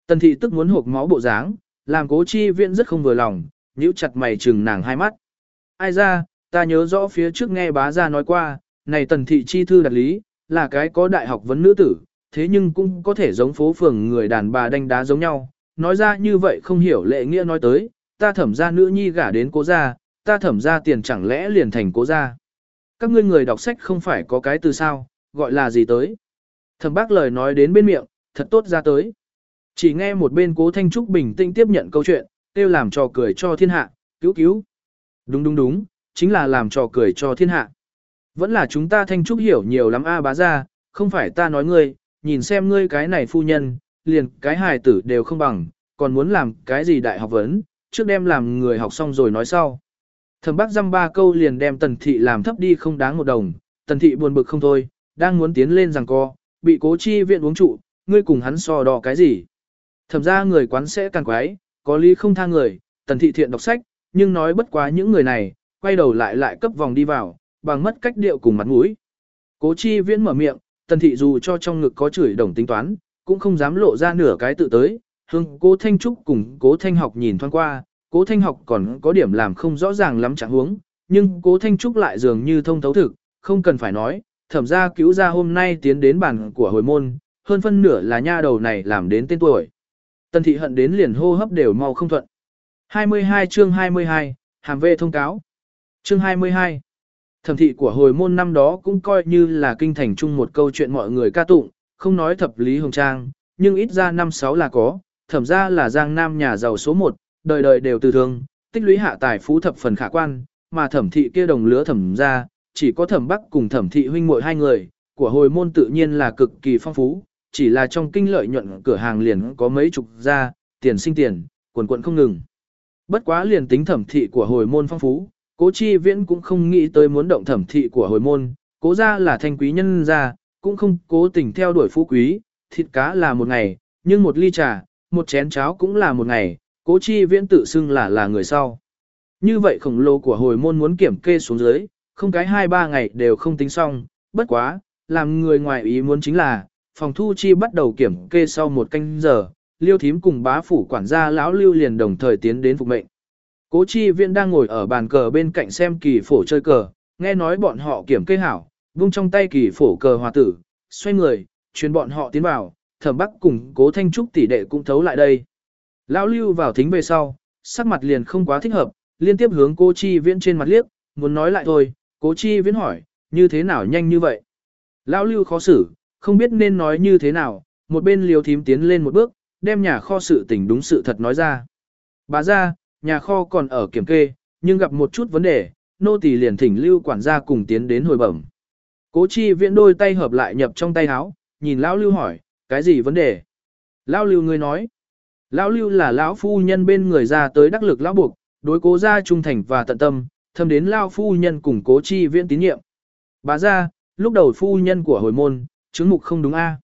Tần thị tức muốn hộp máu bộ dáng, làm cố chi viện rất không vừa lòng, nhíu chặt mày chừng nàng hai mắt. Ai ra, ta nhớ rõ phía trước nghe bá gia nói qua, này tần thị chi thư đặt lý, là cái có đại học vấn nữ tử, thế nhưng cũng có thể giống phố phường người đàn bà đánh đá giống nhau. Nói ra như vậy không hiểu lệ nghĩa nói tới, ta thẩm ra nữ nhi gả đến cố gia, ta thẩm ra tiền chẳng lẽ liền thành cố gia. Các ngươi người đọc sách không phải có cái từ sao, gọi là gì tới. Thẩm bác lời nói đến bên miệng, thật tốt ra tới. Chỉ nghe một bên cố Thanh Trúc bình tĩnh tiếp nhận câu chuyện, kêu làm trò cười cho thiên hạ, cứu cứu. Đúng đúng đúng, chính là làm trò cười cho thiên hạ. Vẫn là chúng ta Thanh Trúc hiểu nhiều lắm a bá ra, không phải ta nói ngươi, nhìn xem ngươi cái này phu nhân, liền cái hài tử đều không bằng, còn muốn làm cái gì đại học vấn, trước đem làm người học xong rồi nói sau. Thẩm bác dăm ba câu liền đem tần thị làm thấp đi không đáng một đồng, tần thị buồn bực không thôi, đang muốn tiến lên rằng co, bị cố chi viện uống trụ, ngươi cùng hắn so đo cái gì. Thẩm ra người quán sẽ càng quái, có lý không tha người, tần thị thiện đọc sách, nhưng nói bất quá những người này, quay đầu lại lại cấp vòng đi vào, bằng mất cách điệu cùng mặt mũi. Cố chi viễn mở miệng, tần thị dù cho trong ngực có chửi đồng tính toán, cũng không dám lộ ra nửa cái tự tới, hương cố thanh trúc cùng cố thanh học nhìn thoáng qua, cố thanh học còn có điểm làm không rõ ràng lắm chẳng huống, nhưng cố thanh trúc lại dường như thông thấu thực, không cần phải nói, thẩm ra cứu ra hôm nay tiến đến bàn của hồi môn, hơn phân nửa là nha đầu này làm đến tên tuổi. Tần thị hận đến liền hô hấp đều mau không thuận. 22 chương 22, hàm vệ thông cáo. Chương 22 Thẩm thị của hồi môn năm đó cũng coi như là kinh thành chung một câu chuyện mọi người ca tụng, không nói thập lý hồng trang, nhưng ít ra năm sáu là có, thẩm ra là giang nam nhà giàu số một, đời đời đều từ thương, tích lũy hạ tài phú thập phần khả quan, mà thẩm thị kia đồng lứa thẩm ra, chỉ có thẩm bắc cùng thẩm thị huynh muội hai người, của hồi môn tự nhiên là cực kỳ phong phú, chỉ là trong kinh lợi nhuận cửa hàng liền có mấy chục ra, tiền sinh tiền, quần quận không ngừng. Bất quá liền tính thẩm thị của hồi môn phong phú, cố chi viễn cũng không nghĩ tới muốn động thẩm thị của hồi môn, cố ra là thanh quý nhân ra, cũng không cố tình theo đuổi phú quý, thịt cá là một ngày, nhưng một ly trà, một chén cháo cũng là một ngày, cố chi viễn tự xưng là là người sau. Như vậy khổng lồ của hồi môn muốn kiểm kê xuống dưới, không cái hai ba ngày đều không tính xong, bất quá, làm người ngoài ý muốn chính là, phòng thu chi bắt đầu kiểm kê sau một canh giờ, liêu thím cùng bá phủ quản gia lão lưu liền đồng thời tiến đến phục mệnh. Cố chi Viên đang ngồi ở bàn cờ bên cạnh xem kỳ phổ chơi cờ, nghe nói bọn họ kiểm kê hảo, vung trong tay kỳ phổ cờ hòa tử, xoay người, truyền bọn họ tiến vào, thẩm bắc cùng cố thanh trúc tỷ đệ cũng thấu lại đây. Lão lưu vào thính về sau, sắc mặt liền không quá thích hợp, liên tiếp hướng cố chi viễn trên mặt liếc, muốn nói lại thôi, cố chi viễn hỏi, như thế nào nhanh như vậy? Lão lưu khó xử, không biết nên nói như thế nào, một bên liều thím tiến lên một bước, đem nhà kho sự tình đúng sự thật nói ra. Bà ra, nhà kho còn ở kiểm kê, nhưng gặp một chút vấn đề, nô tỳ liền thỉnh lưu quản gia cùng tiến đến hồi bẩm. Cố chi viễn đôi tay hợp lại nhập trong tay áo, nhìn lão lưu hỏi, cái gì vấn đề? Lão lưu người nói, lão lưu là lão phu nhân bên người ra tới đắc lực lão buộc, đối cố gia trung thành và tận tâm, thâm đến lão phu nhân cùng cố chi viễn tín nhiệm. Bà ra, lúc đầu phu nhân của hồi môn, chứng mục không đúng a.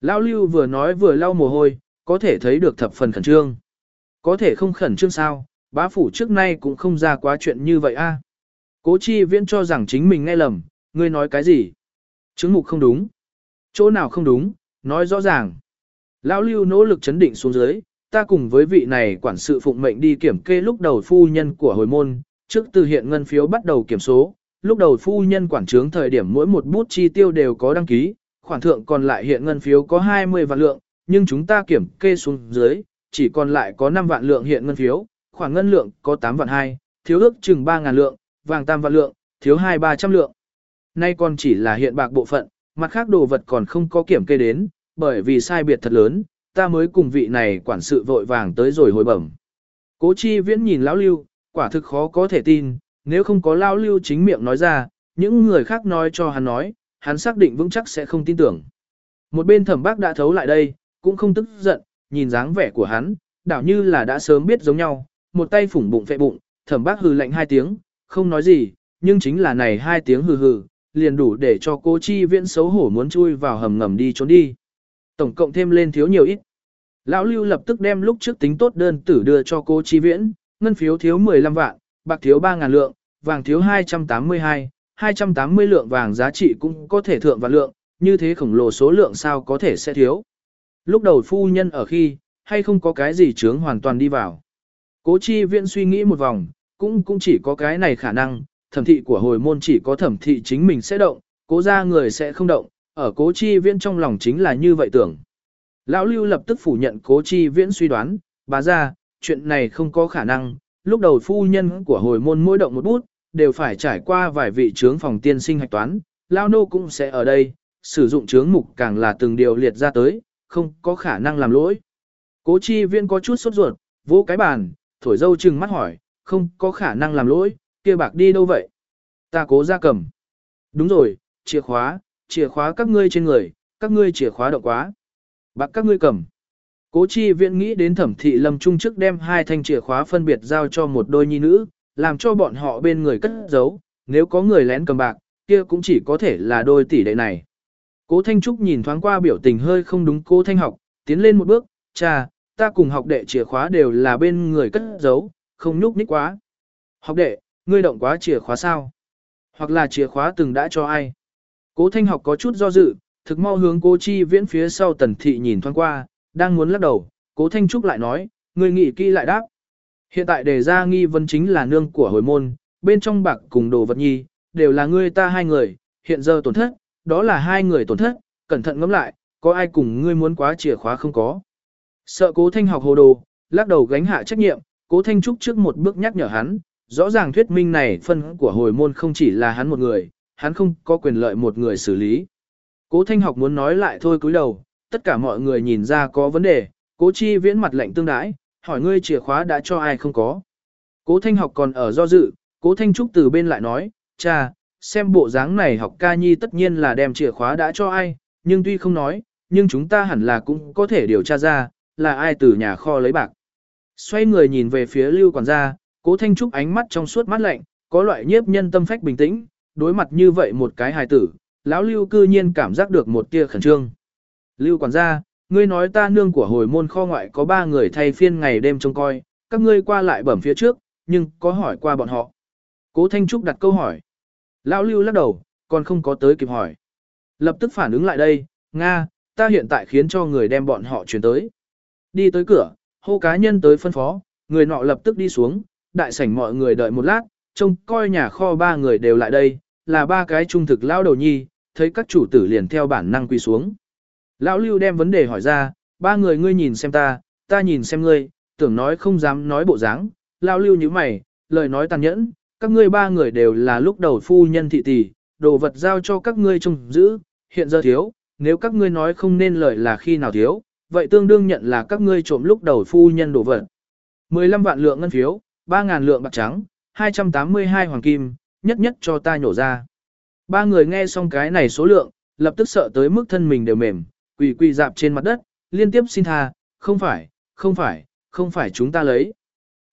Lão lưu vừa nói vừa lau mồ hôi, có thể thấy được thập phần khẩn trương. Có thể không khẩn trương sao, bá phủ trước nay cũng không ra quá chuyện như vậy a. Cố chi viễn cho rằng chính mình nghe lầm, ngươi nói cái gì? Chứng mục không đúng. Chỗ nào không đúng, nói rõ ràng. Lão lưu nỗ lực chấn định xuống dưới, ta cùng với vị này quản sự phụng mệnh đi kiểm kê lúc đầu phu nhân của hồi môn, trước từ hiện ngân phiếu bắt đầu kiểm số, lúc đầu phu nhân quản trướng thời điểm mỗi một bút chi tiêu đều có đăng ký, khoản thượng còn lại hiện ngân phiếu có 20 vạn lượng, nhưng chúng ta kiểm kê xuống dưới, chỉ còn lại có 5 vạn lượng hiện ngân phiếu, khoản ngân lượng có 8 vạn 2, thiếu ước chừng 3 ngàn lượng, vàng tam vạn lượng, thiếu 2 300 lượng. Nay còn chỉ là hiện bạc bộ phận, mặt khác đồ vật còn không có kiểm kê đến, bởi vì sai biệt thật lớn, ta mới cùng vị này quản sự vội vàng tới rồi hồi bẩm. Cố chi viễn nhìn lão lưu, quả thực khó có thể tin, nếu không có lão lưu chính miệng nói ra, những người khác nói cho hắn nói, hắn xác định vững chắc sẽ không tin tưởng. Một bên thẩm bác đã thấu lại đây, cũng không tức giận, nhìn dáng vẻ của hắn, đảo như là đã sớm biết giống nhau, một tay phủng bụng phệ bụng, thẩm bác hừ lạnh hai tiếng, không nói gì, nhưng chính là này hai tiếng hừ hừ, liền đủ để cho cô chi viễn xấu hổ muốn chui vào hầm ngầm đi trốn đi. Tổng cộng thêm lên thiếu nhiều ít. Lão Lưu lập tức đem lúc trước tính tốt đơn tử đưa cho cô chi viễn, ngân phiếu thiếu 15 vạn, bạc thiếu 3 ngàn lượng, vàng thiếu 282, 280 lượng vàng giá trị cũng có thể thượng và lượng, như thế khổng lồ số lượng sao có thể sẽ thiếu. Lúc đầu phu nhân ở khi, hay không có cái gì chướng hoàn toàn đi vào. Cố chi viện suy nghĩ một vòng, cũng cũng chỉ có cái này khả năng, thẩm thị của hồi môn chỉ có thẩm thị chính mình sẽ động, cố ra người sẽ không động, ở cố chi viễn trong lòng chính là như vậy tưởng. Lão Lưu lập tức phủ nhận cố chi viễn suy đoán, bà ra, chuyện này không có khả năng, lúc đầu phu nhân của hồi môn mỗi động một bút, đều phải trải qua vài vị trướng phòng tiên sinh hạch toán, Lao Nô cũng sẽ ở đây, sử dụng trướng mục càng là từng điều liệt ra tới, không có khả năng làm lỗi. Cố chi viên có chút sốt ruột, vỗ cái bàn, thổi dâu chừng mắt hỏi, không có khả năng làm lỗi, kia bạc đi đâu vậy? Ta cố ra cầm. Đúng rồi, chìa khóa, chìa khóa các ngươi trên người, các ngươi chìa khóa động quá. Bạc các ngươi cầm. Cố chi viện nghĩ đến thẩm thị lâm trung trước đem hai thanh chìa khóa phân biệt giao cho một đôi nhi nữ, làm cho bọn họ bên người cất giấu, nếu có người lén cầm bạc, kia cũng chỉ có thể là đôi tỷ đệ này. Cố Thanh Trúc nhìn thoáng qua biểu tình hơi không đúng cô Thanh học, tiến lên một bước, cha, ta cùng học đệ chìa khóa đều là bên người cất giấu, không nhúc nhích quá. Học đệ, ngươi động quá chìa khóa sao? Hoặc là chìa khóa từng đã cho ai? Cố Thanh học có chút do dự, thực mau hướng cố chi viễn phía sau tần thị nhìn thoáng qua, đang muốn lắc đầu, cố Thanh Trúc lại nói, ngươi nghĩ kỹ lại đáp. Hiện tại đề ra nghi vấn chính là nương của hồi môn, bên trong bạc cùng đồ vật nhi, đều là ngươi ta hai người, hiện giờ tổn thất, đó là hai người tổn thất, cẩn thận ngẫm lại, có ai cùng ngươi muốn quá chìa khóa không có. Sợ cố thanh học hồ đồ, lắc đầu gánh hạ trách nhiệm, cố thanh trúc trước một bước nhắc nhở hắn, rõ ràng thuyết minh này phân của hồi môn không chỉ là hắn một người, hắn không có quyền lợi một người xử lý. Cố thanh học muốn nói lại thôi cúi đầu, tất cả mọi người nhìn ra có vấn đề, cố chi viễn mặt lạnh tương đãi, hỏi ngươi chìa khóa đã cho ai không có. Cố thanh học còn ở do dự, cố thanh trúc từ bên lại nói, cha, xem bộ dáng này học ca nhi tất nhiên là đem chìa khóa đã cho ai, nhưng tuy không nói, nhưng chúng ta hẳn là cũng có thể điều tra ra, là ai từ nhà kho lấy bạc. Xoay người nhìn về phía lưu quản gia, cố thanh trúc ánh mắt trong suốt mắt lạnh, có loại nhiếp nhân tâm phách bình tĩnh, đối mặt như vậy một cái hài tử, lão lưu cư nhiên cảm giác được một tia khẩn trương. Lưu quản gia, ngươi nói ta nương của hồi môn kho ngoại có ba người thay phiên ngày đêm trông coi, các ngươi qua lại bẩm phía trước, nhưng có hỏi qua bọn họ. Cố Thanh Trúc đặt câu hỏi. Lão Lưu lắc đầu, còn không có tới kịp hỏi. Lập tức phản ứng lại đây, Nga, ta hiện tại khiến cho người đem bọn họ chuyển tới. Đi tới cửa, hô cá nhân tới phân phó, người nọ lập tức đi xuống, đại sảnh mọi người đợi một lát, trông coi nhà kho ba người đều lại đây, là ba cái trung thực lao đầu nhi, thấy các chủ tử liền theo bản năng quỳ xuống. Lão Lưu đem vấn đề hỏi ra, ba người ngươi nhìn xem ta, ta nhìn xem ngươi, tưởng nói không dám nói bộ dáng. Lão Lưu như mày, lời nói tàn nhẫn, các ngươi ba người đều là lúc đầu phu nhân thị tỷ, đồ vật giao cho các ngươi trông giữ, hiện giờ thiếu, nếu các ngươi nói không nên lời là khi nào thiếu, vậy tương đương nhận là các ngươi trộm lúc đầu phu nhân đồ vật. 15 vạn lượng ngân phiếu, 3.000 lượng bạc trắng, 282 hoàng kim, nhất nhất cho ta nhổ ra. Ba người nghe xong cái này số lượng, lập tức sợ tới mức thân mình đều mềm, quỳ quỳ dạp trên mặt đất, liên tiếp xin tha, không phải, không phải, không phải chúng ta lấy.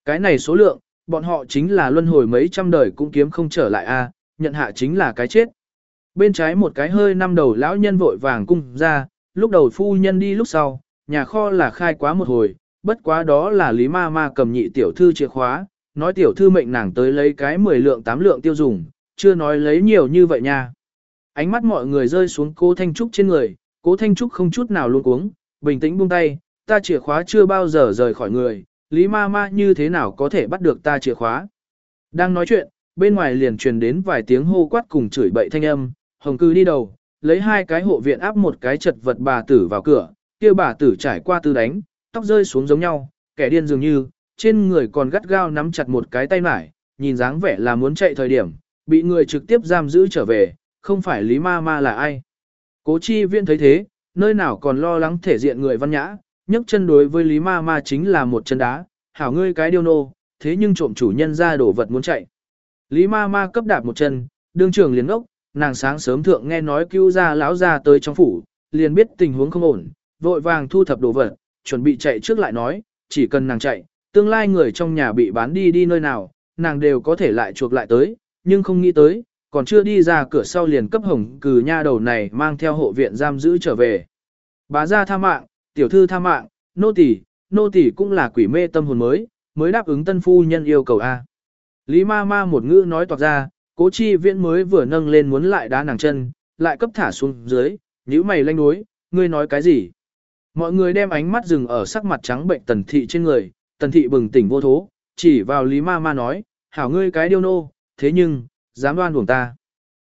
Cái này số lượng, bọn họ chính là luân hồi mấy trăm đời cũng kiếm không trở lại a, nhận hạ chính là cái chết. Bên trái một cái hơi năm đầu lão nhân vội vàng cung ra, lúc đầu phu nhân đi lúc sau, nhà kho là khai quá một hồi, bất quá đó là Lý Ma Ma cầm nhị tiểu thư chìa khóa, nói tiểu thư mệnh nàng tới lấy cái 10 lượng 8 lượng tiêu dùng, chưa nói lấy nhiều như vậy nha. Ánh mắt mọi người rơi xuống cô Thanh Trúc trên người, cố Thanh Trúc không chút nào luôn cuống, bình tĩnh buông tay, ta chìa khóa chưa bao giờ rời khỏi người, Lý Ma Ma như thế nào có thể bắt được ta chìa khóa. Đang nói chuyện, bên ngoài liền truyền đến vài tiếng hô quát cùng chửi bậy thanh âm, hồng cư đi đầu, lấy hai cái hộ viện áp một cái chật vật bà tử vào cửa, kia bà tử trải qua tư đánh, tóc rơi xuống giống nhau, kẻ điên dường như, trên người còn gắt gao nắm chặt một cái tay mải, nhìn dáng vẻ là muốn chạy thời điểm, bị người trực tiếp giam giữ trở về, không phải Lý Ma Ma là ai. Cố chi viên thấy thế, nơi nào còn lo lắng thể diện người văn nhã, nhấc chân đối với Lý Ma Ma chính là một chân đá, hảo ngươi cái điêu nô, thế nhưng trộm chủ nhân ra đổ vật muốn chạy. Lý Ma Ma cấp đạp một chân, đương trường liền ngốc. nàng sáng sớm thượng nghe nói cứu ra lão ra tới trong phủ, liền biết tình huống không ổn, vội vàng thu thập đồ vật, chuẩn bị chạy trước lại nói, chỉ cần nàng chạy, tương lai người trong nhà bị bán đi đi nơi nào, nàng đều có thể lại chuộc lại tới, nhưng không nghĩ tới, còn chưa đi ra cửa sau liền cấp hồng cừ nha đầu này mang theo hộ viện giam giữ trở về. Bá ra tha mạng, tiểu thư tha mạng, nô tỳ, nô tỳ cũng là quỷ mê tâm hồn mới, mới đáp ứng tân phu nhân yêu cầu A. Lý ma ma một ngữ nói toạc ra, cố chi viễn mới vừa nâng lên muốn lại đá nàng chân, lại cấp thả xuống dưới, nhíu mày lanh đối, ngươi nói cái gì? Mọi người đem ánh mắt dừng ở sắc mặt trắng bệnh tần thị trên người, tần thị bừng tỉnh vô thố, chỉ vào Lý ma ma nói, hảo ngươi cái điêu nô, thế nhưng, dám đoan buồng ta.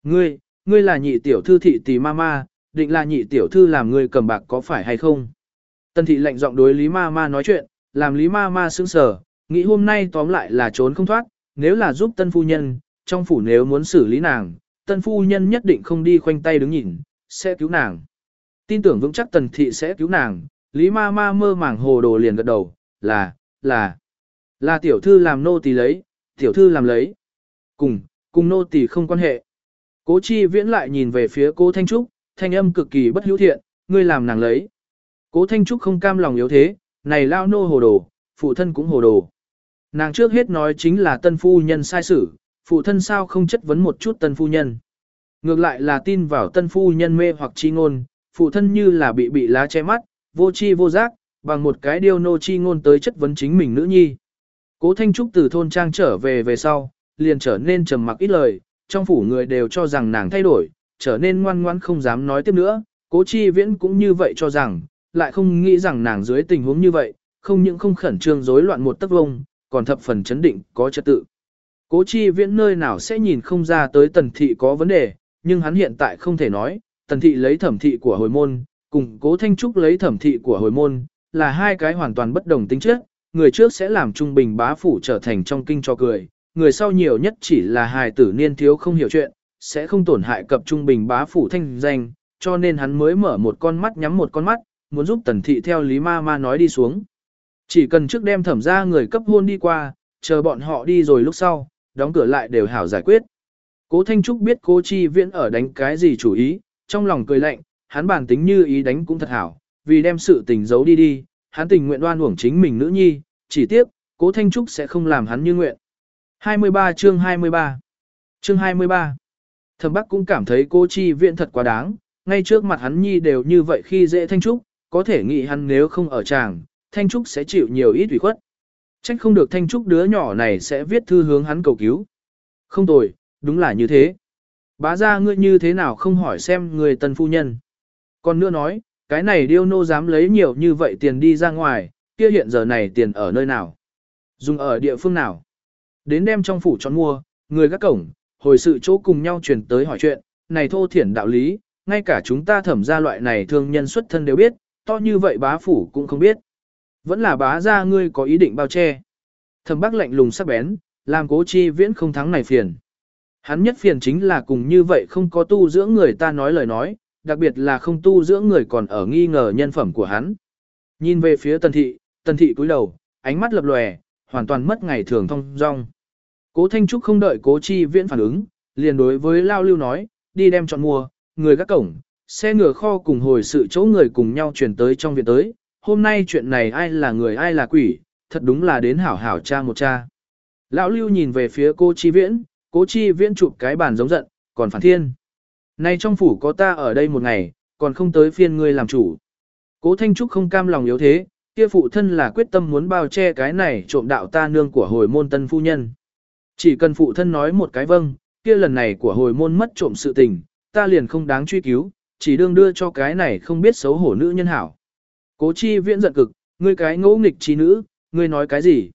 Ngươi, ngươi là nhị tiểu thư thị tỷ ma ma, định là nhị tiểu thư làm ngươi cầm bạc có phải hay không? Tần thị lệnh giọng đối Lý ma ma nói chuyện, làm Lý ma ma sững sờ, nghĩ hôm nay tóm lại là trốn không thoát, nếu là giúp tân phu nhân, trong phủ nếu muốn xử lý nàng, tân phu nhân nhất định không đi khoanh tay đứng nhìn, sẽ cứu nàng. Tin tưởng vững chắc tần thị sẽ cứu nàng, Lý ma ma mơ màng hồ đồ liền gật đầu, là, là, là tiểu thư làm nô tỳ lấy, tiểu thư làm lấy. Cùng, cùng nô tỳ không quan hệ. Cố chi viễn lại nhìn về phía cố Thanh Trúc, thanh âm cực kỳ bất hữu thiện, ngươi làm nàng lấy. Cố Thanh Trúc không cam lòng yếu thế, này lao nô hồ đồ, phụ thân cũng hồ đồ. Nàng trước hết nói chính là tân phu nhân sai sử, phụ thân sao không chất vấn một chút tân phu nhân. Ngược lại là tin vào tân phu nhân mê hoặc chi ngôn, phụ thân như là bị bị lá che mắt, vô chi vô giác, bằng một cái điều nô chi ngôn tới chất vấn chính mình nữ nhi. Cố Thanh Trúc từ thôn trang trở về về sau, liền trở nên trầm mặc ít lời, trong phủ người đều cho rằng nàng thay đổi, trở nên ngoan ngoãn không dám nói tiếp nữa, cố chi viễn cũng như vậy cho rằng, lại không nghĩ rằng nàng dưới tình huống như vậy, không những không khẩn trương rối loạn một tấc vông, còn thập phần chấn định, có trật tự. Cố chi viễn nơi nào sẽ nhìn không ra tới tần thị có vấn đề, nhưng hắn hiện tại không thể nói, tần thị lấy thẩm thị của hồi môn, cùng cố thanh trúc lấy thẩm thị của hồi môn, là hai cái hoàn toàn bất đồng tính chất, người trước sẽ làm trung bình bá phủ trở thành trong kinh cho cười, người sau nhiều nhất chỉ là hài tử niên thiếu không hiểu chuyện, sẽ không tổn hại cập trung bình bá phủ thanh danh, cho nên hắn mới mở một con mắt nhắm một con mắt, muốn giúp tần thị theo lý ma ma nói đi xuống. Chỉ cần trước đem thẩm ra người cấp hôn đi qua, chờ bọn họ đi rồi lúc sau, đóng cửa lại đều hảo giải quyết. Cố Thanh Trúc biết cố chi viễn ở đánh cái gì chủ ý, trong lòng cười lạnh, hắn bản tính như ý đánh cũng thật hảo, vì đem sự tình giấu đi đi, hắn tình nguyện đoan uổng chính mình nữ nhi, chỉ tiếc, cố Thanh Trúc sẽ không làm hắn như nguyện. 23 chương 23 Chương 23 Thẩm Bắc cũng cảm thấy cô chi viện thật quá đáng, ngay trước mặt hắn nhi đều như vậy khi dễ Thanh Trúc, có thể nghĩ hắn nếu không ở chàng, Thanh Trúc sẽ chịu nhiều ít ủy khuất. Trách không được Thanh Trúc đứa nhỏ này sẽ viết thư hướng hắn cầu cứu. Không tồi, đúng là như thế. Bá ra ngươi như thế nào không hỏi xem người tân phu nhân. Còn nữa nói, cái này điêu nô dám lấy nhiều như vậy tiền đi ra ngoài, kia hiện giờ này tiền ở nơi nào? Dùng ở địa phương nào? Đến đem trong phủ chọn mua, người gác cổng, hồi sự chỗ cùng nhau truyền tới hỏi chuyện, này thô thiển đạo lý, ngay cả chúng ta thẩm ra loại này thương nhân xuất thân đều biết, to như vậy bá phủ cũng không biết. Vẫn là bá ra ngươi có ý định bao che. Thẩm bác lạnh lùng sắc bén, làm cố chi viễn không thắng này phiền. Hắn nhất phiền chính là cùng như vậy không có tu dưỡng người ta nói lời nói, đặc biệt là không tu dưỡng người còn ở nghi ngờ nhân phẩm của hắn. Nhìn về phía tần thị, tần thị cúi đầu, ánh mắt lập lòe, hoàn toàn mất ngày thường thông dong. Cố Thanh Trúc không đợi cố chi viễn phản ứng, liền đối với Lao Lưu nói, đi đem chọn mua, người gác cổng, xe ngựa kho cùng hồi sự chỗ người cùng nhau chuyển tới trong viện tới, hôm nay chuyện này ai là người ai là quỷ, thật đúng là đến hảo hảo cha một cha. Lão Lưu nhìn về phía cố Chi Viễn, cố Chi Viễn chụp cái bàn giống giận, còn phản thiên. Nay trong phủ có ta ở đây một ngày, còn không tới phiên ngươi làm chủ. Cố Thanh Trúc không cam lòng yếu thế, kia phụ thân là quyết tâm muốn bao che cái này trộm đạo ta nương của hồi môn tân phu nhân. Chỉ cần phụ thân nói một cái vâng, kia lần này của hồi môn mất trộm sự tình, ta liền không đáng truy cứu, chỉ đương đưa cho cái này không biết xấu hổ nữ nhân hảo. Cố chi viễn giận cực, ngươi cái ngỗ nghịch trí nữ, ngươi nói cái gì?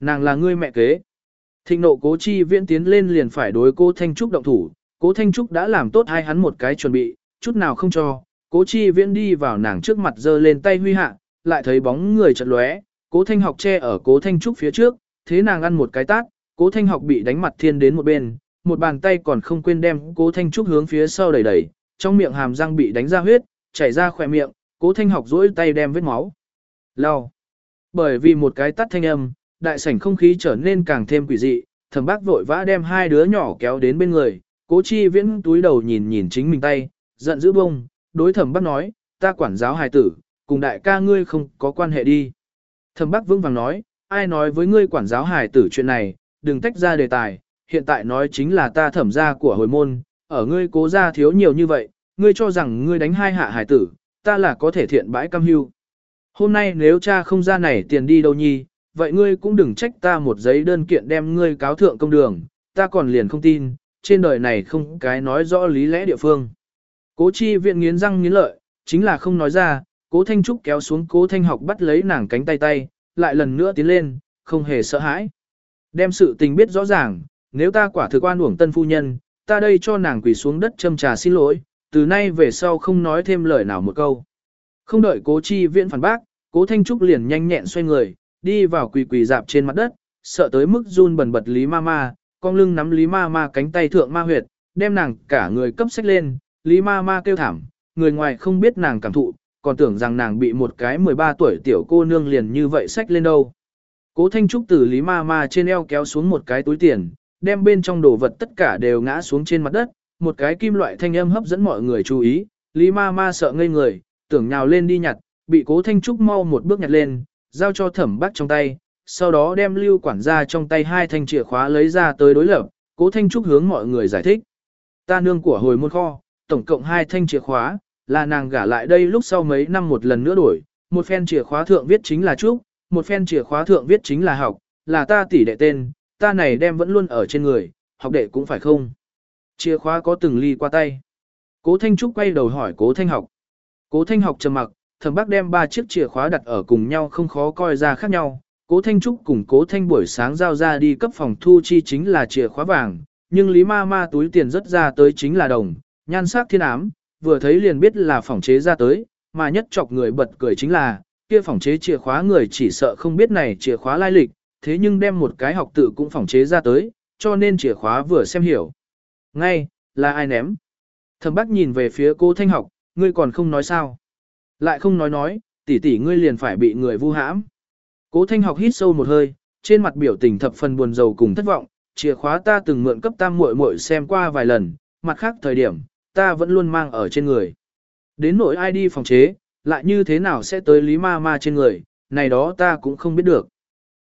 Nàng là ngươi mẹ kế. Thịnh nộ cố chi viễn tiến lên liền phải đối cô Thanh Trúc động thủ, cố Thanh Trúc đã làm tốt hai hắn một cái chuẩn bị, chút nào không cho, cố chi viễn đi vào nàng trước mặt giơ lên tay huy hạ, lại thấy bóng người chật lóe, cố Thanh học che ở cố Thanh Trúc phía trước, thế nàng ăn một cái tát, cố Thanh học bị đánh mặt thiên đến một bên, một bàn tay còn không quên đem cố Thanh Trúc hướng phía sau đẩy đẩy, trong miệng hàm răng bị đánh ra huyết, chảy ra khỏe miệng, cố Thanh học duỗi tay đem vết máu. Lau. Bởi vì một cái tắt thanh âm, đại sảnh không khí trở nên càng thêm quỷ dị, thẩm bác vội vã đem hai đứa nhỏ kéo đến bên người, cố chi viễn túi đầu nhìn nhìn chính mình tay, giận dữ bông, đối thẩm bác nói, ta quản giáo hài tử, cùng đại ca ngươi không có quan hệ đi. Thẩm bác vững vàng nói, ai nói với ngươi quản giáo hài tử chuyện này, đừng tách ra đề tài, hiện tại nói chính là ta thẩm gia của hồi môn, ở ngươi cố gia thiếu nhiều như vậy, ngươi cho rằng ngươi đánh hai hạ hài tử, ta là có thể thiện bãi cam hưu. Hôm nay nếu cha không ra này tiền đi đâu nhi, vậy ngươi cũng đừng trách ta một giấy đơn kiện đem ngươi cáo thượng công đường, ta còn liền không tin, trên đời này không cái nói rõ lý lẽ địa phương. Cố chi viện nghiến răng nghiến lợi, chính là không nói ra, cố thanh trúc kéo xuống cố thanh học bắt lấy nàng cánh tay tay, lại lần nữa tiến lên, không hề sợ hãi. Đem sự tình biết rõ ràng, nếu ta quả thực oan uổng tân phu nhân, ta đây cho nàng quỳ xuống đất châm trà xin lỗi, từ nay về sau không nói thêm lời nào một câu. Không đợi cố chi viễn phản bác, cố thanh trúc liền nhanh nhẹn xoay người, đi vào quỳ quỳ dạp trên mặt đất, sợ tới mức run bần bật Lý Ma Ma, con lưng nắm Lý Ma Ma cánh tay thượng ma huyệt, đem nàng cả người cấp sách lên, Lý Ma Ma kêu thảm, người ngoài không biết nàng cảm thụ, còn tưởng rằng nàng bị một cái 13 tuổi tiểu cô nương liền như vậy xách lên đâu. Cố Thanh Trúc từ Lý Ma Ma trên eo kéo xuống một cái túi tiền, đem bên trong đồ vật tất cả đều ngã xuống trên mặt đất, một cái kim loại thanh âm hấp dẫn mọi người chú ý, Lý Ma Ma sợ ngây người, tưởng nhào lên đi nhặt, bị Cố Thanh Trúc mau một bước nhặt lên, giao cho thẩm bác trong tay, sau đó đem lưu quản gia trong tay hai thanh chìa khóa lấy ra tới đối lập, cố Thanh Trúc hướng mọi người giải thích. Ta nương của hồi môn kho, tổng cộng hai thanh chìa khóa, là nàng gả lại đây lúc sau mấy năm một lần nữa đổi, một phen chìa khóa thượng viết chính là Trúc, một phen chìa khóa thượng viết chính là học, là ta tỷ đệ tên, ta này đem vẫn luôn ở trên người, học đệ cũng phải không. Chìa khóa có từng ly qua tay. Cố Thanh Trúc quay đầu hỏi Cố Thanh học. Cố Thanh học trầm mặc, thẩm bác đem ba chiếc chìa khóa đặt ở cùng nhau không khó coi ra khác nhau. Cố Thanh Trúc cùng Cố Thanh buổi sáng giao ra đi cấp phòng thu chi chính là chìa khóa vàng, nhưng Lý Ma Ma túi tiền rất ra tới chính là đồng, nhan sắc thiên ám, vừa thấy liền biết là phòng chế ra tới, mà nhất chọc người bật cười chính là, kia phòng chế chìa khóa người chỉ sợ không biết này chìa khóa lai lịch, thế nhưng đem một cái học tự cũng phòng chế ra tới, cho nên chìa khóa vừa xem hiểu. Ngay, là ai ném? Thẩm Bác nhìn về phía cô Thanh học, ngươi còn không nói sao? Lại không nói nói, tỷ tỷ ngươi liền phải bị người vu hãm. Cố Thanh học hít sâu một hơi, trên mặt biểu tình thập phần buồn rầu cùng thất vọng, chìa khóa ta từng mượn cấp tam muội muội xem qua vài lần, mặt khác thời điểm, ta vẫn luôn mang ở trên người. Đến nỗi ai đi phòng chế, lại như thế nào sẽ tới Lý Ma Ma trên người, này đó ta cũng không biết được.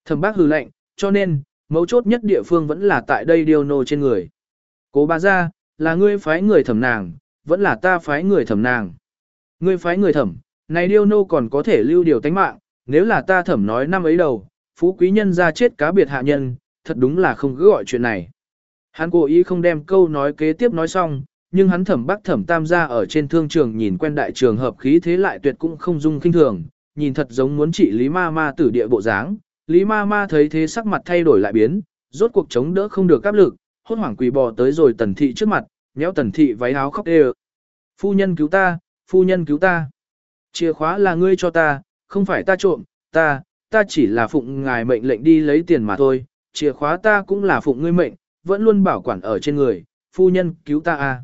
Thẩm bác hừ lạnh, cho nên, mấu chốt nhất địa phương vẫn là tại đây điều nô trên người. Cố bà ra, là ngươi phái người thẩm nàng, vẫn là ta phái người thẩm nàng. Ngươi phái người thẩm, này điêu nô còn có thể lưu điều tánh mạng, nếu là ta thẩm nói năm ấy đầu, phú quý nhân ra chết cá biệt hạ nhân, thật đúng là không cứ gọi chuyện này. Hắn cố ý không đem câu nói kế tiếp nói xong, nhưng hắn thẩm bắc thẩm tam gia ở trên thương trường nhìn quen đại trường hợp khí thế lại tuyệt cũng không dung kinh thường, nhìn thật giống muốn trị Lý Ma Ma tử địa bộ dáng. Lý Ma Ma thấy thế sắc mặt thay đổi lại biến, rốt cuộc chống đỡ không được áp lực, hốt hoảng quỳ bò tới rồi tần thị trước mặt, nhéo tần thị váy áo khóc đều. Phu nhân cứu ta, phu nhân cứu ta. Chìa khóa là ngươi cho ta, không phải ta trộm, ta, ta chỉ là phụng ngài mệnh lệnh đi lấy tiền mà thôi, chìa khóa ta cũng là phụng ngươi mệnh, vẫn luôn bảo quản ở trên người, phu nhân cứu ta a.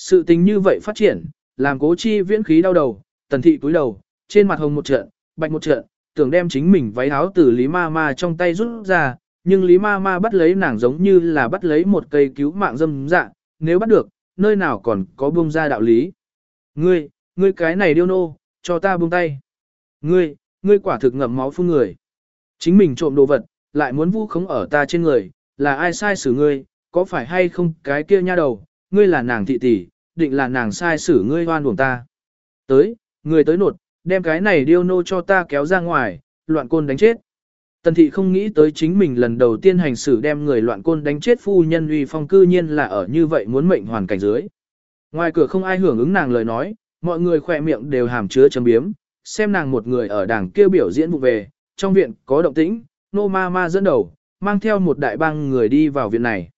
Sự tình như vậy phát triển, làm cố chi viễn khí đau đầu, tần thị cúi đầu, trên mặt hồng một trận, bạch một trận, tưởng đem chính mình váy áo từ Lý Ma Ma trong tay rút ra, nhưng Lý Ma Ma bắt lấy nàng giống như là bắt lấy một cây cứu mạng dâm dạ, nếu bắt được, nơi nào còn có buông ra đạo lý. Ngươi, ngươi cái này điêu nô, cho ta buông tay. Ngươi, ngươi quả thực ngậm máu phun người. Chính mình trộm đồ vật, lại muốn vu khống ở ta trên người, là ai sai xử ngươi, có phải hay không cái kia nha đầu, ngươi là nàng thị tỷ, định là nàng sai xử ngươi hoan buồng ta. Tới, người tới nột, đem cái này điêu nô cho ta kéo ra ngoài, loạn côn đánh chết. Tần thị không nghĩ tới chính mình lần đầu tiên hành xử đem người loạn côn đánh chết phu nhân uy phong cư nhiên là ở như vậy muốn mệnh hoàn cảnh dưới. Ngoài cửa không ai hưởng ứng nàng lời nói, mọi người khỏe miệng đều hàm chứa chấm biếm, xem nàng một người ở đảng kêu biểu diễn vụ về, trong viện có động tĩnh, nô ma ma dẫn đầu, mang theo một đại bang người đi vào viện này.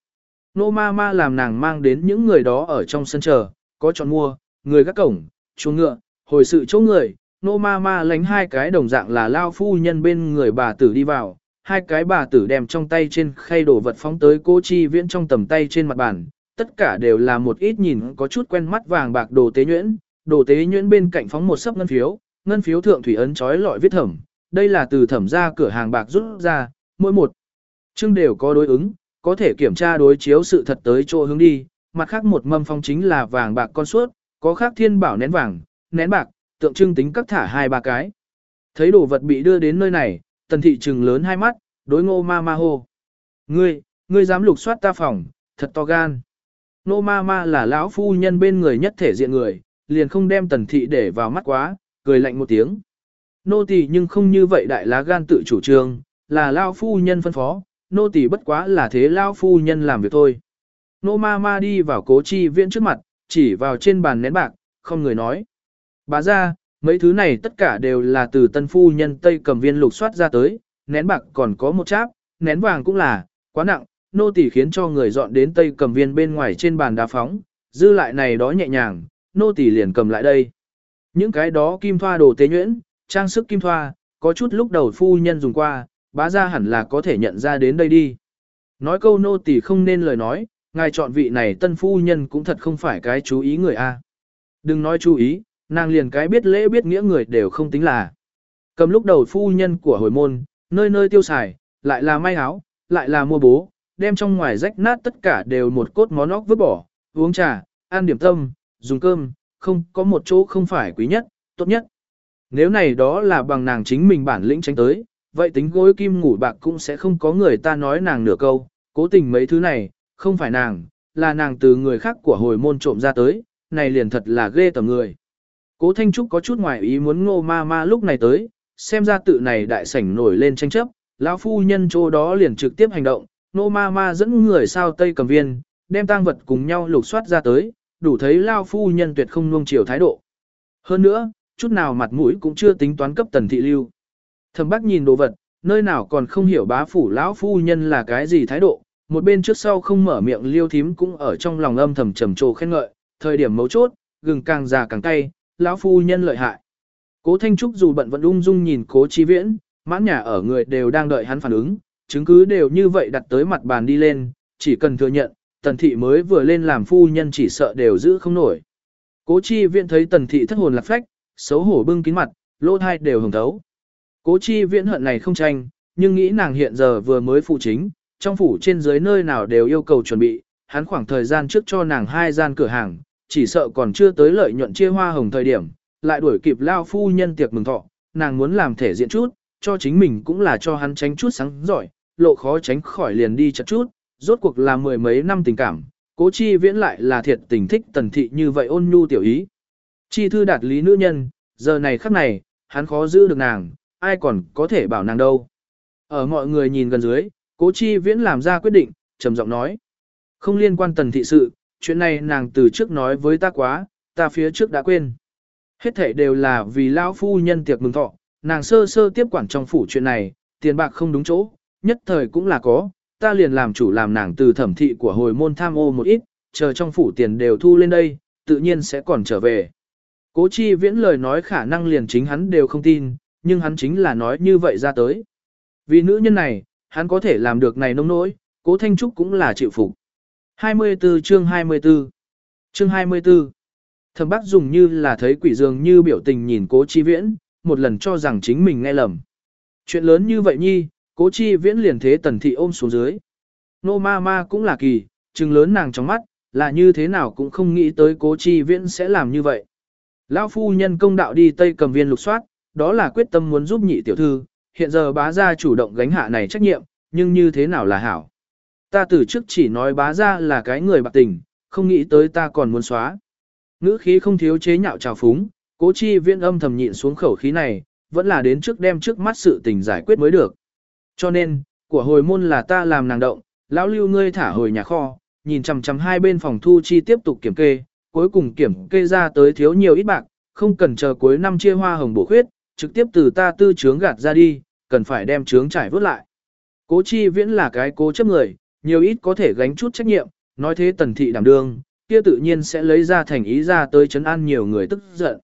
Nô ma ma làm nàng mang đến những người đó ở trong sân chờ, có chọn mua, người gác cổng, chuồng ngựa, hồi sự chỗ người, nô ma ma lánh hai cái đồng dạng là lao phu nhân bên người bà tử đi vào, hai cái bà tử đem trong tay trên khay đổ vật phóng tới cô chi viễn trong tầm tay trên mặt bàn, tất cả đều là một ít nhìn có chút quen mắt vàng bạc đồ tế nhuyễn, đồ tế nhuyễn bên cạnh phóng một sấp ngân phiếu, ngân phiếu thượng thủy ấn trói lọi viết thẩm, đây là từ thẩm ra cửa hàng bạc rút ra, mỗi một chương đều có đối ứng, có thể kiểm tra đối chiếu sự thật tới chỗ hướng đi, mặt khác một mâm phong chính là vàng bạc con suốt, có khác thiên bảo nén vàng, nén bạc, tượng trưng tính các thả hai ba cái. Thấy đồ vật bị đưa đến nơi này, tần thị trừng lớn hai mắt, đối ngô ma ma hô. Ngươi, ngươi dám lục soát ta phòng, thật to gan. Ngô ma ma là lão phu nhân bên người nhất thể diện người, liền không đem tần thị để vào mắt quá, cười lạnh một tiếng. Nô tỳ nhưng không như vậy đại lá gan tự chủ trương, là lão phu nhân phân phó, nô tỳ bất quá là thế lao phu nhân làm việc thôi. Nô ma ma đi vào cố chi viện trước mặt, chỉ vào trên bàn nén bạc, không người nói. Bà ra, mấy thứ này tất cả đều là từ tân phu nhân Tây cầm viên lục soát ra tới, nén bạc còn có một cháp, nén vàng cũng là, quá nặng, nô tỳ khiến cho người dọn đến Tây cầm viên bên ngoài trên bàn đá phóng, dư lại này đó nhẹ nhàng, nô tỳ liền cầm lại đây. Những cái đó kim thoa đồ tế nhuyễn, trang sức kim thoa, có chút lúc đầu phu nhân dùng qua, bá gia hẳn là có thể nhận ra đến đây đi. Nói câu nô tỳ không nên lời nói, ngài chọn vị này tân phu nhân cũng thật không phải cái chú ý người a. Đừng nói chú ý, nàng liền cái biết lễ biết nghĩa người đều không tính là. Cầm lúc đầu phu nhân của hồi môn, nơi nơi tiêu xài, lại là may áo, lại là mua bố, đem trong ngoài rách nát tất cả đều một cốt món óc vứt bỏ, uống trà, ăn điểm tâm, dùng cơm, không có một chỗ không phải quý nhất, tốt nhất. Nếu này đó là bằng nàng chính mình bản lĩnh tránh tới, vậy tính gối kim ngủ bạc cũng sẽ không có người ta nói nàng nửa câu, cố tình mấy thứ này, không phải nàng, là nàng từ người khác của hồi môn trộm ra tới, này liền thật là ghê tầm người. Cố Thanh Trúc có chút ngoài ý muốn ngô ma ma lúc này tới, xem ra tự này đại sảnh nổi lên tranh chấp, lão phu nhân chỗ đó liền trực tiếp hành động, ngô ma ma dẫn người sao tây cầm viên, đem tang vật cùng nhau lục soát ra tới, đủ thấy lão phu nhân tuyệt không nuông chiều thái độ. Hơn nữa, chút nào mặt mũi cũng chưa tính toán cấp tần thị lưu. Thẩm bác nhìn đồ vật, nơi nào còn không hiểu bá phủ lão phu nhân là cái gì thái độ, một bên trước sau không mở miệng liêu thím cũng ở trong lòng âm thầm trầm trồ khen ngợi, thời điểm mấu chốt, gừng càng già càng cay, lão phu nhân lợi hại. Cố Thanh Trúc dù bận vẫn ung dung nhìn cố chi viễn, mãn nhà ở người đều đang đợi hắn phản ứng, chứng cứ đều như vậy đặt tới mặt bàn đi lên, chỉ cần thừa nhận, tần thị mới vừa lên làm phu nhân chỉ sợ đều giữ không nổi. Cố chi viễn thấy tần thị thất hồn lạc phách, xấu hổ bưng kín mặt, lỗ thai đều hồng thấu. Cố chi viễn hận này không tranh, nhưng nghĩ nàng hiện giờ vừa mới phụ chính, trong phủ trên dưới nơi nào đều yêu cầu chuẩn bị, hắn khoảng thời gian trước cho nàng hai gian cửa hàng, chỉ sợ còn chưa tới lợi nhuận chia hoa hồng thời điểm, lại đuổi kịp lao phu nhân tiệc mừng thọ, nàng muốn làm thể diện chút, cho chính mình cũng là cho hắn tránh chút sáng giỏi, lộ khó tránh khỏi liền đi chặt chút, rốt cuộc là mười mấy năm tình cảm, cố chi viễn lại là thiệt tình thích tần thị như vậy ôn nhu tiểu ý. Chi thư đạt lý nữ nhân, giờ này khắc này, hắn khó giữ được nàng, ai còn có thể bảo nàng đâu. Ở mọi người nhìn gần dưới, cố chi viễn làm ra quyết định, trầm giọng nói. Không liên quan tần thị sự, chuyện này nàng từ trước nói với ta quá, ta phía trước đã quên. Hết thể đều là vì lão phu nhân tiệc mừng thọ, nàng sơ sơ tiếp quản trong phủ chuyện này, tiền bạc không đúng chỗ, nhất thời cũng là có, ta liền làm chủ làm nàng từ thẩm thị của hồi môn tham ô một ít, chờ trong phủ tiền đều thu lên đây, tự nhiên sẽ còn trở về. Cố chi viễn lời nói khả năng liền chính hắn đều không tin, nhưng hắn chính là nói như vậy ra tới. Vì nữ nhân này, hắn có thể làm được này nông nỗi, cố Thanh Trúc cũng là chịu phục. 24 chương 24 Chương 24 Thẩm bác dùng như là thấy quỷ dường như biểu tình nhìn cố chi viễn, một lần cho rằng chính mình nghe lầm. Chuyện lớn như vậy nhi, cố chi viễn liền thế tần thị ôm xuống dưới. Nô ma ma cũng là kỳ, trừng lớn nàng trong mắt, là như thế nào cũng không nghĩ tới cố chi viễn sẽ làm như vậy. Lão phu nhân công đạo đi Tây cầm viên lục soát, đó là quyết tâm muốn giúp nhị tiểu thư, hiện giờ bá gia chủ động gánh hạ này trách nhiệm, nhưng như thế nào là hảo. Ta từ trước chỉ nói bá gia là cái người bạc tình, không nghĩ tới ta còn muốn xóa. Ngữ khí không thiếu chế nhạo trào phúng, cố chi viên âm thầm nhịn xuống khẩu khí này, vẫn là đến trước đem trước mắt sự tình giải quyết mới được. Cho nên, của hồi môn là ta làm nàng động, lão lưu ngươi thả hồi nhà kho, nhìn chằm chằm hai bên phòng thu chi tiếp tục kiểm kê, cuối cùng kiểm kê ra tới thiếu nhiều ít bạc, không cần chờ cuối năm chia hoa hồng bổ khuyết, trực tiếp từ ta tư chướng gạt ra đi, cần phải đem chướng trải vớt lại. Cố chi viễn là cái cố chấp người, nhiều ít có thể gánh chút trách nhiệm, nói thế tần thị đảm đương, kia tự nhiên sẽ lấy ra thành ý ra tới chấn an nhiều người tức giận.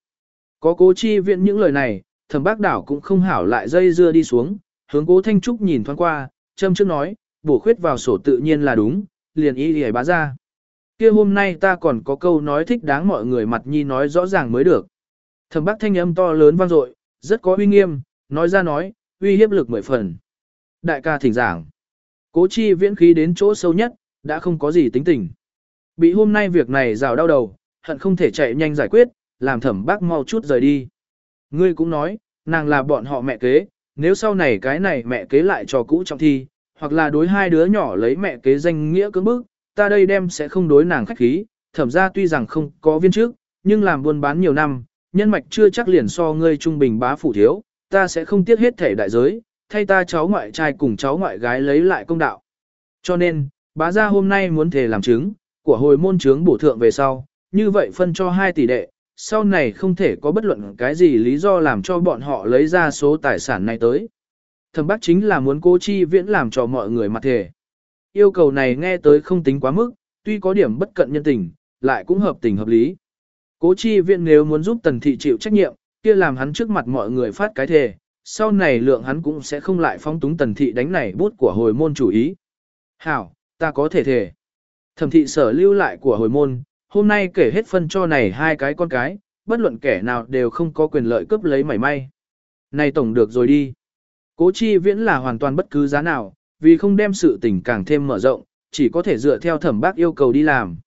Có cố chi viễn những lời này, thẩm bác đảo cũng không hảo lại dây dưa đi xuống, hướng cố thanh trúc nhìn thoáng qua, châm trước nói, bổ khuyết vào sổ tự nhiên là đúng, liền ý hề bá ra. Kia hôm nay ta còn có câu nói thích đáng mọi người mặt nhi nói rõ ràng mới được. Thẩm bác thanh âm to lớn vang dội, rất có uy nghiêm, nói ra nói, uy hiếp lực mười phần. Đại ca thỉnh giảng. Cố chi viễn khí đến chỗ sâu nhất, đã không có gì tính tình. Bị hôm nay việc này rào đau đầu, hận không thể chạy nhanh giải quyết, làm thẩm bác mau chút rời đi. Ngươi cũng nói, nàng là bọn họ mẹ kế, nếu sau này cái này mẹ kế lại cho cũ trong thi, hoặc là đối hai đứa nhỏ lấy mẹ kế danh nghĩa cưỡng bức, ta đây đem sẽ không đối nàng khách khí, thẩm ra tuy rằng không có viên trước, nhưng làm buôn bán nhiều năm, nhân mạch chưa chắc liền so ngươi trung bình bá phủ thiếu, ta sẽ không tiếc hết thể đại giới, thay ta cháu ngoại trai cùng cháu ngoại gái lấy lại công đạo. Cho nên, bá gia hôm nay muốn thể làm chứng, của hồi môn trướng bổ thượng về sau, như vậy phân cho hai tỷ đệ, sau này không thể có bất luận cái gì lý do làm cho bọn họ lấy ra số tài sản này tới. Thẩm bác chính là muốn cố chi viễn làm cho mọi người mặt thể. Yêu cầu này nghe tới không tính quá mức, tuy có điểm bất cận nhân tình, lại cũng hợp tình hợp lý. Cố chi viễn nếu muốn giúp tần thị chịu trách nhiệm, kia làm hắn trước mặt mọi người phát cái thề, sau này lượng hắn cũng sẽ không lại phóng túng tần thị đánh này bút của hồi môn chủ ý. Hảo, ta có thể thề. Thẩm thị sở lưu lại của hồi môn, hôm nay kể hết phân cho này hai cái con cái, bất luận kẻ nào đều không có quyền lợi cướp lấy mảy may. Này tổng được rồi đi. Cố chi viễn là hoàn toàn bất cứ giá nào, vì không đem sự tình càng thêm mở rộng, chỉ có thể dựa theo thẩm bác yêu cầu đi làm.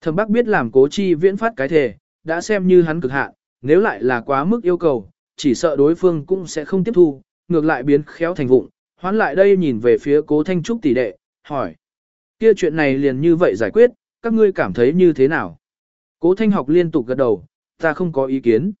Thẩm bác biết làm cố chi viễn phát cái thề, đã xem như hắn cực hạn, nếu lại là quá mức yêu cầu, chỉ sợ đối phương cũng sẽ không tiếp thu, ngược lại biến khéo thành vụng, hoán lại đây nhìn về phía cố Thanh Trúc tỷ đệ, hỏi. Kia chuyện này liền như vậy giải quyết, các ngươi cảm thấy như thế nào? Cố Thanh học liên tục gật đầu, ta không có ý kiến.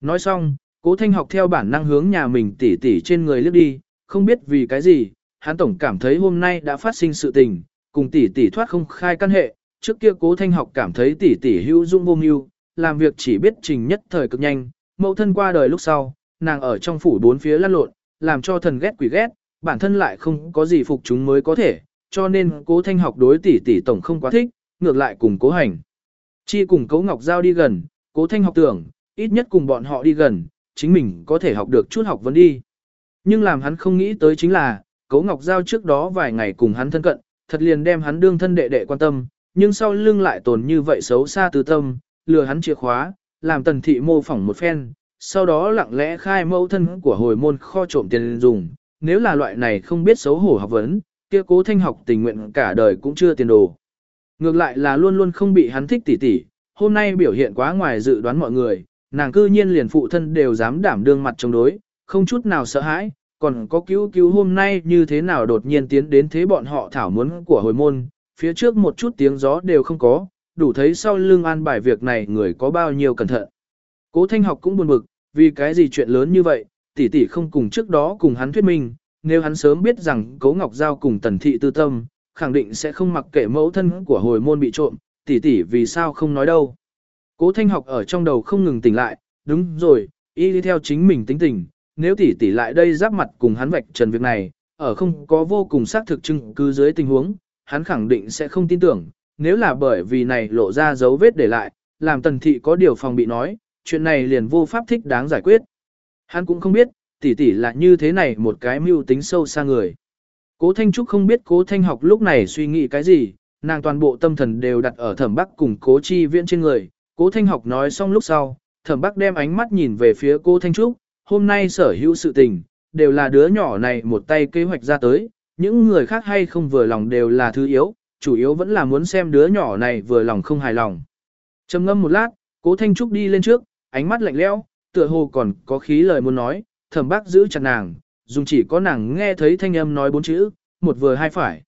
Nói xong, cố Thanh học theo bản năng hướng nhà mình tỷ tỷ trên người liếc đi, không biết vì cái gì, hắn tổng cảm thấy hôm nay đã phát sinh sự tình, cùng tỷ tỷ thoát không khai căn hệ, trước kia cố Thanh học cảm thấy tỷ tỷ hữu dung vô mưu, làm việc chỉ biết trình nhất thời cực nhanh, mẫu thân qua đời lúc sau, nàng ở trong phủ bốn phía lăn lộn, làm cho thần ghét quỷ ghét, bản thân lại không có gì phục chúng mới có thể, cho nên cố thanh học đối tỷ tỷ tổng không quá thích, ngược lại cùng cố hành. Chi cùng cố ngọc giao đi gần, cố thanh học tưởng, ít nhất cùng bọn họ đi gần, chính mình có thể học được chút học vấn đi. Nhưng làm hắn không nghĩ tới chính là, cố ngọc giao trước đó vài ngày cùng hắn thân cận, thật liền đem hắn đương thân đệ đệ quan tâm, nhưng sau lưng lại tồn như vậy xấu xa từ tâm, lừa hắn chìa khóa, làm tần thị mô phỏng một phen, sau đó lặng lẽ khai mẫu thân của hồi môn kho trộm tiền dùng, nếu là loại này không biết xấu hổ học vấn, kia cố thanh học tình nguyện cả đời cũng chưa tiền đồ. Ngược lại là luôn luôn không bị hắn thích tỉ tỉ, hôm nay biểu hiện quá ngoài dự đoán mọi người, nàng cư nhiên liền phụ thân đều dám đảm đương mặt chống đối, không chút nào sợ hãi, còn có cứu cứu hôm nay như thế nào đột nhiên tiến đến thế bọn họ thảo muốn của hồi môn, phía trước một chút tiếng gió đều không có, đủ thấy sau lưng an bài việc này người có bao nhiêu cẩn thận. Cố thanh học cũng buồn bực, vì cái gì chuyện lớn như vậy, tỷ tỷ không cùng trước đó cùng hắn thuyết minh, nếu hắn sớm biết rằng Cố Ngọc Giao cùng Tần Thị tư tâm, khẳng định sẽ không mặc kệ mẫu thân của hồi môn bị trộm, tỷ tỷ vì sao không nói đâu. Cố Thanh học ở trong đầu không ngừng tỉnh lại, đúng rồi, y đi theo chính mình tính tình, nếu tỷ tỷ lại đây giáp mặt cùng hắn vạch trần việc này, ở không có vô cùng xác thực chứng cứ dưới tình huống, hắn khẳng định sẽ không tin tưởng, nếu là bởi vì này lộ ra dấu vết để lại, làm Tần Thị có điều phòng bị nói, chuyện này liền vô pháp thích đáng giải quyết. Hắn cũng không biết, tỷ tỷ là như thế này một cái mưu tính sâu xa người. Cố Thanh Trúc không biết Cố Thanh học lúc này suy nghĩ cái gì, nàng toàn bộ tâm thần đều đặt ở thẩm bắc cùng Cố Chi Viễn trên người. Cố Thanh học nói xong lúc sau, thẩm bắc đem ánh mắt nhìn về phía Cố Thanh Trúc, hôm nay sở hữu sự tình, đều là đứa nhỏ này một tay kế hoạch ra tới, những người khác hay không vừa lòng đều là thứ yếu, chủ yếu vẫn là muốn xem đứa nhỏ này vừa lòng không hài lòng. Trầm ngâm một lát, Cố Thanh Trúc đi lên trước, ánh mắt lạnh lẽo, tựa hồ còn có khí lời muốn nói, thẩm bác giữ chặt nàng, dùng chỉ có nàng nghe thấy thanh âm nói bốn chữ, một vừa hai phải.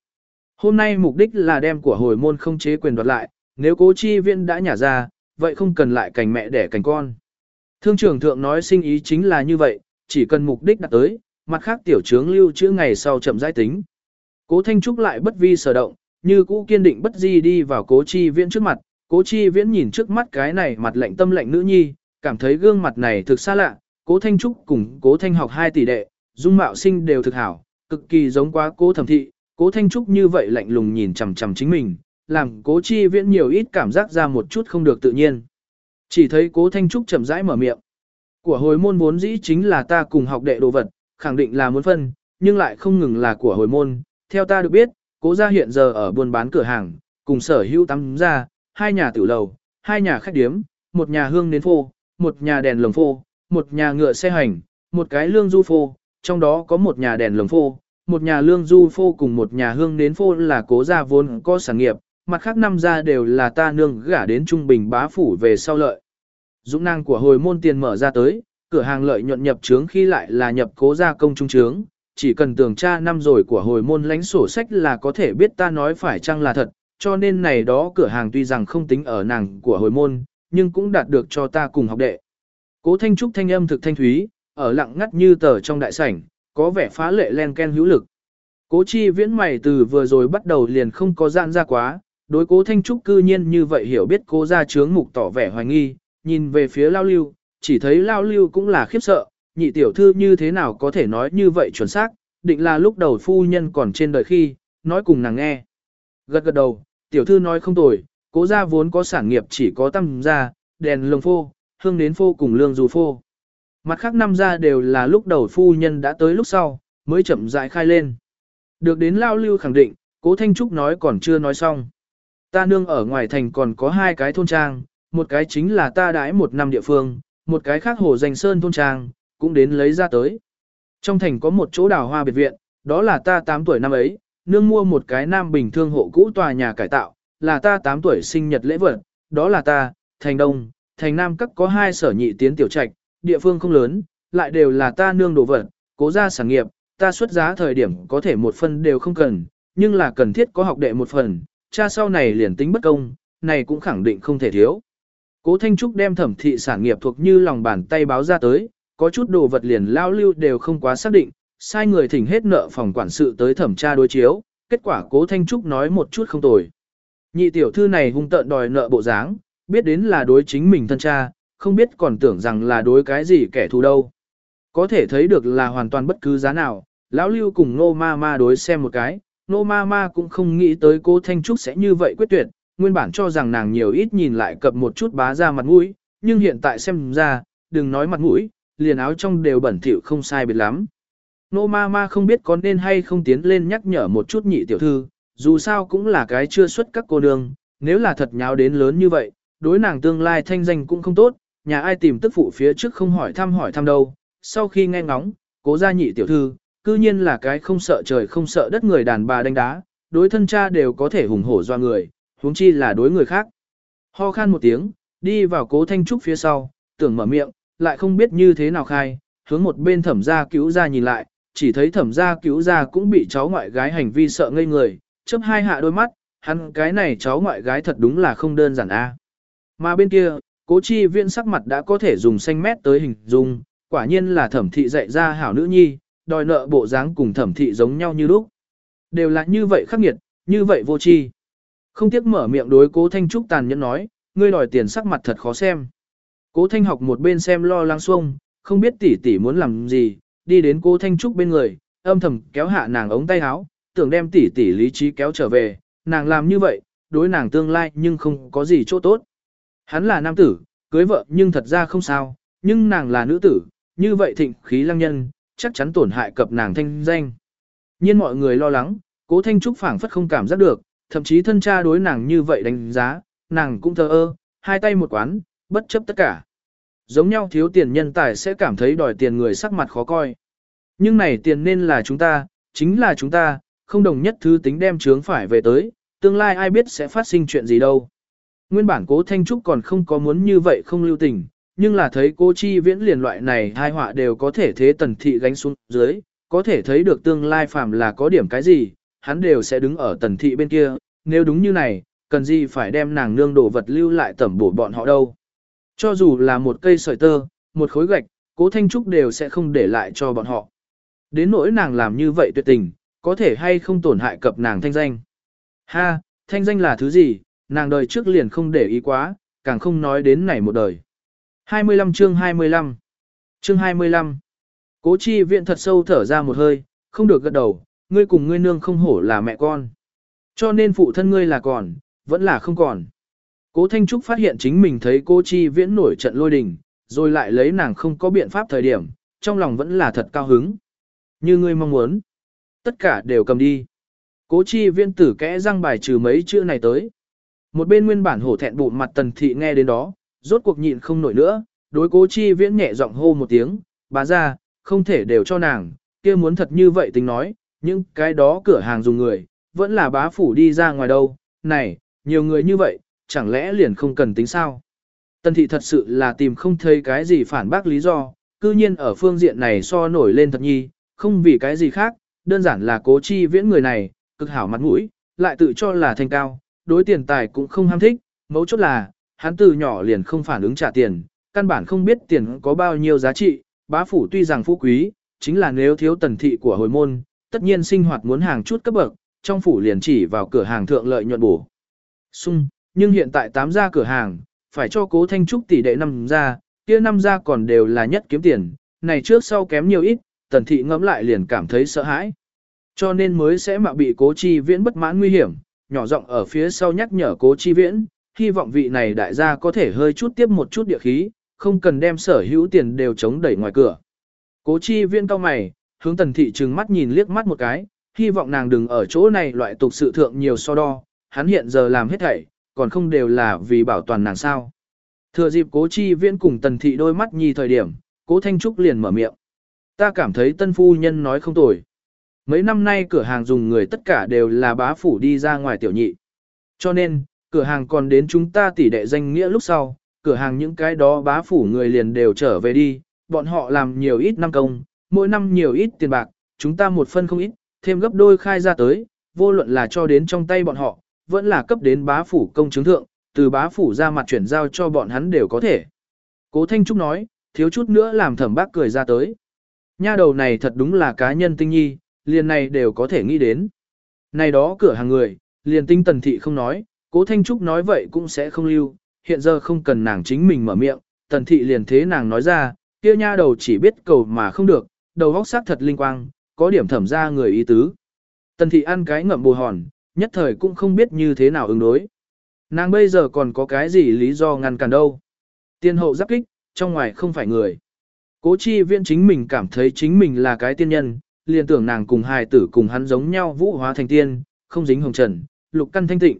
Hôm nay mục đích là đem của hồi môn không chế quyền đoạt lại, nếu cố chi viện đã nhả ra, vậy không cần lại cảnh mẹ đẻ cảnh con. Thương trưởng thượng nói sinh ý chính là như vậy, chỉ cần mục đích đạt tới, mặt khác tiểu trướng lưu trữ ngày sau chậm giải tính. Cố Thanh Trúc lại bất vi sở động, như cũ kiên định bất di đi vào cố chi viễn trước mặt, cố chi viễn nhìn trước mắt cái này mặt lạnh tâm lạnh nữ nhi, cảm thấy gương mặt này thực xa lạ, cố thanh trúc cùng cố thanh học hai tỷ đệ, dung mạo sinh đều thực hảo, cực kỳ giống quá cố thẩm thị, cố thanh trúc như vậy lạnh lùng nhìn chằm chằm chính mình, làm cố chi viễn nhiều ít cảm giác ra một chút không được tự nhiên. Chỉ thấy cố thanh trúc chậm rãi mở miệng. Của hồi môn vốn dĩ chính là ta cùng học đệ đồ vật, khẳng định là muốn phân, nhưng lại không ngừng là của hồi môn. Theo ta được biết, cố gia hiện giờ ở buôn bán cửa hàng, cùng sở hữu tắm ra, hai nhà tử lầu, hai nhà khách điếm, một nhà hương nến phô, một nhà đèn lồng phô, một nhà ngựa xe hành, một cái lương du phô, trong đó có một nhà đèn lồng phô, một nhà lương du phô cùng một nhà hương nến phô là cố gia vốn có sản nghiệp, mặt khác năm gia đều là ta nương gả đến trung bình bá phủ về sau lợi. Dũng năng của hồi môn tiền mở ra tới, cửa hàng lợi nhuận nhập trướng khi lại là nhập cố gia công trung trướng, chỉ cần tường tra năm rồi của hồi môn lãnh sổ sách là có thể biết ta nói phải chăng là thật, cho nên này đó cửa hàng tuy rằng không tính ở nàng của hồi môn, nhưng cũng đạt được cho ta cùng học đệ. Cố Thanh Trúc thanh âm thực thanh thúy, ở lặng ngắt như tờ trong đại sảnh, có vẻ phá lệ len ken hữu lực. Cố chi viễn mày từ vừa rồi bắt đầu liền không có giãn ra quá, đối cố Thanh Trúc cư nhiên như vậy hiểu biết cố ra chướng mục tỏ vẻ hoài nghi, nhìn về phía Lao Lưu, chỉ thấy Lao Lưu cũng là khiếp sợ, nhị tiểu thư như thế nào có thể nói như vậy chuẩn xác, định là lúc đầu phu nhân còn trên đời khi, nói cùng nàng nghe. Gật gật đầu, tiểu thư nói không tồi, cố gia vốn có sản nghiệp chỉ có tăm gia, đèn lồng phô, hương đến phô cùng lương dù phô. Mặt khác năm gia đều là lúc đầu phu nhân đã tới lúc sau, mới chậm rãi khai lên. Được đến lao lưu khẳng định, cố Thanh Trúc nói còn chưa nói xong. Ta nương ở ngoài thành còn có hai cái thôn trang, một cái chính là ta đãi một năm địa phương, một cái khác hồ danh sơn thôn trang, cũng đến lấy ra tới. Trong thành có một chỗ đào hoa biệt viện, đó là ta 8 tuổi năm ấy, nương mua một cái nam bình thương hộ cũ tòa nhà cải tạo, là ta 8 tuổi sinh nhật lễ vật, đó là ta, thành đông, thành nam các có hai sở nhị tiến tiểu trạch, địa phương không lớn, lại đều là ta nương đồ vật, cố ra sản nghiệp, ta xuất giá thời điểm có thể một phần đều không cần, nhưng là cần thiết có học đệ một phần, cha sau này liền tính bất công, này cũng khẳng định không thể thiếu. Cố Thanh Trúc đem thẩm thị sản nghiệp thuộc như lòng bàn tay báo ra tới, có chút đồ vật liền lao lưu đều không quá xác định, sai người thỉnh hết nợ phòng quản sự tới thẩm tra đối chiếu, kết quả Cố Thanh Trúc nói một chút không tồi. Nhị tiểu thư này hung tợn đòi nợ bộ dáng, biết đến là đối chính mình thân cha, không biết còn tưởng rằng là đối cái gì kẻ thù đâu. Có thể thấy được là hoàn toàn bất cứ giá nào, lão lưu cùng nô ma ma đối xem một cái, nô ma ma cũng không nghĩ tới cố Thanh Trúc sẽ như vậy quyết tuyệt, nguyên bản cho rằng nàng nhiều ít nhìn lại cập một chút bá ra mặt mũi, nhưng hiện tại xem ra, đừng nói mặt mũi, liền áo trong đều bẩn thỉu không sai biệt lắm. Nô ma ma không biết có nên hay không tiến lên nhắc nhở một chút nhị tiểu thư, dù sao cũng là cái chưa xuất các cô nương, nếu là thật nháo đến lớn như vậy, đối nàng tương lai thanh danh cũng không tốt, nhà ai tìm tức phụ phía trước không hỏi thăm hỏi thăm đâu. Sau khi nghe ngóng, cố gia nhị tiểu thư, cư nhiên là cái không sợ trời không sợ đất người đàn bà đánh đá, đối thân cha đều có thể hùng hổ doa người, huống chi là đối người khác. Ho khan một tiếng, đi vào cố thanh trúc phía sau, tưởng mở miệng, lại không biết như thế nào khai, hướng một bên thẩm gia cứu gia nhìn lại, chỉ thấy thẩm gia cứu gia cũng bị cháu ngoại gái hành vi sợ ngây người, chớp hai hạ đôi mắt, hắn cái này cháu ngoại gái thật đúng là không đơn giản a. Mà bên kia, cố chi viên sắc mặt đã có thể dùng xanh mét tới hình dung, quả nhiên là thẩm thị dạy ra hảo nữ nhi, đòi nợ bộ dáng cùng thẩm thị giống nhau như lúc. Đều là như vậy khắc nghiệt, như vậy vô tri. Không tiếc mở miệng đối cố Thanh Trúc tàn nhẫn nói, ngươi đòi tiền sắc mặt thật khó xem. Cố Thanh học một bên xem lo lắng xuông, không biết tỷ tỷ muốn làm gì, đi đến cố Thanh Trúc bên người, âm thầm kéo hạ nàng ống tay áo, tưởng đem tỷ tỷ lý trí kéo trở về, nàng làm như vậy, đối nàng tương lai nhưng không có gì chỗ tốt. Hắn là nam tử, cưới vợ nhưng thật ra không sao, nhưng nàng là nữ tử, như vậy thịnh khí lăng nhân, chắc chắn tổn hại cập nàng thanh danh. Nhưng mọi người lo lắng, cố Thanh Trúc phảng phất không cảm giác được, thậm chí thân cha đối nàng như vậy đánh giá, nàng cũng thờ ơ, hai tay một quán, bất chấp tất cả. Giống nhau thiếu tiền nhân tài sẽ cảm thấy đòi tiền người sắc mặt khó coi. Nhưng này tiền nên là chúng ta, chính là chúng ta, không đồng nhất thứ tính đem trướng phải về tới, tương lai ai biết sẽ phát sinh chuyện gì đâu. Nguyên bản cố Thanh Trúc còn không có muốn như vậy không lưu tình, nhưng là thấy cô chi viễn liền loại này hai họa đều có thể thế tần thị gánh xuống dưới, có thể thấy được tương lai phàm là có điểm cái gì, hắn đều sẽ đứng ở tần thị bên kia, nếu đúng như này, cần gì phải đem nàng nương đồ vật lưu lại tẩm bổ bọn họ đâu. Cho dù là một cây sợi tơ, một khối gạch, cố Thanh Trúc đều sẽ không để lại cho bọn họ. Đến nỗi nàng làm như vậy tuyệt tình, có thể hay không tổn hại cập nàng thanh danh. Ha, thanh danh là thứ gì, nàng đời trước liền không để ý quá, càng không nói đến này một đời. 25 chương 25 Chương 25 Cố chi viện thật sâu thở ra một hơi, không được gật đầu, ngươi cùng ngươi nương không hổ là mẹ con. Cho nên phụ thân ngươi là còn, vẫn là không còn. Cố Thanh Trúc phát hiện chính mình thấy cô Chi Viễn nổi trận lôi đình, rồi lại lấy nàng không có biện pháp thời điểm, trong lòng vẫn là thật cao hứng. Như ngươi mong muốn. Tất cả đều cầm đi. Cố Chi Viễn tử kẽ răng bài trừ mấy chữ này tới. Một bên nguyên bản hổ thẹn bụng mặt tần thị nghe đến đó, rốt cuộc nhịn không nổi nữa, đối cố Chi Viễn nhẹ giọng hô một tiếng, bà ra, không thể đều cho nàng, kia muốn thật như vậy tính nói, những cái đó cửa hàng dùng người, vẫn là bá phủ đi ra ngoài đâu, này, nhiều người như vậy, chẳng lẽ liền không cần tính sao? Tần thị thật sự là tìm không thấy cái gì phản bác lý do, cư nhiên ở phương diện này so nổi lên thật nhi, không vì cái gì khác, đơn giản là cố chi viễn người này, cực hảo mặt mũi, lại tự cho là thanh cao, đối tiền tài cũng không ham thích, mấu chốt là, hắn từ nhỏ liền không phản ứng trả tiền, căn bản không biết tiền có bao nhiêu giá trị, bá phủ tuy rằng phú quý, chính là nếu thiếu tần thị của hồi môn, tất nhiên sinh hoạt muốn hàng chút cấp bậc, trong phủ liền chỉ vào cửa hàng thượng lợi nhuận bổ. Xung, nhưng hiện tại tám gia cửa hàng, phải cho cố thanh trúc tỷ đệ năm gia, kia năm gia còn đều là nhất kiếm tiền, này trước sau kém nhiều ít, tần thị ngẫm lại liền cảm thấy sợ hãi. Cho nên mới sẽ mạo bị cố chi viễn bất mãn nguy hiểm, nhỏ giọng ở phía sau nhắc nhở cố chi viễn, hy vọng vị này đại gia có thể hơi chút tiếp một chút địa khí, không cần đem sở hữu tiền đều chống đẩy ngoài cửa. Cố chi viễn cao mày, hướng tần thị trừng mắt nhìn liếc mắt một cái, hy vọng nàng đừng ở chỗ này loại tục sự thượng nhiều so đo, hắn hiện giờ làm hết thảy, còn không đều là vì bảo toàn nàng sao. Thừa dịp cố chi viễn cùng tần thị đôi mắt nhi thời điểm, cố Thanh Trúc liền mở miệng. Ta cảm thấy tân phu nhân nói không tồi. Mấy năm nay cửa hàng dùng người tất cả đều là bá phủ đi ra ngoài tiểu nhị. Cho nên, cửa hàng còn đến chúng ta tỉ đệ danh nghĩa lúc sau, cửa hàng những cái đó bá phủ người liền đều trở về đi, bọn họ làm nhiều ít năm công, mỗi năm nhiều ít tiền bạc, chúng ta một phân không ít, thêm gấp đôi khai ra tới, vô luận là cho đến trong tay bọn họ, vẫn là cấp đến bá phủ công chứng thượng, từ bá phủ ra mặt chuyển giao cho bọn hắn đều có thể. Cố Thanh Trúc nói, thiếu chút nữa làm thẩm bác cười ra tới. Nha đầu này thật đúng là cá nhân tinh nhi, liền này đều có thể nghĩ đến. Này đó cửa hàng người, liền tinh tần thị không nói, cố Thanh Trúc nói vậy cũng sẽ không lưu, hiện giờ không cần nàng chính mình mở miệng, tần thị liền thế nàng nói ra, kia nha đầu chỉ biết cầu mà không được, đầu góc sắc thật linh quang, có điểm thẩm ra người ý tứ. Tần thị ăn cái ngậm bù hòn, nhất thời cũng không biết như thế nào ứng đối. Nàng bây giờ còn có cái gì lý do ngăn cản đâu. Tiên hậu giáp kích, trong ngoài không phải người. Cố chi viễn chính mình cảm thấy chính mình là cái tiên nhân, liền tưởng nàng cùng hài tử cùng hắn giống nhau vũ hóa thành tiên, không dính hồng trần, lục căn thanh tịnh.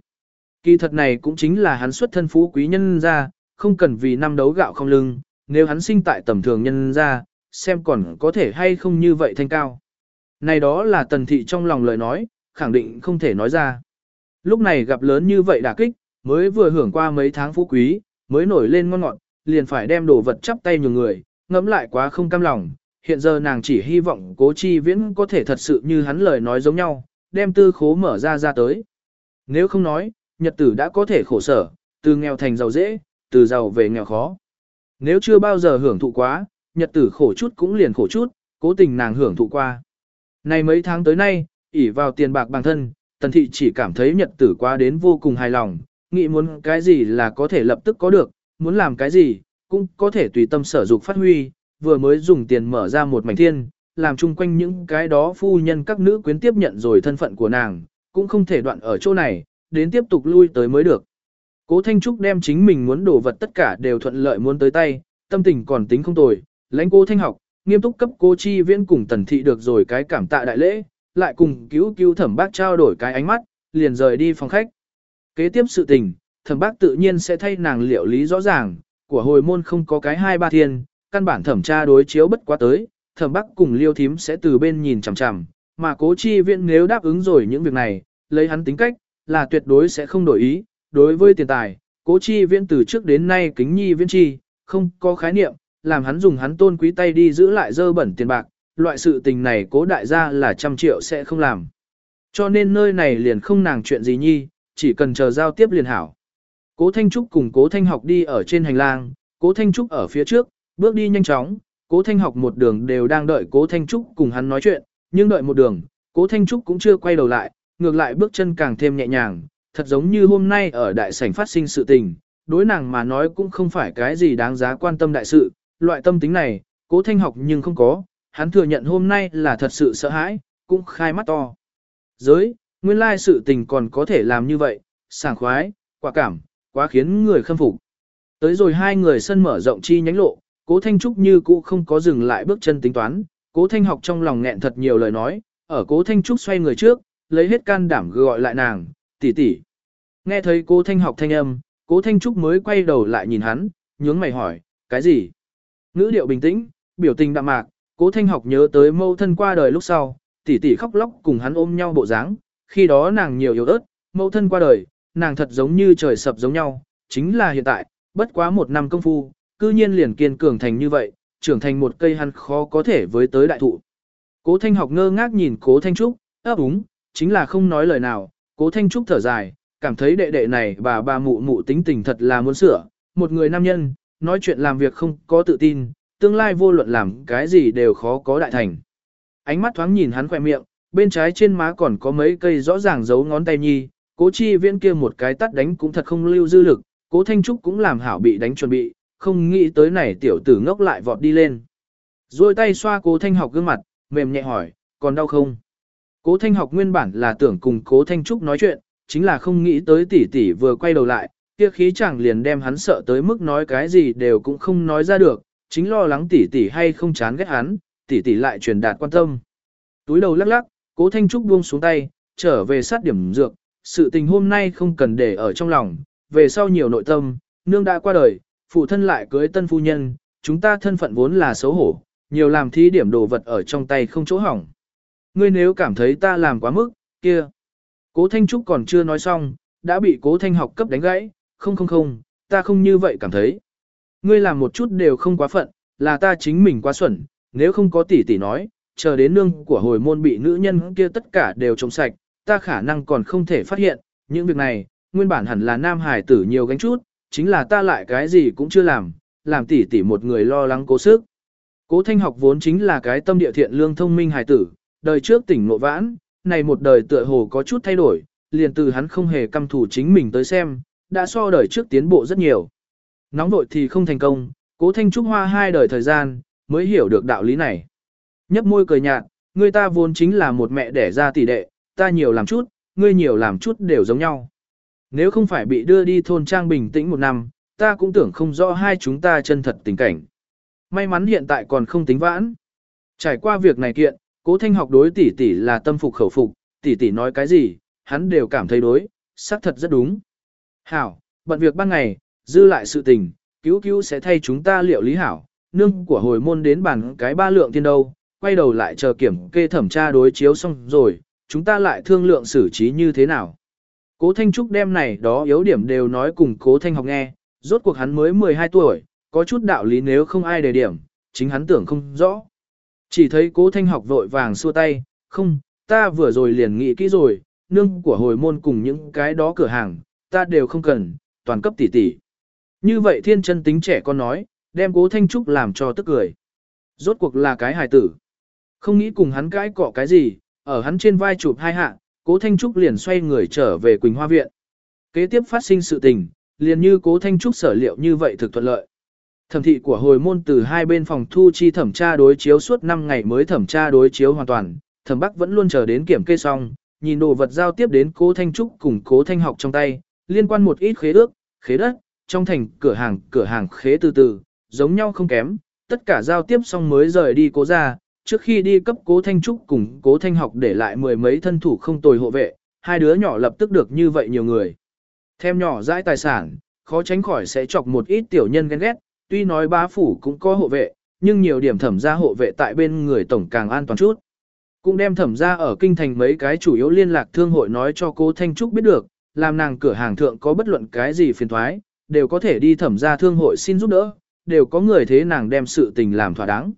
Kỳ thật này cũng chính là hắn xuất thân phú quý nhân ra, không cần vì năm đấu gạo không lưng, nếu hắn sinh tại tầm thường nhân ra, xem còn có thể hay không như vậy thanh cao. Này đó là tần thị trong lòng lời nói, khẳng định không thể nói ra. Lúc này gặp lớn như vậy đả kích, mới vừa hưởng qua mấy tháng phú quý, mới nổi lên ngon ngọt, liền phải đem đồ vật chắp tay nhường người, ngẫm lại quá không cam lòng. Hiện giờ nàng chỉ hy vọng cố chi viễn có thể thật sự như hắn lời nói giống nhau, đem tư khố mở ra ra tới. Nếu không nói, nhật tử đã có thể khổ sở, từ nghèo thành giàu dễ, từ giàu về nghèo khó. Nếu chưa bao giờ hưởng thụ quá, nhật tử khổ chút cũng liền khổ chút, cố tình nàng hưởng thụ qua. Này mấy tháng tới nay, ỉ vào tiền bạc bằng thân, tần thị chỉ cảm thấy nhật tử quá đến vô cùng hài lòng, nghĩ muốn cái gì là có thể lập tức có được, muốn làm cái gì, cũng có thể tùy tâm sở dục phát huy, vừa mới dùng tiền mở ra một mảnh thiên, làm chung quanh những cái đó phu nhân các nữ quyến tiếp nhận rồi thân phận của nàng, cũng không thể đoạn ở chỗ này, đến tiếp tục lui tới mới được. Cố Thanh Trúc đem chính mình muốn đổ vật tất cả đều thuận lợi muốn tới tay, tâm tình còn tính không tồi, lãnh cô Thanh học, nghiêm túc cấp cô Chi Viễn cùng Tần Thị được rồi cái cảm tạ đại lễ, lại cùng cứu cứu thẩm bác trao đổi cái ánh mắt, liền rời đi phòng khách. Kế tiếp sự tình, thẩm bác tự nhiên sẽ thay nàng liệu lý rõ ràng, của hồi môn không có cái hai ba thiên, căn bản thẩm tra đối chiếu bất quá tới, thẩm bác cùng liêu thím sẽ từ bên nhìn chằm chằm, mà cố chi viện nếu đáp ứng rồi những việc này, lấy hắn tính cách, là tuyệt đối sẽ không đổi ý, đối với tiền tài, cố chi viên từ trước đến nay kính nhi viên chi, không có khái niệm, làm hắn dùng hắn tôn quý tay đi giữ lại dơ bẩn tiền bạc, loại sự tình này cố đại gia là trăm triệu sẽ không làm. Cho nên nơi này liền không nàng chuyện gì nhi, chỉ cần chờ giao tiếp liền hảo. Cố Thanh Trúc cùng Cố Thanh học đi ở trên hành lang, Cố Thanh Trúc ở phía trước, bước đi nhanh chóng, Cố Thanh học một đường đều đang đợi Cố Thanh Trúc cùng hắn nói chuyện, nhưng đợi một đường, Cố Thanh Trúc cũng chưa quay đầu lại, ngược lại bước chân càng thêm nhẹ nhàng, thật giống như hôm nay ở đại sảnh phát sinh sự tình, đối nàng mà nói cũng không phải cái gì đáng giá quan tâm đại sự, loại tâm tính này, Cố Thanh học nhưng không có, hắn thừa nhận hôm nay là thật sự sợ hãi, cũng khai mắt to. Giới, nguyên lai sự tình còn có thể làm như vậy, sảng khoái, quả cảm, quá khiến người khâm phục. Tới rồi hai người sân mở rộng chi nhánh lộ, cố Thanh Trúc như cũ không có dừng lại bước chân tính toán, cố Thanh học trong lòng nghẹn thật nhiều lời nói, ở cố Thanh Trúc xoay người trước, lấy hết can đảm gọi lại nàng, tỷ tỷ. Nghe thấy cố Thanh học thanh âm, cố Thanh Trúc mới quay đầu lại nhìn hắn, nhướng mày hỏi, cái gì? Ngữ điệu bình tĩnh, biểu tình đạm mạc, cố Thanh học nhớ tới mâu thân qua đời lúc sau, tỷ tỷ khóc lóc cùng hắn ôm nhau bộ dáng, khi đó nàng nhiều yếu ớt, mâu thân qua đời, nàng thật giống như trời sập giống nhau, chính là hiện tại, bất quá một năm công phu, cư nhiên liền kiên cường thành như vậy, trưởng thành một cây hắn khó có thể với tới đại thụ. Cố Thanh học ngơ ngác nhìn Cố Thanh Trúc, ấp úng, chính là không nói lời nào, Cố Thanh Trúc thở dài, cảm thấy đệ đệ này bà bà mụ mụ tính tình thật là muốn sửa, một người nam nhân, nói chuyện làm việc không có tự tin, tương lai vô luận làm cái gì đều khó có đại thành. Ánh mắt thoáng nhìn hắn khỏe miệng, bên trái trên má còn có mấy cây rõ ràng giấu ngón tay nhi, cố chi viễn kia một cái tắt đánh cũng thật không lưu dư lực, cố thanh trúc cũng làm hảo bị đánh chuẩn bị, không nghĩ tới này tiểu tử ngốc lại vọt đi lên. Rồi tay xoa cố thanh học gương mặt, mềm nhẹ hỏi, còn đau không? Cố thanh học nguyên bản là tưởng cùng cố thanh trúc nói chuyện, chính là không nghĩ tới tỷ tỷ vừa quay đầu lại, kia khí chẳng liền đem hắn sợ tới mức nói cái gì đều cũng không nói ra được, chính lo lắng tỷ tỷ hay không chán ghét hắn, tỷ tỷ lại truyền đạt quan tâm. Túi đầu lắc lắc, cố thanh trúc buông xuống tay, trở về sát điểm dược, sự tình hôm nay không cần để ở trong lòng, về sau nhiều nội tâm, nương đã qua đời, phụ thân lại cưới tân phu nhân, chúng ta thân phận vốn là xấu hổ, nhiều làm thí điểm đồ vật ở trong tay không chỗ hỏng. Ngươi nếu cảm thấy ta làm quá mức, kia. Cố Thanh Trúc còn chưa nói xong, đã bị Cố Thanh học cấp đánh gãy, không không không, ta không như vậy cảm thấy. Ngươi làm một chút đều không quá phận, là ta chính mình quá xuẩn, Nếu không có tỷ tỷ nói, chờ đến nương của hồi môn bị nữ nhân kia tất cả đều trống sạch, ta khả năng còn không thể phát hiện, những việc này, nguyên bản hẳn là nam hải tử nhiều gánh chút, chính là ta lại cái gì cũng chưa làm, làm tỷ tỷ một người lo lắng cố sức. Cố thanh học vốn chính là cái tâm địa thiện lương thông minh hải tử, đời trước tỉnh ngộ vãn, này một đời tựa hồ có chút thay đổi, liền từ hắn không hề căm thủ chính mình tới xem, đã so đời trước tiến bộ rất nhiều. Nóng vội thì không thành công, cố thanh trúc hoa hai đời thời gian, mới hiểu được đạo lý này. Nhấp môi cười nhạt, người ta vốn chính là một mẹ đẻ ra tỷ đệ, ta nhiều làm chút, ngươi nhiều làm chút đều giống nhau. Nếu không phải bị đưa đi thôn trang bình tĩnh một năm, ta cũng tưởng không rõ hai chúng ta chân thật tình cảnh. May mắn hiện tại còn không tính vãn. Trải qua việc này kiện, cố thanh học đối tỷ tỷ là tâm phục khẩu phục, tỷ tỷ nói cái gì, hắn đều cảm thấy đối, xác thật rất đúng. Hảo, bận việc ban ngày, dư lại sự tình, cứu cứu sẽ thay chúng ta liệu lý hảo, nương của hồi môn đến bàn cái ba lượng tiên đâu, quay đầu lại chờ kiểm kê thẩm tra đối chiếu xong rồi, chúng ta lại thương lượng xử trí như thế nào. Cố Thanh Trúc đem này đó yếu điểm đều nói cùng Cố Thanh học nghe, rốt cuộc hắn mới 12 tuổi, có chút đạo lý nếu không ai đề điểm, chính hắn tưởng không rõ. Chỉ thấy Cố Thanh học vội vàng xua tay, không, ta vừa rồi liền nghĩ kỹ rồi, nương của hồi môn cùng những cái đó cửa hàng, ta đều không cần, toàn cấp tỷ tỷ. Như vậy thiên chân tính trẻ con nói, đem Cố Thanh Trúc làm cho tức cười. Rốt cuộc là cái hài tử. Không nghĩ cùng hắn cãi cọ cái gì, ở hắn trên vai chụp hai hạ, Cố Thanh Trúc liền xoay người trở về Quỳnh Hoa Viện. Kế tiếp phát sinh sự tình, liền như Cố Thanh Trúc sở liệu như vậy thực thuận lợi. Thẩm thị của hồi môn từ hai bên phòng thu chi thẩm tra đối chiếu suốt 5 ngày mới thẩm tra đối chiếu hoàn toàn, thẩm bắc vẫn luôn chờ đến kiểm kê xong, nhìn đồ vật giao tiếp đến Cố Thanh Trúc cùng Cố Thanh học trong tay, liên quan một ít khế ước, khế đất, trong thành cửa hàng, cửa hàng khế từ từ, giống nhau không kém, tất cả giao tiếp xong mới rời đi cố ra, trước khi đi cấp cố thanh trúc cùng cố thanh học để lại mười mấy thân thủ không tồi hộ vệ, hai đứa nhỏ lập tức được như vậy nhiều người. Thêm nhỏ dãi tài sản, khó tránh khỏi sẽ chọc một ít tiểu nhân ghen ghét, tuy nói bá phủ cũng có hộ vệ, nhưng nhiều điểm thẩm gia hộ vệ tại bên người tổng càng an toàn chút. Cũng đem thẩm gia ở kinh thành mấy cái chủ yếu liên lạc thương hội nói cho cố Thanh Trúc biết được, làm nàng cửa hàng thượng có bất luận cái gì phiền thoái, đều có thể đi thẩm gia thương hội xin giúp đỡ, đều có người thế nàng đem sự tình làm thỏa đáng.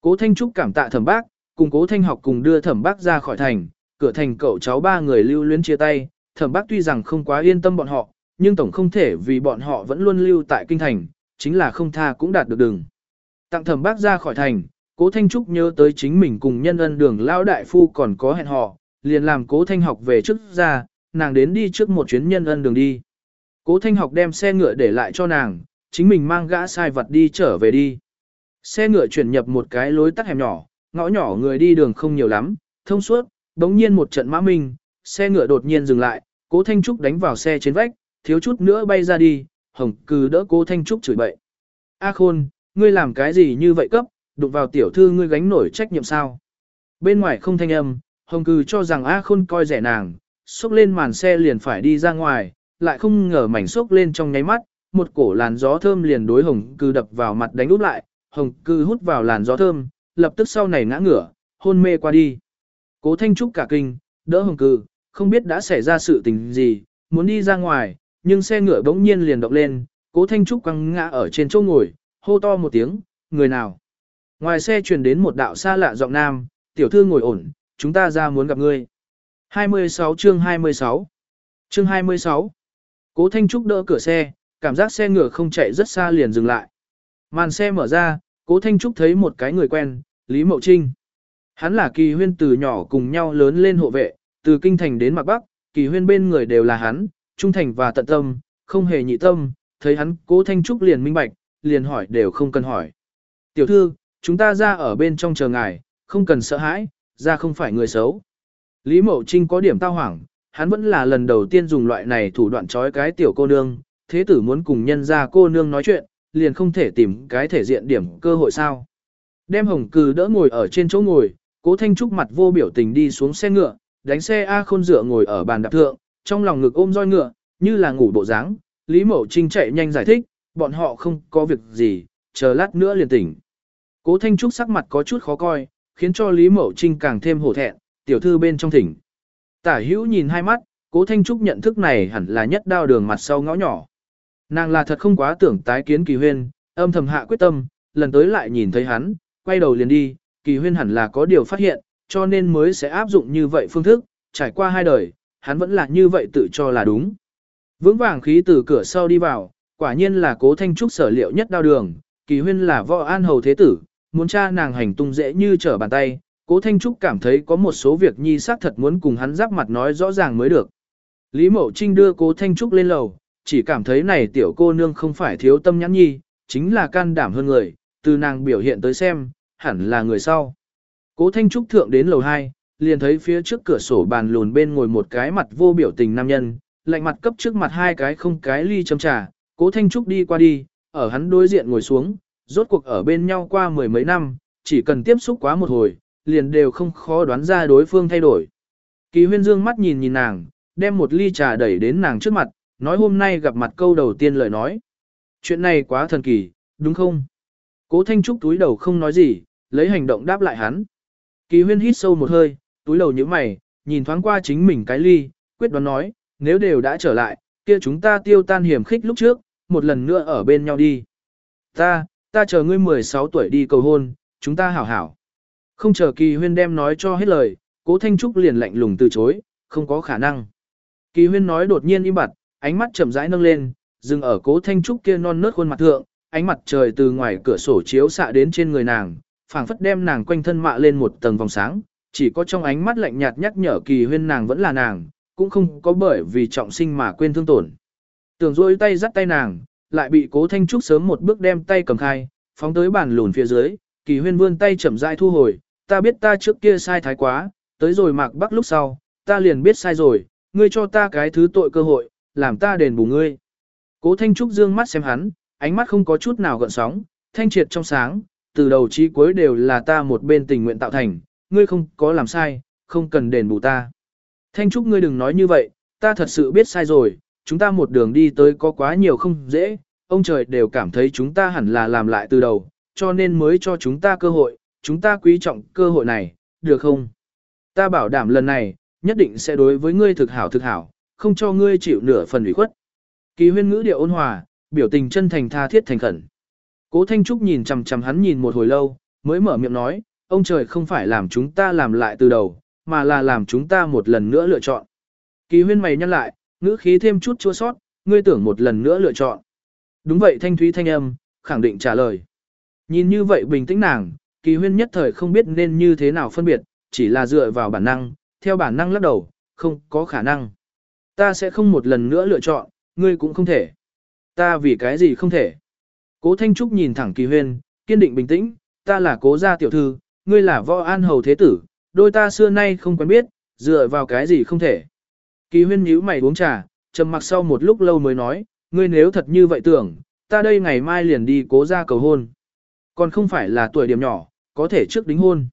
Cố Thanh Trúc cảm tạ thẩm bác, cùng cố Thanh học cùng đưa thẩm bác ra khỏi thành, cửa thành cậu cháu ba người lưu luyến chia tay, thẩm bác tuy rằng không quá yên tâm bọn họ, nhưng tổng không thể vì bọn họ vẫn luôn lưu tại kinh thành, chính là không tha cũng đạt được đường. Tặng thẩm bác ra khỏi thành, cố Thanh Trúc nhớ tới chính mình cùng nhân ân đường lão đại phu còn có hẹn họ, liền làm cố Thanh học về trước ra, nàng đến đi trước một chuyến nhân ân đường đi. Cố Thanh học đem xe ngựa để lại cho nàng, chính mình mang gã sai vật đi trở về đi. Xe ngựa chuyển nhập một cái lối tắt hẹp nhỏ, ngõ nhỏ người đi đường không nhiều lắm, thông suốt, đống nhiên một trận mã minh, xe ngựa đột nhiên dừng lại, cố Thanh Trúc đánh vào xe trên vách, thiếu chút nữa bay ra đi, hồng cừ đỡ cố Thanh Trúc chửi bậy. A khôn, ngươi làm cái gì như vậy cấp, đụng vào tiểu thư ngươi gánh nổi trách nhiệm sao? Bên ngoài không thanh âm, hồng cừ cho rằng A khôn coi rẻ nàng, xúc lên màn xe liền phải đi ra ngoài, lại không ngờ mảnh xốc lên trong nháy mắt, một cổ làn gió thơm liền đối hồng cư đập vào mặt đánh úp lại, hồng cư hút vào làn gió thơm, lập tức sau này ngã ngửa, hôn mê qua đi. Cố Thanh Trúc cả kinh, đỡ hồng cư, không biết đã xảy ra sự tình gì, muốn đi ra ngoài, nhưng xe ngựa bỗng nhiên liền động lên, cố Thanh Trúc quăng ngã ở trên chỗ ngồi, hô to một tiếng, người nào. Ngoài xe truyền đến một đạo xa lạ giọng nam, tiểu thư ngồi ổn, chúng ta ra muốn gặp ngươi. 26 chương 26 Chương 26 Cố Thanh Trúc đỡ cửa xe, cảm giác xe ngựa không chạy rất xa liền dừng lại. Màn xe mở ra, Cố Thanh Trúc thấy một cái người quen, Lý Mậu Trinh. Hắn là kỳ huyên từ nhỏ cùng nhau lớn lên hộ vệ, từ kinh thành đến mạc bắc, kỳ huyên bên người đều là hắn, trung thành và tận tâm, không hề nhị tâm, thấy hắn Cố Thanh Trúc liền minh bạch, liền hỏi đều không cần hỏi. Tiểu thư, chúng ta ra ở bên trong chờ ngài, không cần sợ hãi, ra không phải người xấu. Lý Mậu Trinh có điểm tao hoảng, hắn vẫn là lần đầu tiên dùng loại này thủ đoạn trói cái tiểu cô nương, thế tử muốn cùng nhân ra cô nương nói chuyện, liền không thể tìm cái thể diện điểm cơ hội sao. Đem hồng cừ đỡ ngồi ở trên chỗ ngồi, cố thanh trúc mặt vô biểu tình đi xuống xe ngựa, đánh xe A khôn dựa ngồi ở bàn đạp thượng, trong lòng ngực ôm roi ngựa, như là ngủ bộ dáng. Lý Mậu Trinh chạy nhanh giải thích, bọn họ không có việc gì, chờ lát nữa liền tỉnh. Cố Thanh Trúc sắc mặt có chút khó coi, khiến cho Lý Mậu Trinh càng thêm hổ thẹn, tiểu thư bên trong thỉnh. Tả hữu nhìn hai mắt, Cố Thanh Trúc nhận thức này hẳn là nhất đao đường mặt sau ngõ nhỏ. Nàng là thật không quá tưởng tái kiến kỳ huyên, âm thầm hạ quyết tâm, lần tới lại nhìn thấy hắn, quay đầu liền đi, kỳ huyên hẳn là có điều phát hiện, cho nên mới sẽ áp dụng như vậy phương thức, trải qua hai đời, hắn vẫn là như vậy tự cho là đúng. Vững vàng khí từ cửa sau đi vào, quả nhiên là cố thanh trúc sở liệu nhất Đao đường, kỳ huyên là võ an hầu thế tử, muốn tra nàng hành tung dễ như trở bàn tay, cố thanh trúc cảm thấy có một số việc nhi xác thật muốn cùng hắn giáp mặt nói rõ ràng mới được. Lý Mậu Trinh đưa cố thanh trúc lên lầu, chỉ cảm thấy này tiểu cô nương không phải thiếu tâm nhãn nhi, chính là can đảm hơn người, từ nàng biểu hiện tới xem, hẳn là người sau. Cố Thanh Trúc thượng đến lầu 2, liền thấy phía trước cửa sổ bàn lùn bên ngồi một cái mặt vô biểu tình nam nhân, lạnh mặt cấp trước mặt hai cái không cái ly châm trà, Cố Thanh Trúc đi qua đi, ở hắn đối diện ngồi xuống, rốt cuộc ở bên nhau qua mười mấy năm, chỉ cần tiếp xúc quá một hồi, liền đều không khó đoán ra đối phương thay đổi. Kỳ huyên dương mắt nhìn nhìn nàng, đem một ly trà đẩy đến nàng trước mặt, nói hôm nay gặp mặt câu đầu tiên lời nói. Chuyện này quá thần kỳ, đúng không? Cố Thanh Trúc túi đầu không nói gì, lấy hành động đáp lại hắn. Kỳ huyên hít sâu một hơi, túi đầu như mày, nhìn thoáng qua chính mình cái ly, quyết đoán nói, nếu đều đã trở lại, kia chúng ta tiêu tan hiểm khích lúc trước, một lần nữa ở bên nhau đi. Ta, ta chờ ngươi 16 tuổi đi cầu hôn, chúng ta hảo hảo. Không chờ kỳ huyên đem nói cho hết lời, cố Thanh Trúc liền lạnh lùng từ chối, không có khả năng. Kỳ huyên nói đột nhiên im bặt, ánh mắt chậm rãi nâng lên, dừng ở cố Thanh Trúc kia non nớt khuôn mặt thượng, ánh mặt trời từ ngoài cửa sổ chiếu xạ đến trên người nàng, phảng phất đem nàng quanh thân mạ lên một tầng vòng sáng, chỉ có trong ánh mắt lạnh nhạt nhắc nhở kỳ huyên nàng vẫn là nàng, cũng không có bởi vì trọng sinh mà quên thương tổn. Tưởng rôi tay dắt tay nàng, lại bị cố thanh trúc sớm một bước đem tay cầm khai, phóng tới bàn lùn phía dưới, kỳ huyên vươn tay chậm rãi thu hồi, ta biết ta trước kia sai thái quá, tới rồi mạc bắc lúc sau, ta liền biết sai rồi, ngươi cho ta cái thứ tội cơ hội, làm ta đền bù ngươi. Cố thanh trúc dương mắt xem hắn, ánh mắt không có chút nào gợn sóng, thanh triệt trong sáng, từ đầu chí cuối đều là ta một bên tình nguyện tạo thành, ngươi không có làm sai, không cần đền bù ta. Thanh Trúc ngươi đừng nói như vậy, ta thật sự biết sai rồi, chúng ta một đường đi tới có quá nhiều không dễ, ông trời đều cảm thấy chúng ta hẳn là làm lại từ đầu, cho nên mới cho chúng ta cơ hội, chúng ta quý trọng cơ hội này, được không? Ta bảo đảm lần này, nhất định sẽ đối với ngươi thực hảo thực hảo, không cho ngươi chịu nửa phần ủy khuất. Kỳ huyên ngữ điệu ôn hòa, biểu tình chân thành tha thiết thành khẩn. Cố Thanh Trúc nhìn chằm chằm hắn nhìn một hồi lâu, mới mở miệng nói, ông trời không phải làm chúng ta làm lại từ đầu, mà là làm chúng ta một lần nữa lựa chọn. Kỳ huyên mày nhăn lại, ngữ khí thêm chút chua sót, ngươi tưởng một lần nữa lựa chọn. Đúng vậy thanh thúy thanh âm, khẳng định trả lời. Nhìn như vậy bình tĩnh nàng, kỳ huyên nhất thời không biết nên như thế nào phân biệt, chỉ là dựa vào bản năng, theo bản năng lắc đầu, không có khả năng. Ta sẽ không một lần nữa lựa chọn, ngươi cũng không thể. Ta vì cái gì không thể. Cố Thanh Trúc nhìn thẳng kỳ huyên, kiên định bình tĩnh, ta là cố gia tiểu thư, ngươi là võ an hầu thế tử, đôi ta xưa nay không quen biết, dựa vào cái gì không thể. Kỳ huyên nhíu mày uống trà, trầm mặc sau một lúc lâu mới nói, ngươi nếu thật như vậy tưởng, ta đây ngày mai liền đi cố gia cầu hôn. Còn không phải là tuổi điểm nhỏ, có thể trước đính hôn.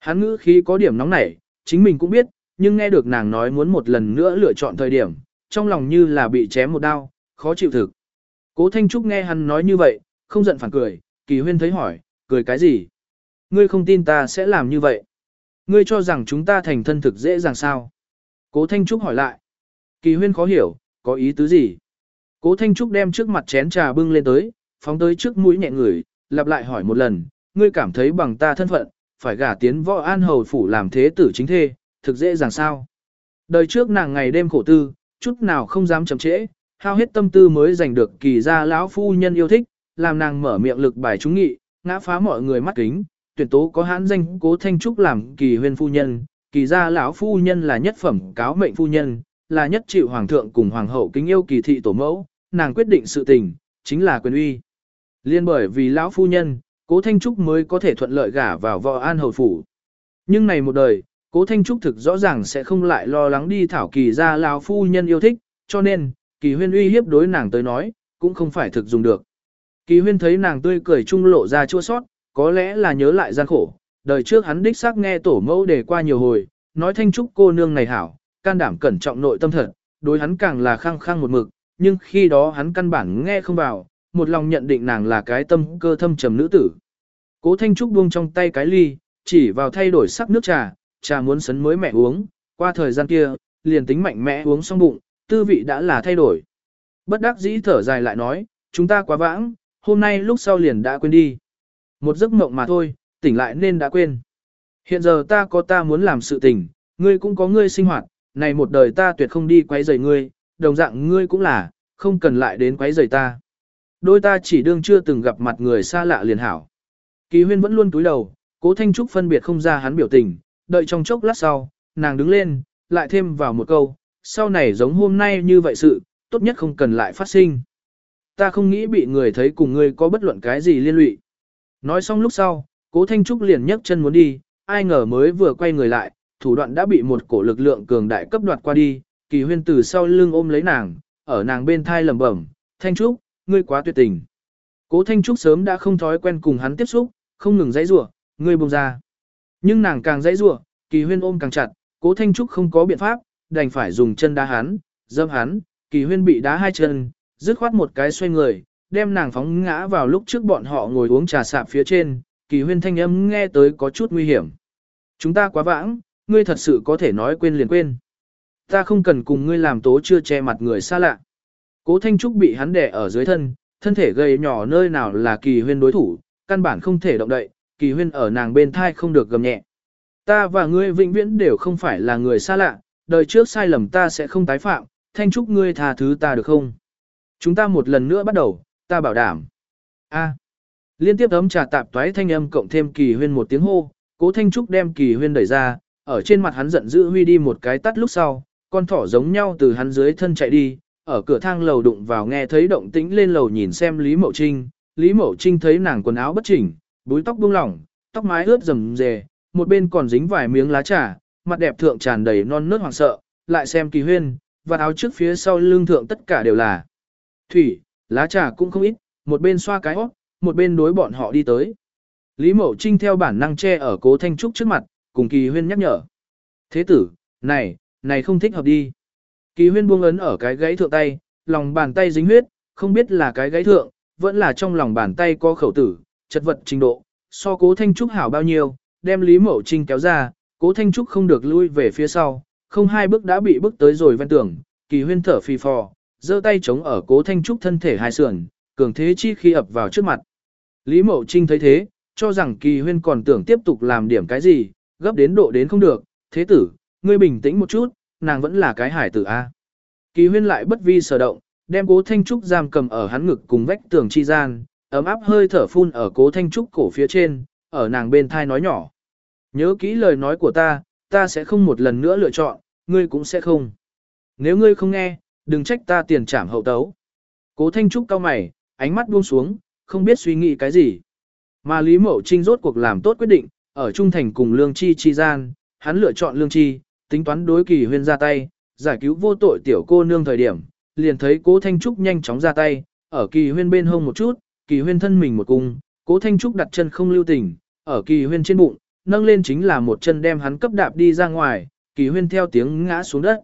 Hắn ngữ khí có điểm nóng nảy, chính mình cũng biết, nhưng nghe được nàng nói muốn một lần nữa lựa chọn thời điểm, trong lòng như là bị chém một đau, khó chịu thực. Cố Thanh Trúc nghe hắn nói như vậy, không giận phản cười, kỳ huyên thấy hỏi, cười cái gì? Ngươi không tin ta sẽ làm như vậy. Ngươi cho rằng chúng ta thành thân thực dễ dàng sao? Cố Thanh Trúc hỏi lại. Kỳ huyên khó hiểu, có ý tứ gì? Cố Thanh Trúc đem trước mặt chén trà bưng lên tới, phóng tới trước mũi nhẹ ngửi, lặp lại hỏi một lần, ngươi cảm thấy bằng ta thân phận, phải gả tiến võ an hầu phủ làm thế tử chính thê, thực dễ dàng sao? Đời trước nàng ngày đêm khổ tư, chút nào không dám chậm trễ, hao hết tâm tư mới giành được kỳ gia lão phu nhân yêu thích, làm nàng mở miệng lực bài trúng nghị, ngã phá mọi người mắt kính, tuyển tố có hãn danh cố thanh trúc làm kỳ huyên phu nhân, kỳ gia lão phu nhân là nhất phẩm cáo mệnh phu nhân, là nhất chịu hoàng thượng cùng hoàng hậu kính yêu kỳ thị tổ mẫu, nàng quyết định sự tình, chính là quyền uy. Liên bởi vì lão phu nhân, cố thanh trúc mới có thể thuận lợi gả vào võ an hầu phủ. Nhưng này một đời, cố thanh trúc thực rõ ràng sẽ không lại lo lắng đi thảo kỳ ra lão phu nhân yêu thích, cho nên, kỳ huyên uy hiếp đối nàng tới nói, cũng không phải thực dùng được. Kỳ huyên thấy nàng tươi cười trung lộ ra chua sót, có lẽ là nhớ lại gian khổ, đời trước hắn đích xác nghe tổ mẫu đề qua nhiều hồi, nói thanh trúc cô nương này hảo, can đảm cẩn trọng nội tâm thật, đối hắn càng là khăng khăng một mực, nhưng khi đó hắn căn bản nghe không vào, một lòng nhận định nàng là cái tâm cơ thâm trầm nữ tử. Cố thanh trúc buông trong tay cái ly, chỉ vào thay đổi sắc nước trà, trà muốn sấn mới mẹ uống, qua thời gian kia, liền tính mạnh mẽ uống xong bụng, tư vị đã là thay đổi. Bất đắc dĩ thở dài lại nói, chúng ta quá vãng, hôm nay lúc sau liền đã quên đi. Một giấc mộng mà thôi, tỉnh lại nên đã quên. Hiện giờ ta có ta muốn làm sự tình, ngươi cũng có ngươi sinh hoạt, này một đời ta tuyệt không đi quấy rầy ngươi, đồng dạng ngươi cũng là, không cần lại đến quấy rầy ta. Đôi ta chỉ đương chưa từng gặp mặt người xa lạ liền hảo. Kỳ huyên vẫn luôn túi đầu, cố Thanh Trúc phân biệt không ra hắn biểu tình, đợi trong chốc lát sau, nàng đứng lên, lại thêm vào một câu, sau này giống hôm nay như vậy sự, tốt nhất không cần lại phát sinh. Ta không nghĩ bị người thấy cùng ngươi có bất luận cái gì liên lụy. Nói xong lúc sau, cố Thanh Trúc liền nhấc chân muốn đi, ai ngờ mới vừa quay người lại, thủ đoạn đã bị một cổ lực lượng cường đại cấp đoạt qua đi, kỳ huyên từ sau lưng ôm lấy nàng, ở nàng bên thai lẩm bẩm, Thanh Trúc, ngươi quá tuyệt tình. Cố Thanh Trúc sớm đã không thói quen cùng hắn tiếp xúc, không ngừng dãy rủa, ngươi buông ra. Nhưng nàng càng dãy rủa, kỳ huyên ôm càng chặt, cố Thanh Trúc không có biện pháp, đành phải dùng chân đá hắn, dâm hắn, kỳ huyên bị đá hai chân, dứt khoát một cái xoay người, đem nàng phóng ngã vào lúc trước bọn họ ngồi uống trà sạp phía trên, kỳ huyên thanh âm nghe tới có chút nguy hiểm. Chúng ta quá vãng, ngươi thật sự có thể nói quên liền quên. Ta không cần cùng ngươi làm tố chưa che mặt người xa lạ. Cố Thanh Trúc bị hắn đè ở dưới thân, thân thể gầy nhỏ nơi nào là kỳ huyên đối thủ, căn bản không thể động đậy, kỳ huyên ở nàng bên thai không được gầm nhẹ. Ta và ngươi vĩnh viễn đều không phải là người xa lạ, đời trước sai lầm ta sẽ không tái phạm, Thanh Trúc ngươi tha thứ ta được không? Chúng ta một lần nữa bắt đầu, ta bảo đảm. A. Liên tiếp ấm trà tạp toái thanh âm cộng thêm kỳ huyên một tiếng hô, cố Thanh Trúc đem kỳ huyên đẩy ra, ở trên mặt hắn giận dữ huy đi một cái tắt lúc sau, con thỏ giống nhau từ hắn dưới thân chạy đi, ở cửa thang lầu đụng vào nghe thấy động tĩnh lên lầu nhìn xem Lý Mậu Trinh, Lý Mậu Trinh thấy nàng quần áo bất chỉnh, búi tóc buông lỏng, tóc mái ướt rầm rề, một bên còn dính vài miếng lá trà, mặt đẹp thượng tràn đầy non nớt hoảng sợ, lại xem kỳ huyên, và áo trước phía sau lưng thượng tất cả đều là thủy, lá trà cũng không ít, một bên xoa cái hót, một bên đối bọn họ đi tới. Lý Mậu Trinh theo bản năng che ở cố Thanh Trúc trước mặt, cùng kỳ huyên nhắc nhở. Thế tử, này, này không thích hợp đi. Kỳ huyên buông ấn ở cái gãy thượng tay, lòng bàn tay dính huyết, không biết là cái gãy thượng, vẫn là trong lòng bàn tay có khẩu tử, chật vật trình độ, so cố Thanh Trúc hảo bao nhiêu, đem Lý Mậu Trinh kéo ra, cố Thanh Trúc không được lui về phía sau, không hai bước đã bị bước tới rồi ven tường, kỳ huyên thở phì phò, giơ tay chống ở cố Thanh Trúc thân thể hai sườn, cường thế chi khi ập vào trước mặt. Lý Mậu Trinh thấy thế, cho rằng kỳ huyên còn tưởng tiếp tục làm điểm cái gì, gấp đến độ đến không được, thế tử, ngươi bình tĩnh một chút, nàng vẫn là cái hải tử A. Kỳ huyên lại bất vi sở động, đem cố Thanh Trúc giam cầm ở hắn ngực cùng vách tường chi gian, ấm áp hơi thở phun ở cố Thanh Trúc cổ phía trên, ở nàng bên thai nói nhỏ. Nhớ kỹ lời nói của ta, ta sẽ không một lần nữa lựa chọn, ngươi cũng sẽ không. Nếu ngươi không nghe, đừng trách ta tiền trảm hậu tấu. Cố Thanh Trúc cao mày, ánh mắt buông xuống, không biết suy nghĩ cái gì. Mà Lý Mậu Trinh rốt cuộc làm tốt quyết định, ở trung thành cùng Lương Chi chi gian, hắn lựa chọn Lương Chi, tính toán đối kỳ huyên ra tay, giải cứu vô tội tiểu cô nương thời điểm, liền thấy cố Thanh Trúc nhanh chóng ra tay, ở kỳ huyên bên hông một chút, kỳ huyên thân mình một cung, cố Thanh Trúc đặt chân không lưu tình, ở kỳ huyên trên bụng, nâng lên chính là một chân đem hắn cấp đạp đi ra ngoài, kỳ huyên theo tiếng ngã xuống đất.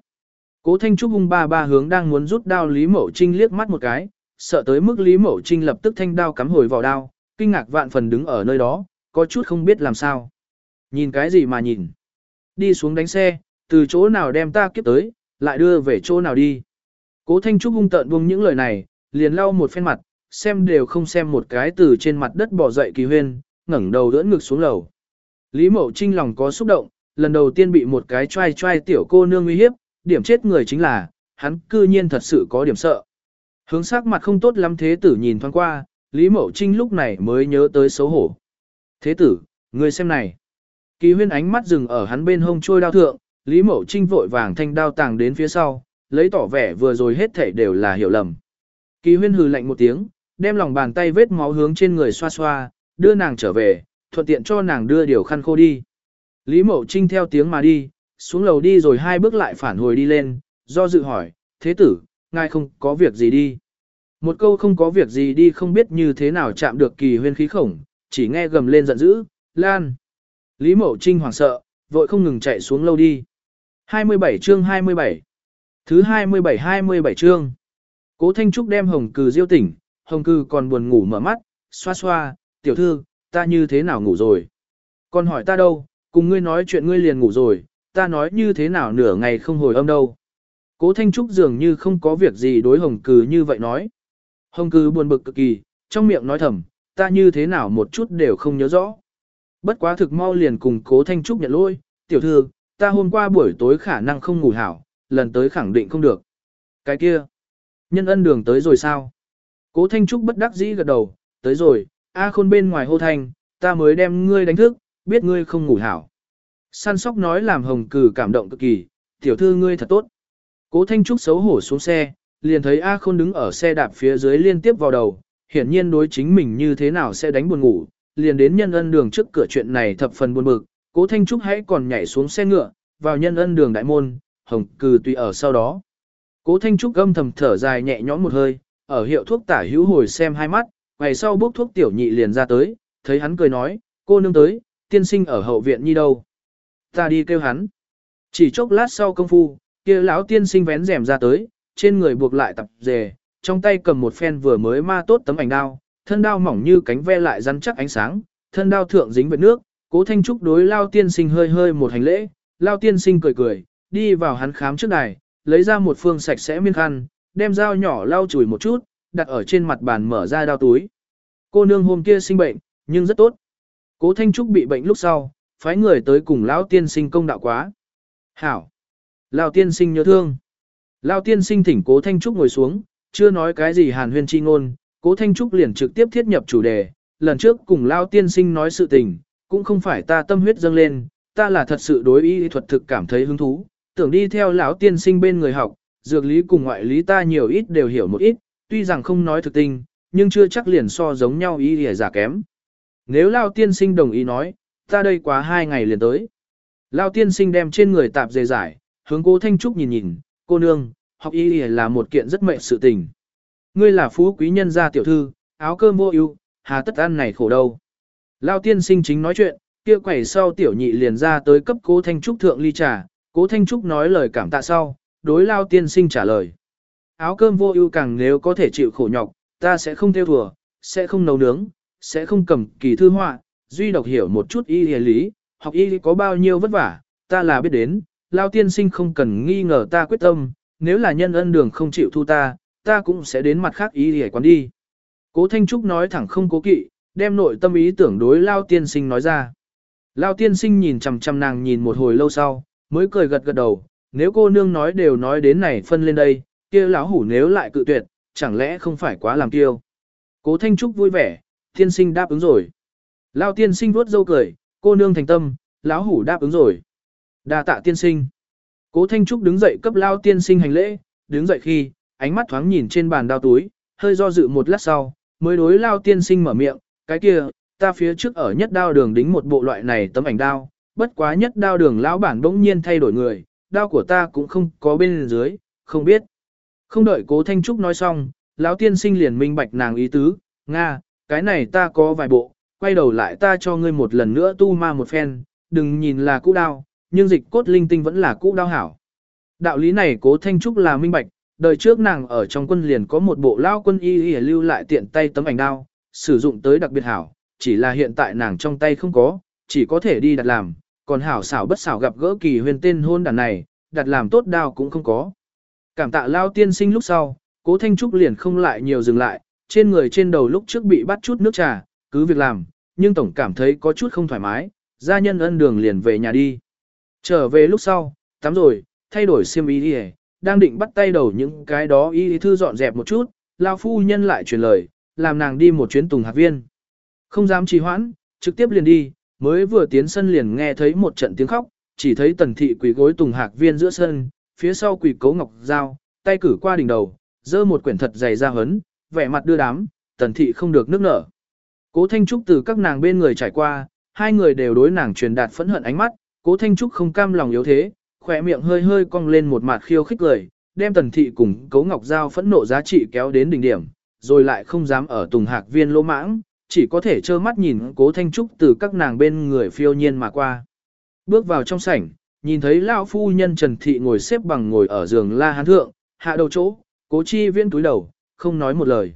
Cố Thanh Trúc hung ba ba hướng đang muốn rút đao Lý Mậu Trinh liếc mắt một cái, sợ tới mức Lý Mậu Trinh lập tức thanh đao cắm hồi vào đao, kinh ngạc vạn phần đứng ở nơi đó, có chút không biết làm sao. Nhìn cái gì mà nhìn? Đi xuống đánh xe, từ chỗ nào đem ta kiếp tới, lại đưa về chỗ nào đi. Cố Thanh Trúc hung tợn buông những lời này, liền lau một phen mặt, xem đều không xem một cái từ trên mặt đất bỏ dậy kỳ huyên, ngẩng đầu đỡ ngực xuống lầu. Lý Mậu Trinh lòng có xúc động, lần đầu tiên bị một cái trai trai tiểu cô nương uy hiếp, điểm chết người chính là, hắn cư nhiên thật sự có điểm sợ. Hướng sắc mặt không tốt lắm thế tử nhìn thoáng qua, Lý Mậu Trinh lúc này mới nhớ tới xấu hổ. Thế tử, người xem này. Kỳ huyên ánh mắt dừng ở hắn bên hông trôi đao thượng, Lý Mậu Trinh vội vàng thanh đao tàng đến phía sau, lấy tỏ vẻ vừa rồi hết thể đều là hiểu lầm. Kỳ huyên hừ lạnh một tiếng, đem lòng bàn tay vết máu hướng trên người xoa xoa, đưa nàng trở về, thuận tiện cho nàng đưa điều khăn khô đi. Lý Mậu Trinh theo tiếng mà đi, xuống lầu đi rồi hai bước lại phản hồi đi lên, do dự hỏi, thế tử, ngài không có việc gì đi. Một câu không có việc gì đi không biết như thế nào chạm được kỳ huyên khí khổng, chỉ nghe gầm lên giận dữ, lan. Lý Mậu Trinh hoảng sợ, vội không ngừng chạy xuống lâu đi. 27 chương 27 Thứ 27-27 chương Cố Thanh Trúc đem Hồng Cừ diêu tỉnh, Hồng Cừ còn buồn ngủ mở mắt, xoa xoa, tiểu thư, ta như thế nào ngủ rồi? Còn hỏi ta đâu, cùng ngươi nói chuyện ngươi liền ngủ rồi, ta nói như thế nào nửa ngày không hồi âm đâu. Cố Thanh Trúc dường như không có việc gì đối Hồng Cừ như vậy nói. Hồng Cừ buồn bực cực kỳ, trong miệng nói thầm, ta như thế nào một chút đều không nhớ rõ. Bất quá thực mau liền cùng cố Thanh Trúc nhận lỗi, tiểu thư, ta hôm qua buổi tối khả năng không ngủ hảo, lần tới khẳng định không được. Cái kia, nhân ân đường tới rồi sao? Cố Thanh Trúc bất đắc dĩ gật đầu, tới rồi, A khôn bên ngoài hô thanh, ta mới đem ngươi đánh thức, biết ngươi không ngủ hảo. Săn sóc nói làm hồng cử cảm động cực kỳ, tiểu thư ngươi thật tốt. Cố Thanh Trúc xấu hổ xuống xe, liền thấy A khôn đứng ở xe đạp phía dưới liên tiếp vào đầu, hiển nhiên đối chính mình như thế nào sẽ đánh buồn ngủ, liền đến nhân ân đường trước cửa chuyện này thập phần buồn bực, cố Thanh Trúc hãy còn nhảy xuống xe ngựa, vào nhân ân đường đại môn, hồng cừ tùy ở sau đó. Cố Thanh Trúc âm thầm thở dài nhẹ nhõm một hơi, ở hiệu thuốc tả hữu hồi xem hai mắt, ngày sau bốc thuốc tiểu nhị liền ra tới, thấy hắn cười nói, cô nương tới, tiên sinh ở hậu viện nhi đâu. Ta đi kêu hắn. Chỉ chốc lát sau công phu, kia lão tiên sinh vén rèm ra tới, trên người buộc lại tập dề, trong tay cầm một phen vừa mới ma tốt tấm ảnh đao, thân đao mỏng như cánh ve lại rắn chắc ánh sáng, thân đao thượng dính vệt nước, cố thanh trúc đối lao tiên sinh hơi hơi một hành lễ, lao tiên sinh cười cười, đi vào hắn khám trước đài, lấy ra một phương sạch sẽ miên khăn, đem dao nhỏ lau chùi một chút, đặt ở trên mặt bàn mở ra đao túi. Cô nương hôm kia sinh bệnh, nhưng rất tốt. Cố Thanh Trúc bị bệnh lúc sau, phái người tới cùng lão tiên sinh công đạo quá. Hảo! Lão tiên sinh nhớ thương. Lão tiên sinh thỉnh Cố Thanh Trúc ngồi xuống, chưa nói cái gì hàn huyên chi ngôn, Cố Thanh Trúc liền trực tiếp thiết nhập chủ đề. Lần trước cùng Lão tiên sinh nói sự tình, cũng không phải ta tâm huyết dâng lên, ta là thật sự đối y thuật thực cảm thấy hứng thú, tưởng đi theo lão tiên sinh bên người học, dược lý cùng ngoại lý ta nhiều ít đều hiểu một ít, tuy rằng không nói thực tình, nhưng chưa chắc liền so giống nhau ý lìa giả kém. Nếu lão tiên sinh đồng ý nói, ta đây quá hai ngày liền tới. lão tiên sinh đem trên người tạp dề giải, hướng cô Thanh Trúc nhìn nhìn, cô nương, học y là một kiện rất mệnh sự tình. Ngươi là phú quý nhân gia tiểu thư, áo cơm vô ưu, hà tất ăn này khổ đâu. Lao tiên sinh chính nói chuyện, kia quẩy sau tiểu nhị liền ra tới cấp cố Thanh Trúc thượng ly trà, cố Thanh Trúc nói lời cảm tạ sau, đối Lao tiên sinh trả lời. Áo cơm vô ưu càng nếu có thể chịu khổ nhọc, ta sẽ không theo thùa, sẽ không nấu nướng, sẽ không cầm kỳ thư họa, duy độc hiểu một chút y lý, học y có bao nhiêu vất vả, ta là biết đến, lao tiên sinh không cần nghi ngờ ta quyết tâm, nếu là nhân ân đường không chịu thu ta, ta cũng sẽ đến mặt khác y lý quán đi. Cố Thanh Trúc nói thẳng không cố kỵ, đem nội tâm ý tưởng đối lao tiên sinh nói ra. Lao tiên sinh nhìn chằm chằm nàng nhìn một hồi lâu sau, mới cười gật gật đầu, nếu cô nương nói đều nói đến này phân lên đây, kia lão hủ nếu lại cự tuyệt, chẳng lẽ không phải quá làm kiêu. Cố Thanh Trúc vui vẻ, tiên sinh đáp ứng rồi. Lao tiên sinh vuốt dâu cười, cô nương thành tâm, lão hủ đáp ứng rồi. đa tạ tiên sinh. Cố Thanh Trúc đứng dậy cấp Lao tiên sinh hành lễ, đứng dậy khi, ánh mắt thoáng nhìn trên bàn đao túi, hơi do dự một lát sau, mới đối Lao tiên sinh mở miệng, cái kia, ta phía trước ở nhất đao đường đính một bộ loại này tấm ảnh đao, bất quá nhất đao đường lão bản bỗng nhiên thay đổi người, đao của ta cũng không có bên dưới, không biết. Không đợi cố Thanh Trúc nói xong, lão tiên sinh liền minh bạch nàng ý tứ, Nga, cái này ta có vài bộ, quay đầu lại ta cho ngươi một lần nữa tu ma một phen, đừng nhìn là cũ đao, nhưng dịch cốt linh tinh vẫn là cũ đao hảo. Đạo lý này cố Thanh Trúc là minh bạch, đời trước nàng ở trong quân liền có một bộ lao quân y y lưu lại tiện tay tấm ảnh đao, sử dụng tới đặc biệt hảo, chỉ là hiện tại nàng trong tay không có, chỉ có thể đi đặt làm, còn hảo xảo bất xảo gặp gỡ kỳ huyền tên hôn đàn này, đặt làm tốt đao cũng không có. Cảm tạ lao tiên sinh lúc sau, cố Thanh Trúc liền không lại nhiều dừng lại, trên người trên đầu lúc trước bị bắt chút nước trà, cứ việc làm, nhưng tổng cảm thấy có chút không thoải mái, gia nhân ân đường liền về nhà đi. Trở về lúc sau, tắm rồi, thay đổi xiêm y đi đang định bắt tay đầu những cái đó y thư dọn dẹp một chút, lao phu nhân lại truyền lời, làm nàng đi một chuyến tùng Hạc viên. Không dám trì hoãn, trực tiếp liền đi, mới vừa tiến sân liền nghe thấy một trận tiếng khóc, chỉ thấy tần thị quỳ gối tùng hạc viên giữa sân, phía sau quỳ cấu ngọc dao, tay cử qua đỉnh đầu, dơ một quyển thật dày ra hấn, vẻ mặt đưa đám, tần thị không được nước nở. Cố Thanh Trúc từ các nàng bên người trải qua, hai người đều đối nàng truyền đạt phẫn hận ánh mắt, Cố Thanh Trúc không cam lòng yếu thế, khỏe miệng hơi hơi cong lên một mặt khiêu khích lời, đem tần thị cùng Cố Ngọc Giao phẫn nộ giá trị kéo đến đỉnh điểm, rồi lại không dám ở Tùng Hạc Viên lỗ mãng, chỉ có thể trơ mắt nhìn Cố Thanh Trúc từ các nàng bên người phiêu nhiên mà qua. Bước vào trong sảnh, nhìn thấy lão phu nhân Trần Thị ngồi xếp bằng ngồi ở giường la hán thượng, hạ đầu chỗ, Cố Chi Viễn túi đầu, không nói một lời.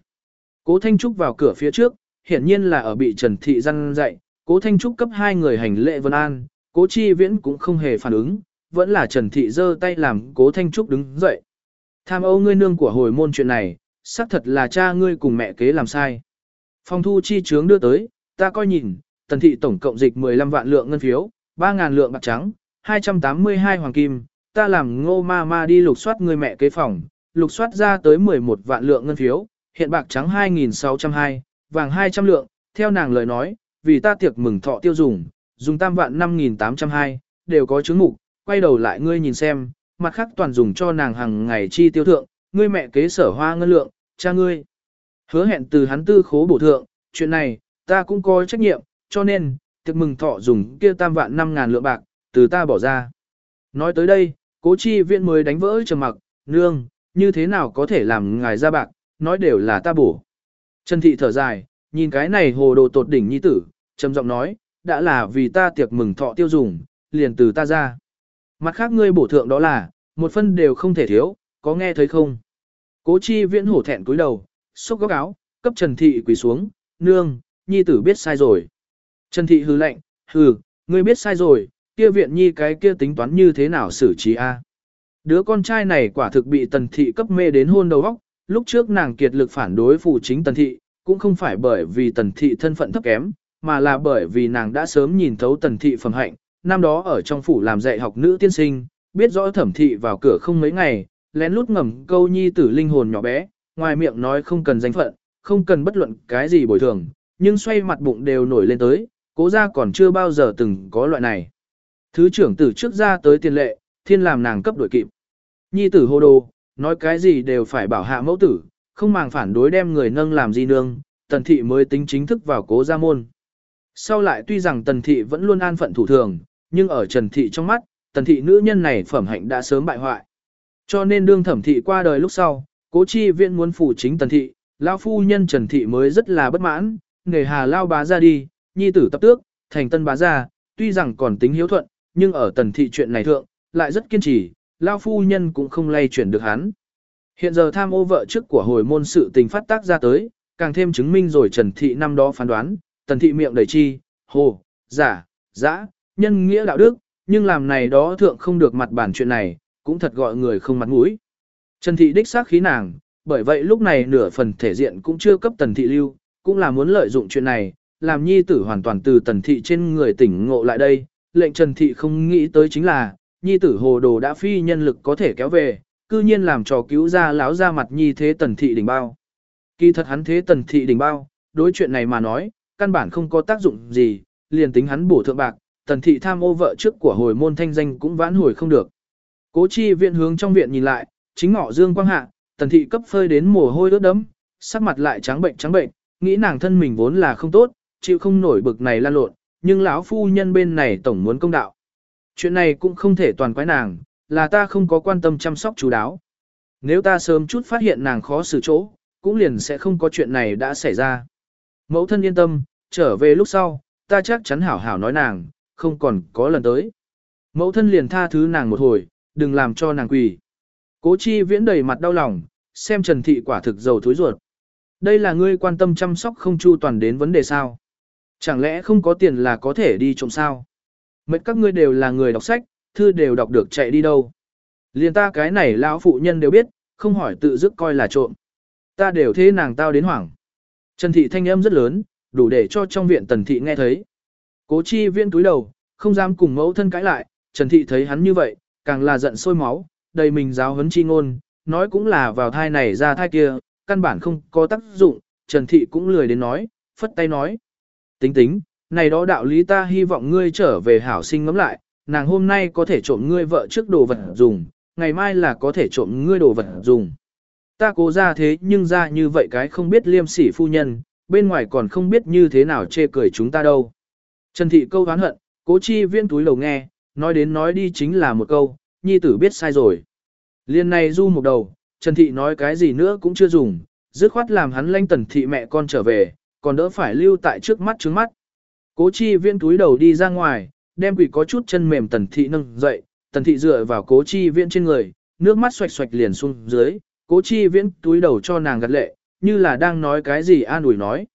Cố Thanh Trúc vào cửa phía trước, hiển nhiên là ở bị Trần Thị răn dạy, Cố Thanh Trúc cấp hai người hành lễ vân an, Cố Chi Viễn cũng không hề phản ứng, vẫn là Trần Thị giơ tay làm Cố Thanh Trúc đứng dậy. Tham âu ngươi nương của hồi môn chuyện này, xác thật là cha ngươi cùng mẹ kế làm sai. Phong thu chi trướng đưa tới, ta coi nhìn, tần thị tổng cộng dịch 15 vạn lượng ngân phiếu, 3.000 lượng bạc trắng, 282 hoàng kim, ta làm ngô ma ma đi lục soát người mẹ kế phòng, lục soát ra tới 11 vạn lượng ngân phiếu, hiện bạc trắng 2.602, vàng 200 lượng, theo nàng lời nói, vì ta tiệc mừng thọ tiêu dùng, dùng tam vạn 5.802, đều có chứng mục, quay đầu lại ngươi nhìn xem, mặt khác toàn dùng cho nàng hàng ngày chi tiêu thượng, ngươi mẹ kế sở hoa ngân lượng, cha ngươi. Hứa hẹn từ hắn tư khố bổ thượng, chuyện này, ta cũng có trách nhiệm, cho nên, tiệc mừng thọ dùng kia tam vạn năm ngàn lượng bạc, từ ta bỏ ra. Nói tới đây, cố chi viện mới đánh vỡ trầm mặc, nương, như thế nào có thể làm ngài ra bạc, nói đều là ta bổ. Trần thị thở dài, nhìn cái này hồ đồ tột đỉnh nhi tử, trầm giọng nói, đã là vì ta tiệc mừng thọ tiêu dùng, liền từ ta ra. Mặt khác ngươi bổ thượng đó là, một phân đều không thể thiếu, có nghe thấy không? Cố chi viễn hổ thẹn cúi đầu, xúc góc áo, cấp Trần Thị quỳ xuống, nương, nhi tử biết sai rồi. Trần Thị hừ lạnh, hừ, ngươi biết sai rồi, kia viện nhi cái kia tính toán như thế nào xử trí a? Đứa con trai này quả thực bị Tần Thị cấp mê đến hôn đầu óc, lúc trước nàng kiệt lực phản đối phụ chính Tần Thị, cũng không phải bởi vì Tần Thị thân phận thấp kém, mà là bởi vì nàng đã sớm nhìn thấu Tần Thị phẩm hạnh, năm đó ở trong phủ làm dạy học nữ tiên sinh, biết rõ thẩm thị vào cửa không mấy ngày, lén lút ngầm câu nhi tử linh hồn nhỏ bé, ngoài miệng nói không cần danh phận, không cần bất luận cái gì bồi thường, nhưng xoay mặt bụng đều nổi lên tới, cố ra còn chưa bao giờ từng có loại này. Thứ trưởng tử trước ra tới tiền lệ, thiên làm nàng cấp đổi kịp. Nhi tử hô đồ, nói cái gì đều phải bảo hạ mẫu tử, không màng phản đối đem người nâng làm gì nương, tần thị mới tính chính thức vào cố gia môn. Sau lại tuy rằng tần thị vẫn luôn an phận thủ thường, nhưng ở trần thị trong mắt, tần thị nữ nhân này phẩm hạnh đã sớm bại hoại. Cho nên đương thẩm thị qua đời lúc sau, cố chi viện muốn phủ chính tần thị, lao phu nhân trần thị mới rất là bất mãn, nghề hà lao bá ra đi, nhi tử tập tước, thành tân bá ra, tuy rằng còn tính hiếu thuận, nhưng ở tần thị chuyện này thượng, lại rất kiên trì, lao phu nhân cũng không lay chuyển được hắn. Hiện giờ tham ô vợ trước của hồi môn sự tình phát tác ra tới, càng thêm chứng minh rồi Trần Thị năm đó phán đoán, Tần Thị miệng đầy chi, hồ, giả, dã, nhân nghĩa đạo đức, nhưng làm này đó thượng không được mặt bản chuyện này, cũng thật gọi người không mặt mũi. Trần Thị đích xác khí nàng, bởi vậy lúc này nửa phần thể diện cũng chưa cấp Tần Thị lưu, cũng là muốn lợi dụng chuyện này, làm nhi tử hoàn toàn từ Tần Thị trên người tỉnh ngộ lại đây, lệnh Trần Thị không nghĩ tới chính là, nhi tử hồ đồ đã phi nhân lực có thể kéo về, cư nhiên làm trò cứu ra láo ra mặt nhi thế Tần Thị đỉnh bao. Kỳ thật hắn thế Tần Thị đỉnh bao, đối chuyện này mà nói, căn bản không có tác dụng gì, liền tính hắn bổ thượng bạc, tần thị tham ô vợ trước của hồi môn thanh danh cũng vãn hồi không được. Cố chi viện hướng trong viện nhìn lại, chính ngọ dương quang hạ, tần thị cấp phơi đến mồ hôi ướt đẫm, sắc mặt lại trắng bệnh trắng bệnh, nghĩ nàng thân mình vốn là không tốt, chịu không nổi bực này lan lộn, nhưng lão phu nhân bên này tổng muốn công đạo. Chuyện này cũng không thể toàn quái nàng, là ta không có quan tâm chăm sóc chú đáo. Nếu ta sớm chút phát hiện nàng khó xử chỗ, cũng liền sẽ không có chuyện này đã xảy ra. Mẫu thân yên tâm, trở về lúc sau, ta chắc chắn hảo hảo nói nàng, không còn có lần tới. Mẫu thân liền tha thứ nàng một hồi, đừng làm cho nàng quỳ. Cố chi viễn đầy mặt đau lòng, xem Trần Thị quả thực giàu thối ruột. Đây là ngươi quan tâm chăm sóc không chu toàn đến vấn đề sao. Chẳng lẽ không có tiền là có thể đi trộm sao? Mấy các ngươi đều là người đọc sách, thư đều đọc được chạy đi đâu. Liền ta cái này lão phụ nhân đều biết, không hỏi tự dứt coi là trộm. Ta đều thế nàng tao đến hoảng. Trần Thị thanh âm rất lớn, đủ để cho trong viện Tần Thị nghe thấy. Cố chi viễn túi đầu, không dám cùng mẫu thân cãi lại, Trần Thị thấy hắn như vậy, càng là giận sôi máu, đầy mình giáo huấn chi ngôn, nói cũng là vào thai này ra thai kia, căn bản không có tác dụng, Trần Thị cũng lười đến nói, phất tay nói. Tính tính, này đó đạo lý ta hy vọng ngươi trở về hảo sinh ngắm lại, nàng hôm nay có thể trộm ngươi vợ trước đồ vật dùng, ngày mai là có thể trộm ngươi đồ vật dùng. Ta cố ra thế nhưng ra như vậy cái không biết liêm sỉ phu nhân, bên ngoài còn không biết như thế nào chê cười chúng ta đâu. Trần Thị câu hán hận, cố chi viên túi lầu nghe, nói đến nói đi chính là một câu, nhi tử biết sai rồi. Liên này du một đầu, Trần Thị nói cái gì nữa cũng chưa dùng, dứt khoát làm hắn lanh tần thị mẹ con trở về, còn đỡ phải lưu tại trước mắt trước mắt. Cố chi viên túi đầu đi ra ngoài, đem quỷ có chút chân mềm tần thị nâng dậy, tần thị dựa vào cố chi viên trên người, nước mắt xoạch xoạch liền xuống dưới, cố chi viễn túi đầu cho nàng gật lệ, như là đang nói cái gì an ủi nói.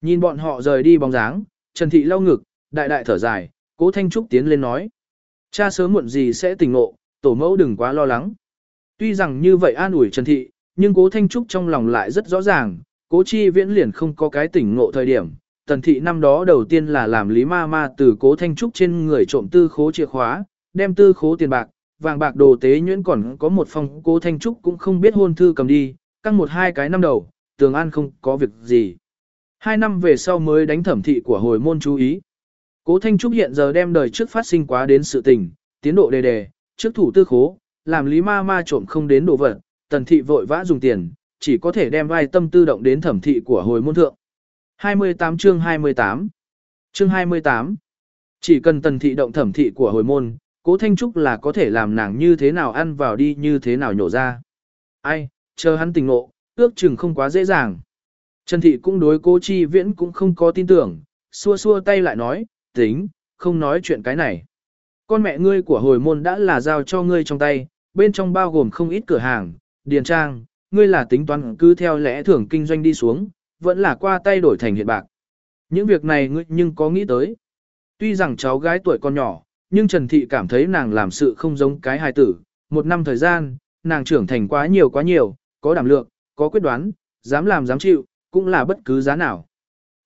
Nhìn bọn họ rời đi bóng dáng, Trần Thị lau ngực, đại đại thở dài, cố Thanh Trúc tiến lên nói. Cha sớm muộn gì sẽ tỉnh ngộ, tổ mẫu đừng quá lo lắng. Tuy rằng như vậy an ủi Trần Thị, nhưng cố Thanh Trúc trong lòng lại rất rõ ràng, cố chi viễn liền không có cái tỉnh ngộ thời điểm, tần thị năm đó đầu tiên là làm lý ma ma từ cố thanh trúc trên người trộm tư khố chìa khóa, đem tư khố tiền bạc, vàng bạc đồ tế nhuyễn còn có một phòng cố thanh trúc cũng không biết hôn thư cầm đi, căng một hai cái năm đầu, tường an không có việc gì. Hai năm về sau mới đánh thẩm thị của hồi môn chú ý. Cố Thanh Trúc hiện giờ đem đời trước phát sinh quá đến sự tình, tiến độ đề đề, trước thủ tư khố, làm lý ma ma trộm không đến đồ vật, tần thị vội vã dùng tiền, chỉ có thể đem vai tâm tư động đến thẩm thị của hồi môn thượng. 28 chương 28 Chương 28 Chỉ cần tần thị động thẩm thị của hồi môn, cố Thanh Trúc là có thể làm nàng như thế nào ăn vào đi như thế nào nhổ ra. Ai, chờ hắn tình ngộ, ước chừng không quá dễ dàng. Trần Thị cũng đối cố chi viễn cũng không có tin tưởng, xua xua tay lại nói, tính, không nói chuyện cái này. Con mẹ ngươi của hồi môn đã là giao cho ngươi trong tay, bên trong bao gồm không ít cửa hàng, điền trang, ngươi là tính toán cứ theo lẽ thưởng kinh doanh đi xuống, vẫn là qua tay đổi thành hiện bạc. Những việc này ngươi nhưng có nghĩ tới. Tuy rằng cháu gái tuổi còn nhỏ, nhưng Trần Thị cảm thấy nàng làm sự không giống cái hài tử. Một năm thời gian, nàng trưởng thành quá nhiều quá nhiều, có đảm lượng, có quyết đoán, dám làm dám chịu, cũng là bất cứ giá nào.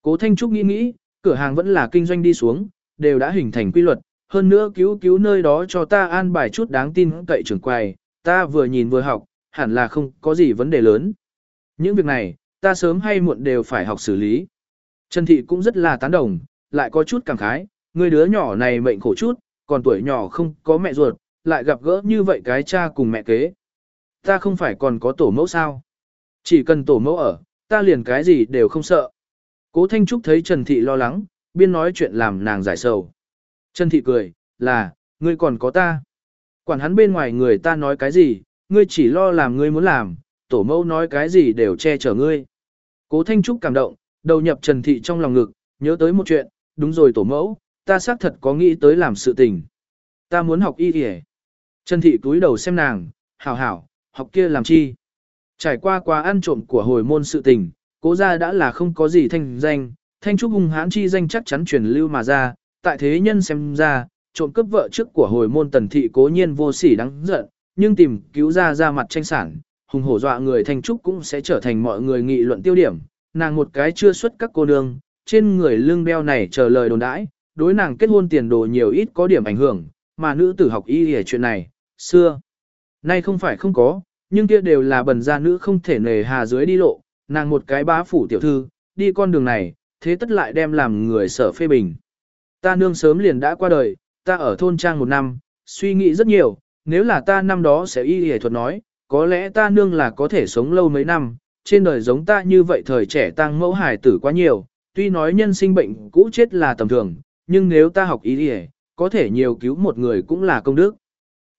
Cố Thanh Trúc nghĩ nghĩ, cửa hàng vẫn là kinh doanh đi xuống, đều đã hình thành quy luật, hơn nữa cứu cứu nơi đó cho ta an bài chút đáng tin cậy trưởng quầy, ta vừa nhìn vừa học, hẳn là không có gì vấn đề lớn. Những việc này, ta sớm hay muộn đều phải học xử lý. Trần Thị cũng rất là tán đồng, lại có chút cảm khái, người đứa nhỏ này mệnh khổ chút, còn tuổi nhỏ không có mẹ ruột, lại gặp gỡ như vậy cái cha cùng mẹ kế. Ta không phải còn có tổ mẫu sao? Chỉ cần tổ mẫu ở, ta liền cái gì đều không sợ. Cố Thanh Trúc thấy Trần Thị lo lắng, biên nói chuyện làm nàng giải sầu. Trần Thị cười, là, ngươi còn có ta. Quản hắn bên ngoài người ta nói cái gì, ngươi chỉ lo làm ngươi muốn làm, tổ mẫu nói cái gì đều che chở ngươi. Cố Thanh Trúc cảm động, đầu nhập Trần Thị trong lòng ngực, nhớ tới một chuyện, đúng rồi tổ mẫu, ta xác thật có nghĩ tới làm sự tình. Ta muốn học y kìa. Trần Thị túi đầu xem nàng, hảo hảo, học kia làm chi. Trải qua quá ăn trộm của hồi môn sự tình, cố gia đã là không có gì thanh danh, thanh trúc hung hãn chi danh chắc chắn truyền lưu mà ra, tại thế nhân xem ra, trộm cướp vợ trước của hồi môn tần thị cố nhiên vô sỉ đáng giận, nhưng tìm cứu ra ra mặt tranh sản, hùng hổ dọa người thanh trúc cũng sẽ trở thành mọi người nghị luận tiêu điểm, nàng một cái chưa xuất các cô nương, trên người lưng beo này chờ lời đồn đãi, đối nàng kết hôn tiền đồ nhiều ít có điểm ảnh hưởng, mà nữ tử học y hề chuyện này, xưa. Nay không phải không có, nhưng kia đều là bần gia nữ không thể nề hà dưới đi lộ, nàng một cái bá phủ tiểu thư, đi con đường này, thế tất lại đem làm người sở phê bình. Ta nương sớm liền đã qua đời, ta ở thôn trang một năm, suy nghĩ rất nhiều, nếu là ta năm đó sẽ y hề thuật nói, có lẽ ta nương là có thể sống lâu mấy năm, trên đời giống ta như vậy thời trẻ tăng mẫu hài tử quá nhiều, tuy nói nhân sinh bệnh cũ chết là tầm thường, nhưng nếu ta học y hề, có thể nhiều cứu một người cũng là công đức.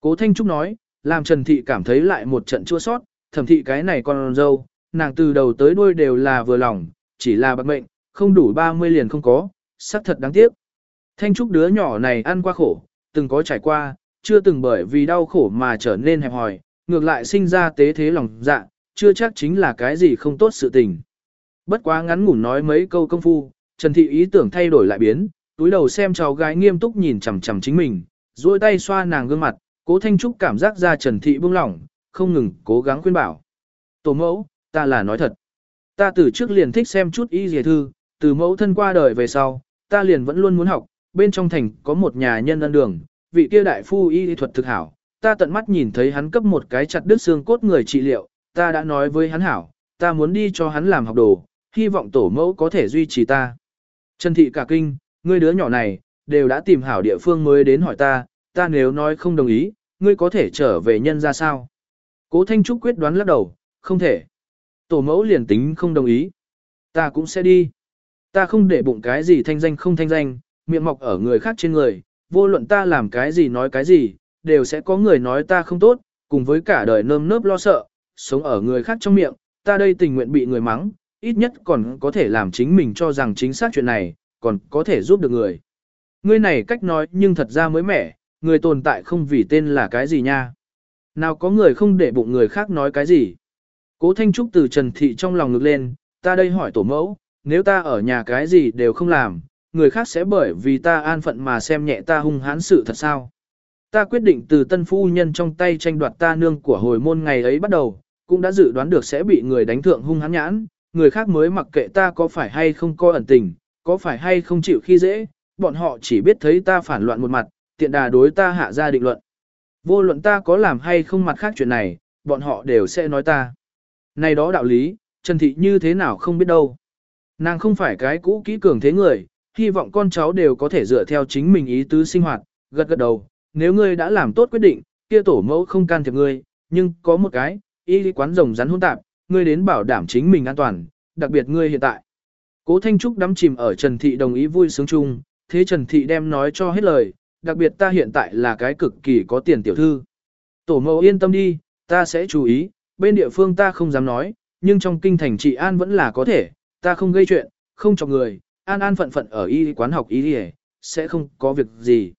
Cố Thanh Trúc nói, làm Trần Thị cảm thấy lại một trận chua sót, thẩm thị cái này con dâu, nàng từ đầu tới đuôi đều là vừa lòng, chỉ là bạc mệnh, không đủ 30 liền không có, xác thật đáng tiếc. Thanh Trúc đứa nhỏ này ăn qua khổ, từng có trải qua, chưa từng bởi vì đau khổ mà trở nên hẹp hòi, ngược lại sinh ra tế thế lòng dạ, chưa chắc chính là cái gì không tốt sự tình. Bất quá ngắn ngủn nói mấy câu công phu, Trần Thị ý tưởng thay đổi lại biến, túi đầu xem cháu gái nghiêm túc nhìn chằm chằm chính mình, duỗi tay xoa nàng gương mặt, cố Thanh Trúc cảm giác ra Trần Thị buông lỏng, không ngừng cố gắng khuyên bảo. Tổ mẫu, ta là nói thật. Ta từ trước liền thích xem chút y dề thư, từ mẫu thân qua đời về sau, ta liền vẫn luôn muốn học, bên trong thành có một nhà nhân ân đường, vị kia đại phu y thuật thực hảo, ta tận mắt nhìn thấy hắn cấp một cái chặt đứt xương cốt người trị liệu, ta đã nói với hắn hảo, ta muốn đi cho hắn làm học đồ, hy vọng tổ mẫu có thể duy trì ta. Trần thị cả kinh, ngươi đứa nhỏ này, đều đã tìm hảo địa phương mới đến hỏi ta, ta nếu nói không đồng ý, ngươi có thể trở về nhân ra sao? Cố Thanh Trúc quyết đoán lắc đầu, không thể. Tổ mẫu liền tính không đồng ý. Ta cũng sẽ đi. Ta không để bụng cái gì thanh danh không thanh danh, miệng mọc ở người khác trên người, vô luận ta làm cái gì nói cái gì, đều sẽ có người nói ta không tốt, cùng với cả đời nơm nớp lo sợ, sống ở người khác trong miệng, ta đây tình nguyện bị người mắng, ít nhất còn có thể làm chính mình cho rằng chính xác chuyện này, còn có thể giúp được người. Ngươi này cách nói nhưng thật ra mới mẻ, người tồn tại không vì tên là cái gì nha. Nào có người không để bụng người khác nói cái gì. Cố Thanh Trúc từ Trần Thị trong lòng ngực lên, ta đây hỏi tổ mẫu, nếu ta ở nhà cái gì đều không làm, người khác sẽ bởi vì ta an phận mà xem nhẹ ta hung hãn sự thật sao. Ta quyết định từ tân phu nhân trong tay tranh đoạt ta nương của hồi môn ngày ấy bắt đầu, cũng đã dự đoán được sẽ bị người đánh thượng hung hãn nhãn, người khác mới mặc kệ ta có phải hay không coi ẩn tình, có phải hay không chịu khi dễ, bọn họ chỉ biết thấy ta phản loạn một mặt, tiện đà đối ta hạ ra định luận. Vô luận ta có làm hay không mặt khác chuyện này, bọn họ đều sẽ nói ta. Này đó đạo lý, Trần Thị như thế nào không biết đâu. Nàng không phải cái cũ kỹ cường thế người, hy vọng con cháu đều có thể dựa theo chính mình ý tứ sinh hoạt, gật gật đầu, nếu ngươi đã làm tốt quyết định, kia tổ mẫu không can thiệp ngươi, nhưng có một cái, y lý quán rồng rắn hỗn tạp, ngươi đến bảo đảm chính mình an toàn, đặc biệt ngươi hiện tại. Cố Thanh Trúc đắm chìm ở Trần Thị đồng ý vui sướng chung, thế Trần Thị đem nói cho hết lời, đặc biệt ta hiện tại là cái cực kỳ có tiền tiểu thư. Tổ mẫu yên tâm đi, ta sẽ chú ý, bên địa phương ta không dám nói, nhưng trong kinh thành trị an vẫn là có thể, ta không gây chuyện, không cho người, an an phận phận ở y quán học y đi sẽ không có việc gì.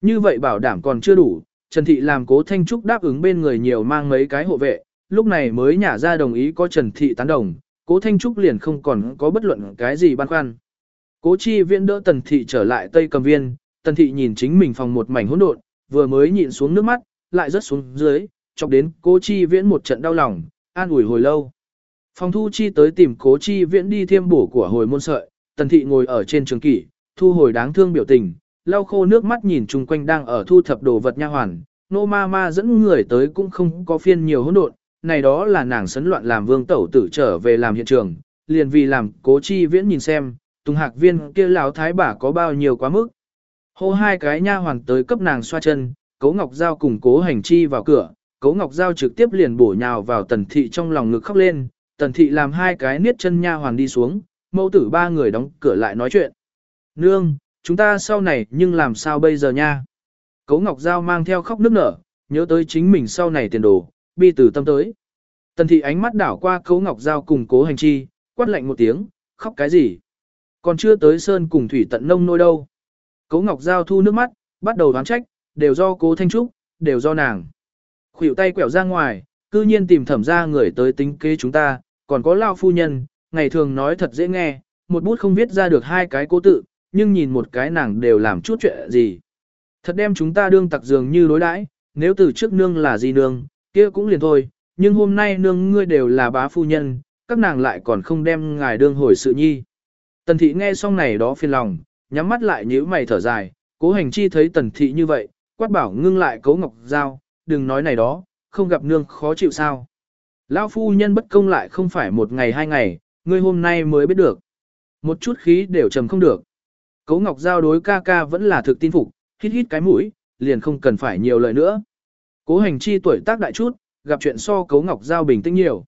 Như vậy bảo đảm còn chưa đủ, Trần Thị làm cố Thanh Trúc đáp ứng bên người nhiều mang mấy cái hộ vệ, lúc này mới nhả ra đồng ý có Trần Thị tán đồng, cố Thanh Trúc liền không còn có bất luận cái gì băn khoăn. Cố chi viễn đỡ Tần Thị trở lại Tây Cầm Viên, Tần Thị nhìn chính mình phòng một mảnh hỗn độn, vừa mới nhịn xuống nước mắt, lại rớt xuống dưới, chọc đến cố chi viễn một trận đau lòng, an ủi hồi lâu. Phòng thu chi tới tìm cố chi viễn đi thiêm bổ của hồi môn sợi, Tần Thị ngồi ở trên trường kỷ, thu hồi đáng thương biểu tình, lau khô nước mắt nhìn chung quanh đang ở thu thập đồ vật nha hoàn, nô ma ma dẫn người tới cũng không có phiên nhiều hỗn độn, này đó là nàng sấn loạn làm vương tẩu tử trở về làm hiện trường, liền vì làm cố chi viễn nhìn xem, tùng hạc viên kia lão thái bà có bao nhiêu quá mức. Hô hai cái nha hoàn tới cấp nàng xoa chân, cố ngọc giao cùng cố hành chi vào cửa, cố ngọc giao trực tiếp liền bổ nhào vào tần thị trong lòng ngực khóc lên, tần thị làm hai cái niết chân nha hoàn đi xuống, mẫu tử ba người đóng cửa lại nói chuyện. Nương, chúng ta sau này nhưng làm sao bây giờ nha? Cố Ngọc Giao mang theo khóc nước nở, nhớ tới chính mình sau này tiền đồ, bi từ tâm tới. Tần thị ánh mắt đảo qua Cố Ngọc Giao cùng cố hành chi, quát lạnh một tiếng, khóc cái gì? Còn chưa tới sơn cùng thủy tận nông nôi đâu. Cố Ngọc Giao thu nước mắt, bắt đầu đoán trách, đều do cố Thanh Trúc, đều do nàng. Khuỷu tay quẹo ra ngoài, cư nhiên tìm thẩm ra người tới tính kế chúng ta, còn có lao phu nhân, ngày thường nói thật dễ nghe, một bút không viết ra được hai cái cố tự, nhưng nhìn một cái nàng đều làm chút chuyện gì. Thật đem chúng ta đương tặc dường như đối đãi, nếu từ trước nương là gì nương, kia cũng liền thôi, nhưng hôm nay nương ngươi đều là bá phu nhân, các nàng lại còn không đem ngài đương hồi sự nhi. Tần thị nghe xong này đó phiền lòng, nhắm mắt lại nhíu mày thở dài, cố hành chi thấy tần thị như vậy, quát bảo ngưng lại cấu ngọc dao, đừng nói này đó, không gặp nương khó chịu sao. Lão phu nhân bất công lại không phải một ngày hai ngày, ngươi hôm nay mới biết được. Một chút khí đều trầm không được. Cố Ngọc Giao đối ca ca vẫn là thực tin phục, hít hít cái mũi, liền không cần phải nhiều lời nữa. Cố hành chi tuổi tác đại chút, gặp chuyện so Cố Ngọc Giao bình tĩnh nhiều.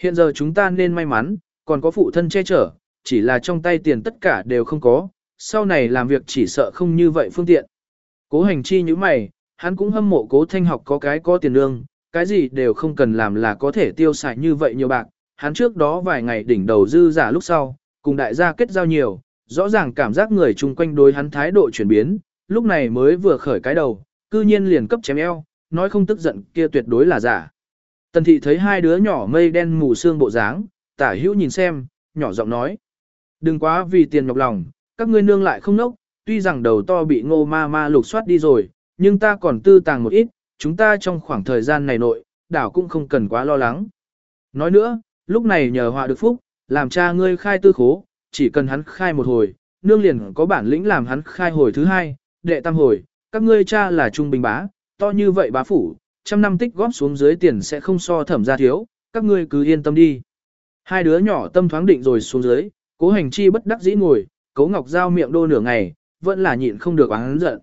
Hiện giờ chúng ta nên may mắn, còn có phụ thân che chở, chỉ là trong tay tiền tất cả đều không có, sau này làm việc chỉ sợ không như vậy phương tiện. Cố hành chi như mày, hắn cũng hâm mộ cố thanh học có cái có tiền lương, cái gì đều không cần làm là có thể tiêu xài như vậy nhiều bạc. Hắn trước đó vài ngày đỉnh đầu dư giả lúc sau, cùng đại gia kết giao nhiều, rõ ràng cảm giác người chung quanh đối hắn thái độ chuyển biến, lúc này mới vừa khởi cái đầu, cư nhiên liền cấp chém eo, nói không tức giận kia tuyệt đối là giả. Tần thị thấy hai đứa nhỏ mây đen mù sương bộ dáng, tả hữu nhìn xem, nhỏ giọng nói. Đừng quá vì tiền nhọc lòng, các ngươi nương lại không nốc, tuy rằng đầu to bị ngô ma ma lục soát đi rồi, nhưng ta còn tư tàng một ít, chúng ta trong khoảng thời gian này nội, đảo cũng không cần quá lo lắng. Nói nữa, lúc này nhờ họa được phúc, làm cha ngươi khai tư khố, chỉ cần hắn khai một hồi, nương liền có bản lĩnh làm hắn khai hồi thứ hai, đệ tam hồi, các ngươi cha là trung bình bá, to như vậy bá phủ, trăm năm tích góp xuống dưới tiền sẽ không so thẩm ra thiếu, các ngươi cứ yên tâm đi. Hai đứa nhỏ tâm thoáng định rồi xuống dưới, cố hành chi bất đắc dĩ ngồi, cố ngọc giao miệng đô nửa ngày, vẫn là nhịn không được oán giận.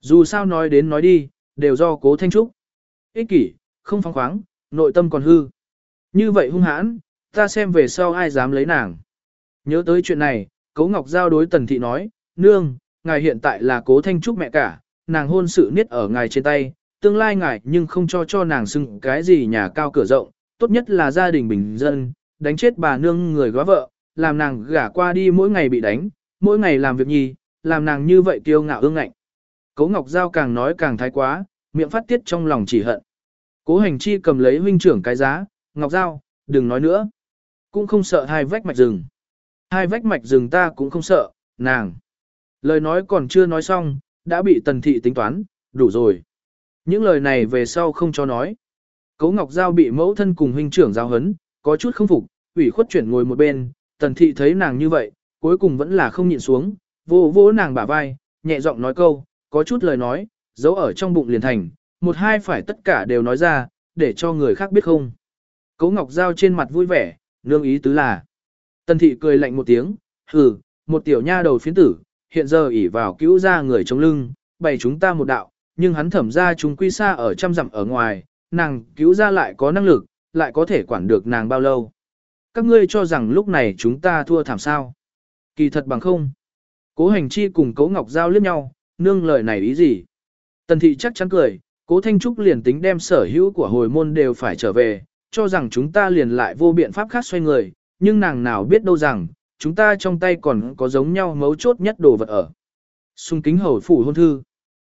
Dù sao nói đến nói đi, đều do cố thanh trúc. Ích kỷ, không phóng khoáng, nội tâm còn hư. Như vậy hung hãn, ta xem về sau ai dám lấy nàng. Nhớ tới chuyện này, Cố Ngọc Giao đối Tần Thị nói, Nương, ngài hiện tại là cố thanh trúc mẹ cả, nàng hôn sự niết ở ngài trên tay, tương lai ngài nhưng không cho cho nàng xưng cái gì nhà cao cửa rộng, tốt nhất là gia đình bình dân, đánh chết bà nương người góa vợ, làm nàng gả qua đi mỗi ngày bị đánh, mỗi ngày làm việc nhì, làm nàng như vậy kiêu ngạo ương ngạnh. Cố Ngọc Giao càng nói càng thái quá, miệng phát tiết trong lòng chỉ hận. Cố hành chi cầm lấy huynh trưởng cái giá, Ngọc Giao, đừng nói nữa. Cũng không sợ hai vách mạch rừng. Hai vách mạch rừng ta cũng không sợ, nàng. Lời nói còn chưa nói xong, đã bị tần thị tính toán, đủ rồi. Những lời này về sau không cho nói. Cố Ngọc Giao bị mẫu thân cùng huynh trưởng giao hấn, có chút không phục, ủy khuất chuyển ngồi một bên, tần thị thấy nàng như vậy, cuối cùng vẫn là không nhịn xuống, vô vô nàng bả vai, nhẹ giọng nói câu, có chút lời nói, giấu ở trong bụng liền thành, một hai phải tất cả đều nói ra, để cho người khác biết không. Cố Ngọc Giao trên mặt vui vẻ, nương ý tứ là. Tần thị cười lạnh một tiếng, hừ, một tiểu nha đầu phiến tử, hiện giờ ỉ vào cứu ra người chống lưng, bày chúng ta một đạo, nhưng hắn thẩm ra chúng quy xa ở trăm dặm ở ngoài, nàng cứu ra lại có năng lực, lại có thể quản được nàng bao lâu. Các ngươi cho rằng lúc này chúng ta thua thảm sao. Kỳ thật bằng không. Cố hành chi cùng cố ngọc giao liếc nhau, nương lời này ý gì. Tần thị chắc chắn cười, cố thanh trúc liền tính đem sở hữu của hồi môn đều phải trở về, cho rằng chúng ta liền lại vô biện pháp khác xoay người, nhưng nàng nào biết đâu rằng, chúng ta trong tay còn có giống nhau mấu chốt nhất đồ vật ở. Xung kính hầu phủ hôn thư.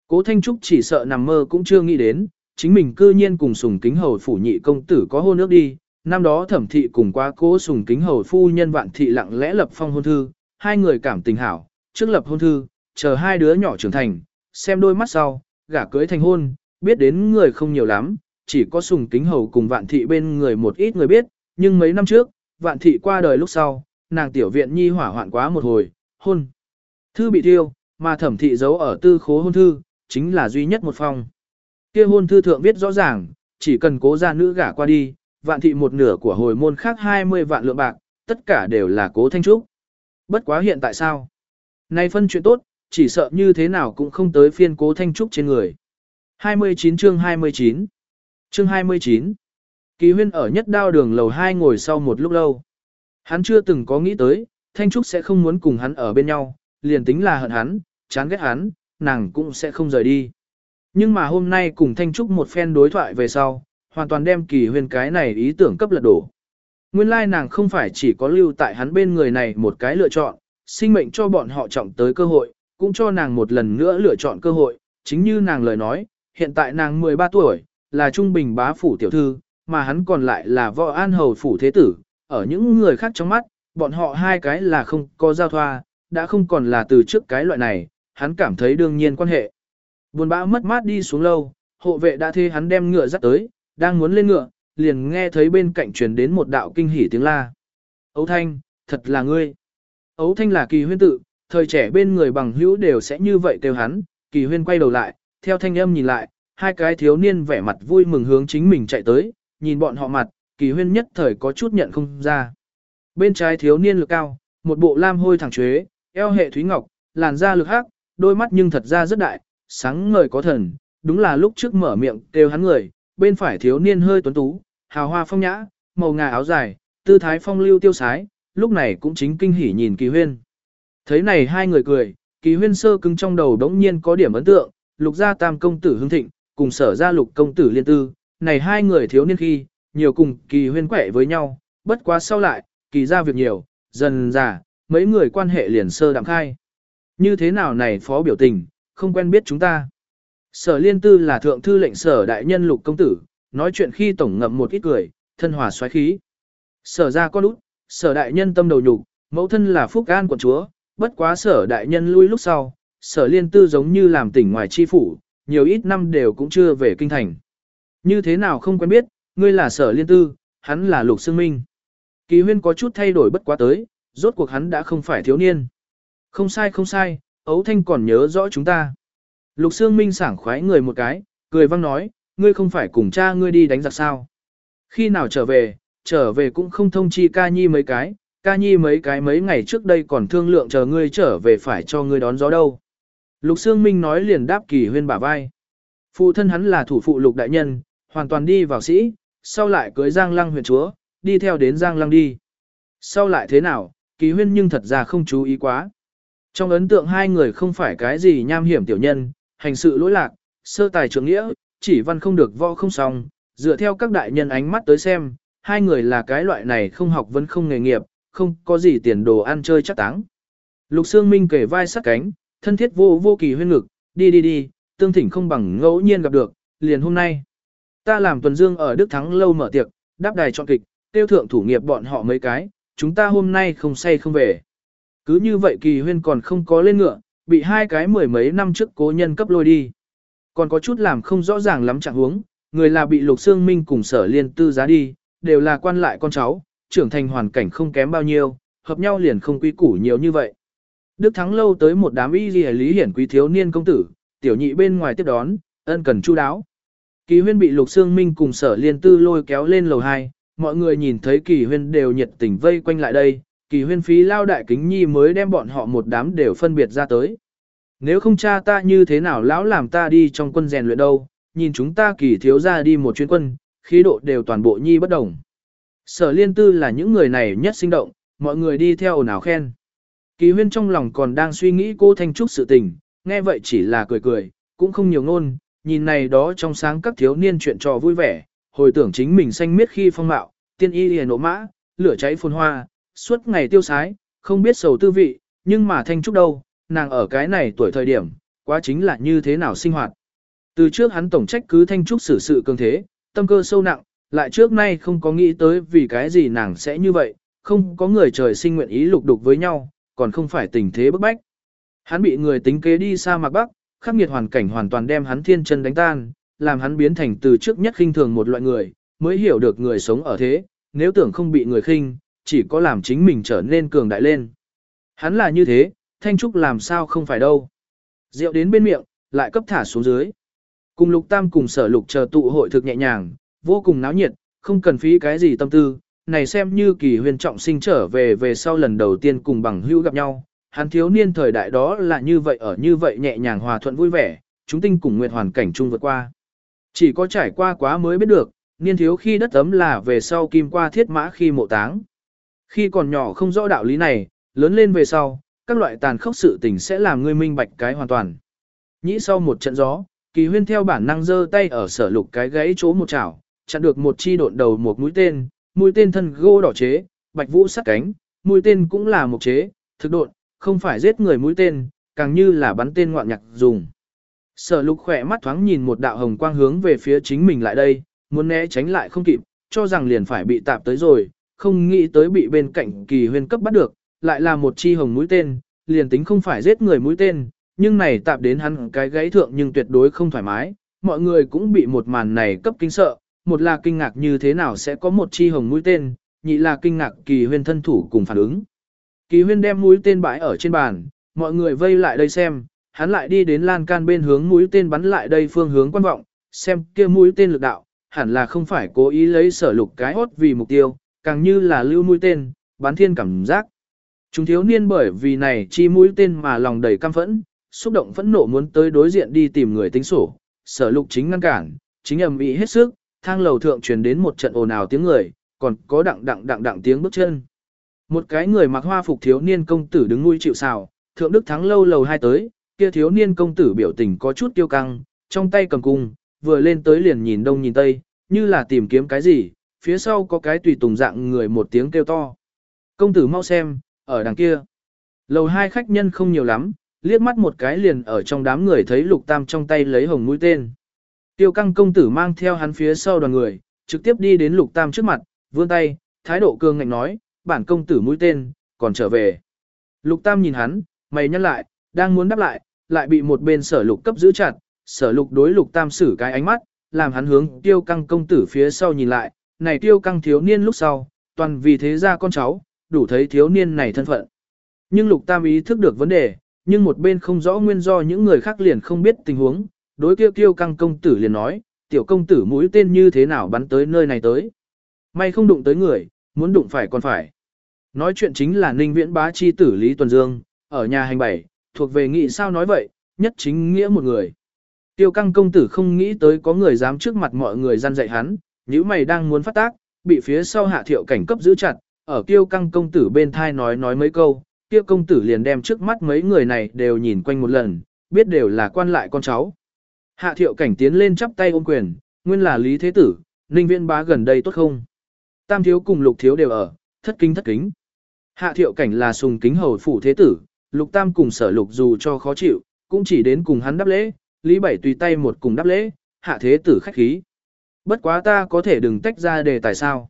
Cố Thanh Trúc chỉ sợ nằm mơ cũng chưa nghĩ đến, chính mình cư nhiên cùng sùng kính hầu phủ nhị công tử có hôn ước đi. Năm đó thẩm thị cùng qua cố sùng kính hầu phu nhân vạn thị lặng lẽ lập phong hôn thư, hai người cảm tình hảo, trước lập hôn thư, chờ hai đứa nhỏ trưởng thành, xem đôi mắt sau, gả cưới thành hôn, biết đến người không nhiều lắm, chỉ có sùng kính hầu cùng vạn thị bên người một ít người biết, nhưng mấy năm trước, vạn thị qua đời lúc sau, nàng tiểu viện nhi hỏa hoạn quá một hồi, hôn. Thư bị thiêu, mà thẩm thị giấu ở tư khố hôn thư, chính là duy nhất một phong. Kia hôn thư thượng viết rõ ràng, chỉ cần cố gia nữ gả qua đi, vạn thị một nửa của hồi môn khác 20 vạn lượng bạc, tất cả đều là cố thanh trúc. Bất quá hiện tại sao? Nay phân chuyện tốt, chỉ sợ như thế nào cũng không tới phiên cố thanh trúc trên người. 29 chương 29 Chương 29 Kỳ huyên ở nhất đao đường lầu 2 ngồi sau một lúc lâu. Hắn chưa từng có nghĩ tới, Thanh Trúc sẽ không muốn cùng hắn ở bên nhau, liền tính là hận hắn, chán ghét hắn, nàng cũng sẽ không rời đi. Nhưng mà hôm nay cùng Thanh Trúc một phen đối thoại về sau, hoàn toàn đem kỳ huyên cái này ý tưởng cấp lật đổ. Nguyên lai nàng không phải chỉ có lưu tại hắn bên người này một cái lựa chọn, sinh mệnh cho bọn họ trọng tới cơ hội, cũng cho nàng một lần nữa lựa chọn cơ hội, chính như nàng lời nói, hiện tại nàng 13 tuổi, là trung bình bá phủ tiểu thư, mà hắn còn lại là võ an hầu phủ thế tử, ở những người khác trong mắt, bọn họ hai cái là không có giao thoa, đã không còn là từ trước cái loại này, hắn cảm thấy đương nhiên quan hệ. Buồn bã mất mát đi xuống lâu, hộ vệ đã thuê hắn đem ngựa dắt tới, đang muốn lên ngựa, liền nghe thấy bên cạnh truyền đến một đạo kinh hỉ tiếng la. Ấu Thanh, thật là ngươi. Ấu Thanh là kỳ huyên tự, thời trẻ bên người bằng hữu đều sẽ như vậy kêu hắn, kỳ huyên quay đầu lại, theo thanh âm nhìn lại, hai cái thiếu niên vẻ mặt vui mừng hướng chính mình chạy tới, nhìn bọn họ mặt, kỳ huyên nhất thời có chút nhận không ra. Bên trái thiếu niên lực cao, một bộ lam hôi thẳng chuế, eo hệ thúy ngọc, làn da lực hắc, đôi mắt nhưng thật ra rất đại, sáng ngời có thần, đúng là lúc trước mở miệng kêu hắn người, bên phải thiếu niên hơi tuấn tú, hào hoa phong nhã, màu ngà áo dài, tư thái phong lưu tiêu sái, lúc này cũng chính kinh hỉ nhìn kỳ huyên. Thấy này hai người cười, kỳ huyên sơ cứng trong đầu đống nhiên có điểm ấn tượng, lục gia tam công tử hưng thịnh, cùng sở gia lục công tử liên tư, này hai người thiếu niên khi, nhiều cùng kỳ huyên quẻ với nhau, bất quá sau lại, kỳ ra việc nhiều, dần già, mấy người quan hệ liền sơ đạm khai. Như thế nào này phó biểu tình, không quen biết chúng ta. Sở liên tư là thượng thư lệnh sở đại nhân lục công tử, nói chuyện khi tổng ngậm một ít cười, thân hòa xoáy khí. Sở ra con út, sở đại nhân tâm đầu nhục, mẫu thân là phúc an quận chúa, bất quá sở đại nhân lui lúc sau, sở liên tư giống như làm tỉnh ngoài chi phủ, nhiều ít năm đều cũng chưa về kinh thành. Như thế nào không quen biết, ngươi là sở liên tư, hắn là lục xương minh. Kỳ huyên có chút thay đổi bất quá tới, rốt cuộc hắn đã không phải thiếu niên. Không sai không sai, ấu thanh còn nhớ rõ chúng ta. Lục xương minh sảng khoái người một cái, cười văng nói, ngươi không phải cùng cha ngươi đi đánh giặc sao. Khi nào trở về, trở về cũng không thông chi ca nhi mấy cái, ca nhi mấy cái mấy ngày trước đây còn thương lượng chờ ngươi trở về phải cho ngươi đón gió đâu. Lục Sương Minh nói liền đáp kỳ huyên bả vai. Phụ thân hắn là thủ phụ lục đại nhân, hoàn toàn đi vào sĩ, sau lại cưới Giang Lăng huyện chúa, đi theo đến Giang Lăng đi. Sau lại thế nào, kỳ huyên nhưng thật ra không chú ý quá. Trong ấn tượng hai người không phải cái gì nham hiểm tiểu nhân, hành sự lỗi lạc, sơ tài trưởng nghĩa, chỉ văn không được võ không xong, dựa theo các đại nhân ánh mắt tới xem, hai người là cái loại này không học vẫn không nghề nghiệp, không có gì tiền đồ ăn chơi chắc táng. Lục Sương Minh kể vai sát cánh, thân thiết vô vô kỳ huyên ngực, đi đi đi, tương thỉnh không bằng ngẫu nhiên gặp được, liền hôm nay. Ta làm tuần dương ở Đức Thắng lâu mở tiệc, đáp đài chọn kịch, tiêu thượng thủ nghiệp bọn họ mấy cái, chúng ta hôm nay không say không về. Cứ như vậy kỳ huyên còn không có lên ngựa, bị hai cái mười mấy năm trước cố nhân cấp lôi đi. Còn có chút làm không rõ ràng lắm trạng huống, người là bị lục xương minh cùng sở liên tư giá đi, đều là quan lại con cháu, trưởng thành hoàn cảnh không kém bao nhiêu, hợp nhau liền không quy củ nhiều như vậy. Đức Thắng lâu tới một đám y lý lý hiển quý thiếu niên công tử, tiểu nhị bên ngoài tiếp đón, ân cần chu đáo. Kỳ huyên bị Lục xương Minh cùng sở liên tư lôi kéo lên lầu 2, mọi người nhìn thấy kỳ huyên đều nhiệt tình vây quanh lại đây, kỳ huyên phí lao đại kính nhi mới đem bọn họ một đám đều phân biệt ra tới. Nếu không cha ta như thế nào lão làm ta đi trong quân rèn luyện đâu, nhìn chúng ta kỳ thiếu ra đi một chuyến quân, khí độ đều toàn bộ nhi bất đồng. Sở liên tư là những người này nhất sinh động, mọi người đi theo ồn ào khen. Kỳ huyên trong lòng còn đang suy nghĩ cô Thanh Trúc sự tình, nghe vậy chỉ là cười cười, cũng không nhiều ngôn, nhìn này đó trong sáng các thiếu niên chuyện trò vui vẻ, hồi tưởng chính mình xanh miết khi phong mạo, tiên y liền nộ mã, lửa cháy phồn hoa, suốt ngày tiêu sái, không biết sầu tư vị, nhưng mà Thanh Trúc đâu, nàng ở cái này tuổi thời điểm, quá chính là như thế nào sinh hoạt. Từ trước hắn tổng trách cứ Thanh Trúc xử sự cường thế, tâm cơ sâu nặng, lại trước nay không có nghĩ tới vì cái gì nàng sẽ như vậy, không có người trời sinh nguyện ý lục đục với nhau, còn không phải tình thế bức bách. Hắn bị người tính kế đi xa mạc bắc, khắc nghiệt hoàn cảnh hoàn toàn đem hắn thiên chân đánh tan, làm hắn biến thành từ trước nhất khinh thường một loại người, mới hiểu được người sống ở thế, nếu tưởng không bị người khinh, chỉ có làm chính mình trở nên cường đại lên. Hắn là như thế, Thanh Trúc làm sao không phải đâu. Rượu đến bên miệng, lại cấp thả xuống dưới. Cùng lục tam cùng sở lục chờ tụ hội thực nhẹ nhàng, vô cùng náo nhiệt, không cần phí cái gì tâm tư, này xem như kỳ huyền trọng sinh trở về về sau lần đầu tiên cùng bằng hữu gặp nhau. Hắn thiếu niên thời đại đó là như vậy ở như vậy nhẹ nhàng hòa thuận vui vẻ, chúng tinh cùng nguyệt hoàn cảnh chung vượt qua. Chỉ có trải qua quá mới biết được, niên thiếu khi đất ấm là về sau kim qua thiết mã khi mộ táng. Khi còn nhỏ không rõ đạo lý này, lớn lên về sau, các loại tàn khốc sự tình sẽ làm ngươi minh bạch cái hoàn toàn. Nhĩ sau một trận gió, kỳ huyên theo bản năng giơ tay ở sở lục cái gãy chỗ một chảo, chặn được một chi độn đầu một mũi tên, mũi tên thân gỗ đỏ chế, bạch vũ sắt cánh, mũi tên cũng là một chế, thực độn, không phải giết người mũi tên, càng như là bắn tên ngoạn nhạc dùng. Sở lục khỏe mắt thoáng nhìn một đạo hồng quang hướng về phía chính mình lại đây, muốn né tránh lại không kịp, cho rằng liền phải bị tạp tới rồi, không nghĩ tới bị bên cạnh kỳ huyên cấp bắt được, lại là một chi hồng mũi tên, liền tính không phải giết người mũi tên, nhưng này tạp đến hắn cái gãy thượng nhưng tuyệt đối không thoải mái, mọi người cũng bị một màn này cấp kinh sợ, một là kinh ngạc như thế nào sẽ có một chi hồng mũi tên, nhị là kinh ngạc kỳ huyên thân thủ cùng phản ứng. Kỳ huyên đem mũi tên bãi ở trên bàn, mọi người vây lại đây xem, hắn lại đi đến lan can bên hướng mũi tên bắn lại đây phương hướng quan vọng, xem kia mũi tên lực đạo, hẳn là không phải cố ý lấy sở lục cái hốt vì mục tiêu, càng như là lưu mũi tên, bắn thiên cảm giác. Chúng thiếu niên bởi vì này chi mũi tên mà lòng đầy căm phẫn, xúc động phẫn nộ muốn tới đối diện đi tìm người tính sổ, sở lục chính ngăn cản, chính ầm ĩ hết sức, thang lầu thượng truyền đến một trận ồn ào tiếng người, còn có đặng đặng đặng đặng tiếng bước chân. Một cái người mặc hoa phục thiếu niên công tử đứng nuôi chịu sào, thượng đức thắng lâu lầu hai tới, kia thiếu niên công tử biểu tình có chút tiêu căng, trong tay cầm cung, vừa lên tới liền nhìn đông nhìn tây, như là tìm kiếm cái gì, phía sau có cái tùy tùng dạng người một tiếng kêu to. Công tử mau xem, ở đằng kia. Lầu hai khách nhân không nhiều lắm, liếc mắt một cái liền ở trong đám người thấy lục tam trong tay lấy hồng mũi tên. Tiêu căng công tử mang theo hắn phía sau đoàn người, trực tiếp đi đến lục tam trước mặt, vươn tay, thái độ cương ngạnh nói, bản công tử mũi tên, còn trở về. Lục tam nhìn hắn, mày nhăn lại, đang muốn đáp lại, lại bị một bên sở lục cấp giữ chặt, sở lục đối lục tam xử cái ánh mắt, làm hắn hướng tiêu căng công tử phía sau nhìn lại, này tiêu căng thiếu niên lúc sau, toàn vì thế ra con cháu, đủ thấy thiếu niên này thân phận. Nhưng lục tam ý thức được vấn đề, nhưng một bên không rõ nguyên do những người khác liền không biết tình huống, đối kia tiêu căng công tử liền nói, tiểu công tử mũi tên như thế nào bắn tới nơi này tới. May không đụng tới người, muốn đụng phải còn phải. Nói chuyện chính là ninh viễn bá chi tử Lý Tuần Dương, ở nhà hành bảy, thuộc về nghị sao nói vậy, nhất chính nghĩa một người. Tiêu căng công tử không nghĩ tới có người dám trước mặt mọi người gian dạy hắn, nếu mày đang muốn phát tác, bị phía sau hạ thiệu cảnh cấp giữ chặt, ở tiêu căng công tử bên thai nói nói mấy câu, tiêu công tử liền đem trước mắt mấy người này đều nhìn quanh một lần, biết đều là quan lại con cháu. Hạ thiệu cảnh tiến lên chắp tay ôm quyền, nguyên là lý thế tử, ninh viên bá gần đây tốt không? Tam thiếu cùng lục thiếu đều ở, thất kính thất kính. Hạ thiệu cảnh là sùng kính hầu phủ thế tử, lục tam cùng sở lục dù cho khó chịu, cũng chỉ đến cùng hắn đáp lễ, lý bảy tùy tay một cùng đáp lễ, hạ thế tử khách khí. Bất quá ta có thể đừng tách ra đề tài sao.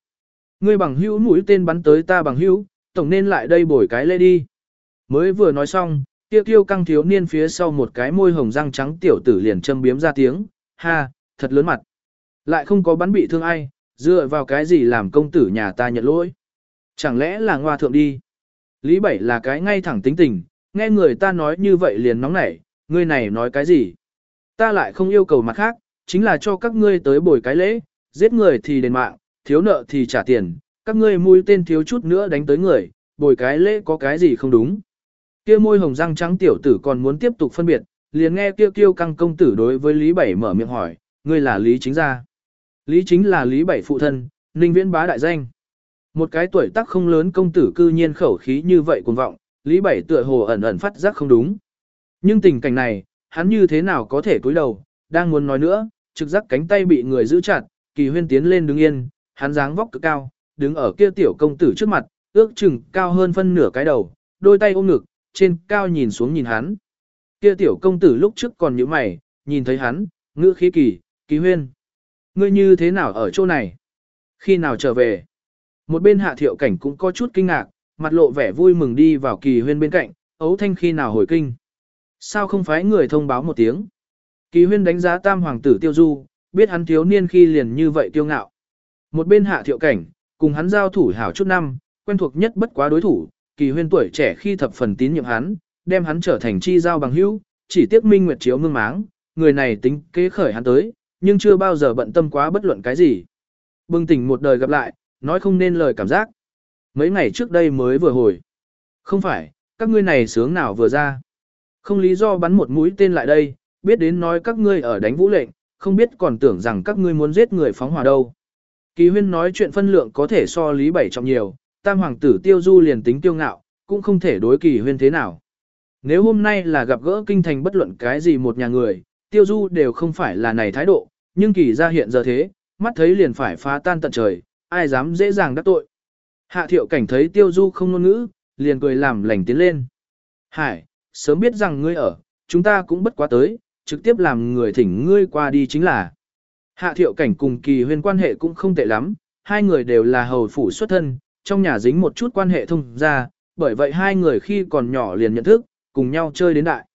Ngươi bằng hữu mũi tên bắn tới ta bằng hữu, tổng nên lại đây bồi cái lễ đi. Mới vừa nói xong, tiêu tiêu căng thiếu niên phía sau một cái môi hồng răng trắng tiểu tử liền châm biếm ra tiếng, ha, thật lớn mặt. Lại không có bắn bị thương ai, dựa vào cái gì làm công tử nhà ta nhận lỗi. Chẳng lẽ là ngoa thượng đi. Lý Bảy là cái ngay thẳng tính tình, nghe người ta nói như vậy liền nóng nảy, ngươi này nói cái gì? Ta lại không yêu cầu mặt khác, chính là cho các ngươi tới bồi cái lễ, giết người thì đền mạng, thiếu nợ thì trả tiền, các ngươi mũi tên thiếu chút nữa đánh tới người, bồi cái lễ có cái gì không đúng. Kia môi hồng răng trắng tiểu tử còn muốn tiếp tục phân biệt, liền nghe kia kiêu căng công tử đối với Lý Bảy mở miệng hỏi, ngươi là Lý Chính gia. Lý Chính là Lý Bảy phụ thân, Ninh Viễn bá đại danh. Một cái tuổi tác không lớn công tử cư nhiên khẩu khí như vậy cuồng vọng, Lý Bảy tựa hồ ẩn ẩn phát giác không đúng. Nhưng tình cảnh này, hắn như thế nào có thể cúi đầu, đang muốn nói nữa, trực giác cánh tay bị người giữ chặt, kỳ huyên tiến lên đứng yên, hắn dáng vóc cực cao, đứng ở kia tiểu công tử trước mặt, ước chừng cao hơn phân nửa cái đầu, đôi tay ôm ngực, trên cao nhìn xuống nhìn hắn. Kia tiểu công tử lúc trước còn như mày, nhìn thấy hắn, ngữ khí kỳ, kỳ huyên. Ngươi như thế nào ở chỗ này? Khi nào trở về? Một bên hạ thiệu cảnh cũng có chút kinh ngạc, mặt lộ vẻ vui mừng đi vào kỳ huyên bên cạnh, ấu thanh khi nào hồi kinh. Sao không phải người thông báo một tiếng? Kỳ huyên đánh giá tam hoàng tử tiêu du, biết hắn thiếu niên khi liền như vậy tiêu ngạo. Một bên hạ thiệu cảnh, cùng hắn giao thủ hảo chút năm, quen thuộc nhất bất quá đối thủ, kỳ huyên tuổi trẻ khi thập phần tín nhiệm hắn, đem hắn trở thành chi giao bằng hữu, chỉ tiếc minh nguyệt chiếu mương máng, người này tính kế khởi hắn tới, nhưng chưa bao giờ bận tâm quá bất luận cái gì. Bừng tỉnh một đời gặp lại, nói không nên lời cảm giác. Mấy ngày trước đây mới vừa hồi. Không phải, các ngươi này sướng nào vừa ra. Không lý do bắn một mũi tên lại đây, biết đến nói các ngươi ở đánh vũ lệnh, không biết còn tưởng rằng các ngươi muốn giết người phóng hỏa đâu. Kỳ huyên nói chuyện phân lượng có thể so lý bảy trọng nhiều, tam hoàng tử tiêu du liền tính tiêu ngạo, cũng không thể đối kỳ huyên thế nào. Nếu hôm nay là gặp gỡ kinh thành bất luận cái gì một nhà người, tiêu du đều không phải là này thái độ, nhưng kỳ ra hiện giờ thế, mắt thấy liền phải phá tan tận trời, ai dám dễ dàng đắc tội. Hạ thiệu cảnh thấy tiêu du không ngôn ngữ, liền cười làm lành tiến lên. Hải, sớm biết rằng ngươi ở, chúng ta cũng bất quá tới, trực tiếp làm người thỉnh ngươi qua đi chính là. Hạ thiệu cảnh cùng kỳ huyên quan hệ cũng không tệ lắm, hai người đều là hầu phủ xuất thân, trong nhà dính một chút quan hệ thông ra, bởi vậy hai người khi còn nhỏ liền nhận thức, cùng nhau chơi đến đại.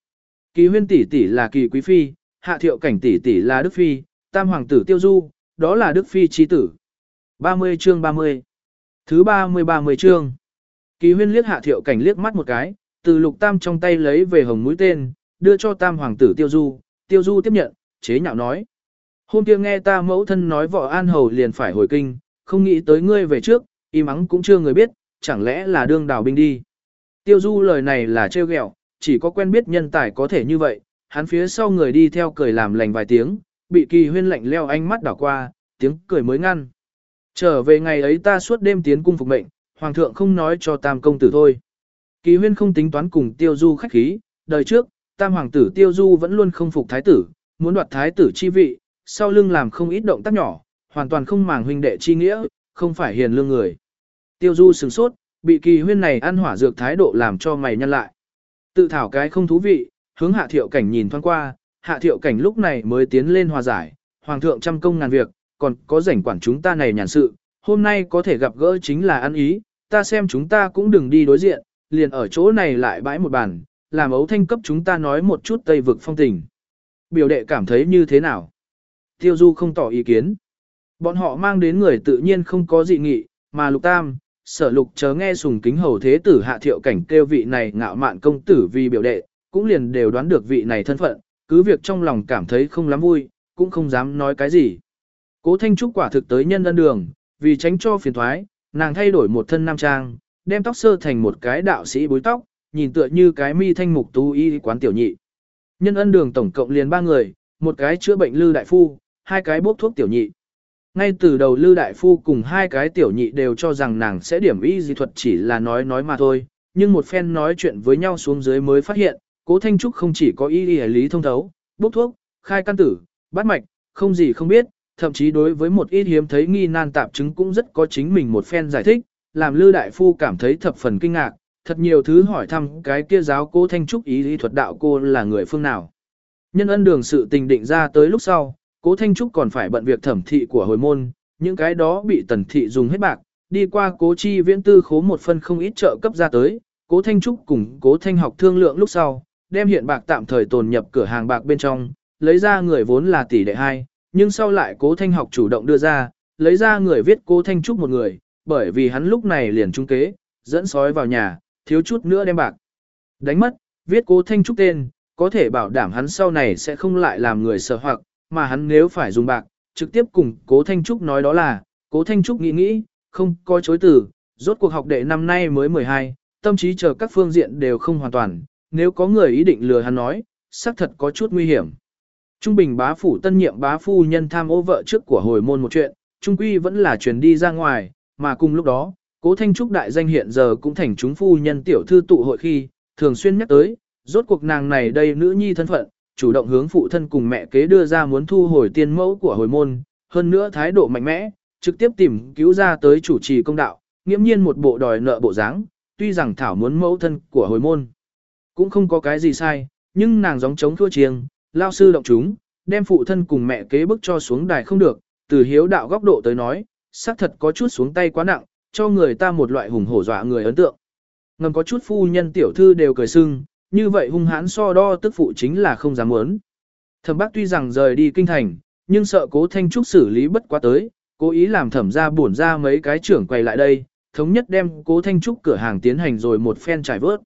Kỳ huyên tỷ tỷ là kỳ quý phi, hạ thiệu cảnh tỷ tỷ là đức phi, tam hoàng tử tiêu du, đó là đức phi chi tử. 30 chương 30 Thứ 30-30 chương Kỳ huyên liếc hạ thiệu cảnh liếc mắt một cái, từ lục tam trong tay lấy về hồng mũi tên, đưa cho tam hoàng tử tiêu du, tiêu du tiếp nhận, chế nhạo nói. Hôm kia nghe ta mẫu thân nói vợ an hầu liền phải hồi kinh, không nghĩ tới ngươi về trước, Y mắng cũng chưa người biết, chẳng lẽ là đương đào binh đi. Tiêu du lời này là trêu ghẹo, chỉ có quen biết nhân tài có thể như vậy, hắn phía sau người đi theo cười làm lành vài tiếng, bị kỳ huyên lạnh leo ánh mắt đảo qua, tiếng cười mới ngăn. Trở về ngày ấy ta suốt đêm tiến cung phục mệnh, hoàng thượng không nói cho tam công tử thôi. Kỳ huyên không tính toán cùng tiêu du khách khí, đời trước, tam hoàng tử tiêu du vẫn luôn không phục thái tử, muốn đoạt thái tử chi vị, sau lưng làm không ít động tác nhỏ, hoàn toàn không màng huynh đệ chi nghĩa, không phải hiền lương người. Tiêu du sừng sốt, bị kỳ huyên này ăn hỏa dược thái độ làm cho mày nhăn lại. Tự thảo cái không thú vị, hướng hạ thiệu cảnh nhìn thoáng qua, hạ thiệu cảnh lúc này mới tiến lên hòa giải, hoàng thượng trăm công ngàn việc, còn có rảnh quản chúng ta này nhàn sự, hôm nay có thể gặp gỡ chính là ăn ý, ta xem chúng ta cũng đừng đi đối diện, liền ở chỗ này lại bãi một bàn, làm ấu thanh cấp chúng ta nói một chút tây vực phong tình. Biểu đệ cảm thấy như thế nào? Tiêu Du không tỏ ý kiến. Bọn họ mang đến người tự nhiên không có dị nghị, mà lục tam, sở lục chớ nghe sùng kính hầu thế tử hạ thiệu cảnh kêu vị này ngạo mạn công tử vì biểu đệ, cũng liền đều đoán được vị này thân phận, cứ việc trong lòng cảm thấy không lắm vui, cũng không dám nói cái gì. Cố Thanh Trúc quả thực tới nhân ân đường, vì tránh cho phiền thoái, nàng thay đổi một thân nam trang, đem tóc sơ thành một cái đạo sĩ búi tóc, nhìn tựa như cái mi thanh mục tu y quán tiểu nhị. Nhân ân đường tổng cộng liền ba người, một cái chữa bệnh lư đại phu, hai cái bốc thuốc tiểu nhị. Ngay từ đầu lư đại phu cùng hai cái tiểu nhị đều cho rằng nàng sẽ điểm y dị thuật chỉ là nói nói mà thôi, nhưng một phen nói chuyện với nhau xuống dưới mới phát hiện, cố Thanh Trúc không chỉ có y y lý thông thấu, bốc thuốc, khai căn tử, bắt mạch, không gì không biết, thậm chí đối với một ít hiếm thấy nghi nan tạp chứng cũng rất có chính mình một phen giải thích, làm Lư Đại Phu cảm thấy thập phần kinh ngạc, thật nhiều thứ hỏi thăm cái kia giáo cố Thanh Trúc ý lý thuật đạo cô là người phương nào. Nhân ân đường sự tình định ra tới lúc sau, cố Thanh Trúc còn phải bận việc thẩm thị của hồi môn, những cái đó bị tần thị dùng hết bạc, đi qua cố chi viễn tư khố một phân không ít trợ cấp ra tới, cố Thanh Trúc cùng cố Thanh học thương lượng lúc sau, đem hiện bạc tạm thời tồn nhập cửa hàng bạc bên trong, lấy ra người vốn là tỷ đệ hai, nhưng sau lại cố thanh học chủ động đưa ra, lấy ra người viết cố thanh trúc một người, bởi vì hắn lúc này liền trung kế, dẫn sói vào nhà, thiếu chút nữa đem bạc. Đánh mất, viết cố Thanh Trúc tên, có thể bảo đảm hắn sau này sẽ không lại làm người sợ hoặc, mà hắn nếu phải dùng bạc, trực tiếp cùng cố Thanh Trúc nói đó là, cố Thanh Trúc nghĩ nghĩ, không có chối từ, rốt cuộc học đệ năm nay mới 12, tâm trí chờ các phương diện đều không hoàn toàn, nếu có người ý định lừa hắn nói, xác thật có chút nguy hiểm. Trung bình bá phủ tân nhiệm bá phu nhân tham ô vợ trước của hồi môn một chuyện, trung quy vẫn là truyền đi ra ngoài, mà cùng lúc đó, cố thanh trúc đại danh hiện giờ cũng thành chúng phu nhân tiểu thư tụ hội khi, thường xuyên nhắc tới, rốt cuộc nàng này đây nữ nhi thân phận, chủ động hướng phụ thân cùng mẹ kế đưa ra muốn thu hồi tiên mẫu của hồi môn, hơn nữa thái độ mạnh mẽ, trực tiếp tìm cứu ra tới chủ trì công đạo, nghiễm nhiên một bộ đòi nợ bộ dáng, tuy rằng thảo muốn mẫu thân của hồi môn, cũng không có cái gì sai, nhưng nàng gióng chống thua chiêng, lao sư động chúng, đem phụ thân cùng mẹ kế bức cho xuống đài không được, từ hiếu đạo góc độ tới nói, xác thật có chút xuống tay quá nặng, cho người ta một loại hùng hổ dọa người ấn tượng. Ngầm có chút phu nhân tiểu thư đều cười sưng, như vậy hung hãn so đo tức phụ chính là không dám muốn. Thẩm bác tuy rằng rời đi kinh thành, nhưng sợ cố thanh trúc xử lý bất quá tới, cố ý làm thẩm ra buồn ra mấy cái trưởng quay lại đây, thống nhất đem cố thanh trúc cửa hàng tiến hành rồi một phen trải vớt.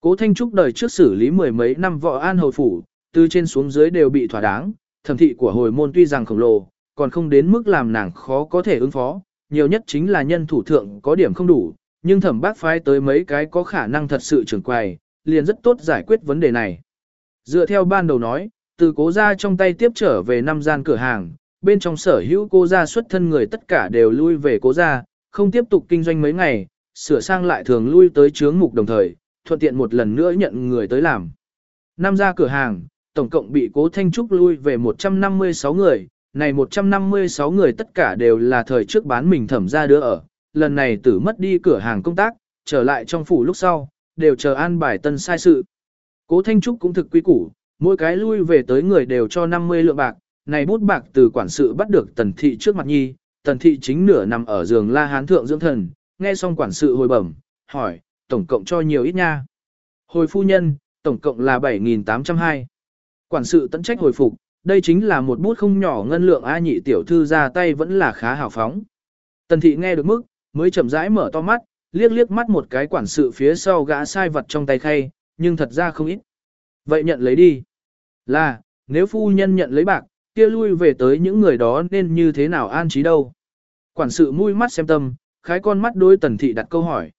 Cố thanh trúc đời trước xử lý mười mấy năm võ an hồi phủ, từ trên xuống dưới đều bị thỏa đáng, thẩm thị của hồi môn tuy rằng khổng lồ, còn không đến mức làm nàng khó có thể ứng phó, nhiều nhất chính là nhân thủ thượng có điểm không đủ, nhưng thẩm bác phái tới mấy cái có khả năng thật sự trưởng quầy, liền rất tốt giải quyết vấn đề này. Dựa theo ban đầu nói, từ cố gia trong tay tiếp trở về năm gian cửa hàng, bên trong sở hữu cố gia xuất thân người tất cả đều lui về cố gia, không tiếp tục kinh doanh mấy ngày, sửa sang lại thường lui tới chướng mục đồng thời, thuận tiện một lần nữa nhận người tới làm. Năm gia cửa hàng, tổng cộng bị cố Thanh Trúc lui về 156 người, này 156 người tất cả đều là thời trước bán mình thẩm ra đứa ở, lần này tử mất đi cửa hàng công tác, trở lại trong phủ lúc sau, đều chờ an bài tân sai sự. Cố Thanh Trúc cũng thực quý củ, mỗi cái lui về tới người đều cho 50 lượng bạc, này bút bạc từ quản sự bắt được tần thị trước mặt nhi, tần thị chính nửa nằm ở giường la hán thượng dưỡng thần, nghe xong quản sự hồi bẩm, hỏi, tổng cộng cho nhiều ít nha. Hồi phu nhân, tổng cộng là 7.802. Quản sự tận trách hồi phục, đây chính là một bút không nhỏ ngân lượng A nhị tiểu thư ra tay vẫn là khá hào phóng. Tần thị nghe được mức, mới chậm rãi mở to mắt, liếc liếc mắt một cái quản sự phía sau gã sai vật trong tay khay, nhưng thật ra không ít. Vậy nhận lấy đi. Là, nếu phu nhân nhận lấy bạc, kia lui về tới những người đó nên như thế nào an trí đâu. Quản sự mui mắt xem tâm, khái con mắt đôi tần thị đặt câu hỏi.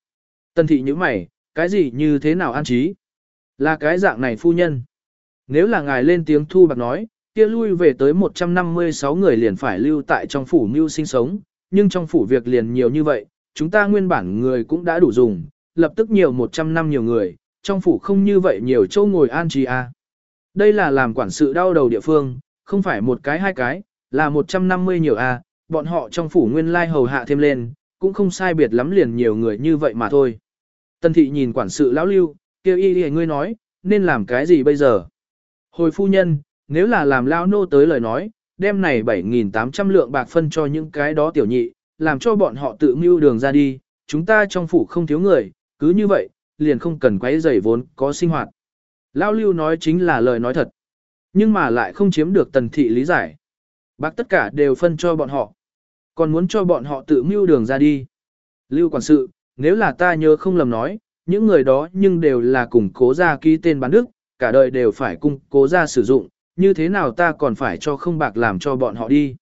Tần thị như mày, cái gì như thế nào an trí? Là cái dạng này phu nhân. Nếu là ngài lên tiếng thu bạc nói, kia lui về tới 156 người liền phải lưu tại trong phủ mưu sinh sống, nhưng trong phủ việc liền nhiều như vậy, chúng ta nguyên bản người cũng đã đủ dùng, lập tức nhiều 100 năm nhiều người, trong phủ không như vậy nhiều châu ngồi an trì a. À. Đây là làm quản sự đau đầu địa phương, không phải một cái hai cái, là 150 nhiều a, bọn họ trong phủ nguyên lai hầu hạ thêm lên, cũng không sai biệt lắm liền nhiều người như vậy mà thôi. Tân thị nhìn quản sự lão lưu, kêu y y ngươi nói, nên làm cái gì bây giờ? Hồi phu nhân, nếu là làm lao nô tới lời nói, đem này 7.800 lượng bạc phân cho những cái đó tiểu nhị, làm cho bọn họ tự mưu đường ra đi, chúng ta trong phủ không thiếu người, cứ như vậy, liền không cần quấy rầy vốn có sinh hoạt. Lao lưu nói chính là lời nói thật, nhưng mà lại không chiếm được tần thị lý giải. Bác tất cả đều phân cho bọn họ, còn muốn cho bọn họ tự mưu đường ra đi. Lưu quản sự, nếu là ta nhớ không lầm nói, những người đó nhưng đều là cùng cố gia ký tên bán đức, cả đời đều phải cung cố gia sử dụng, như thế nào ta còn phải cho không bạc làm cho bọn họ đi.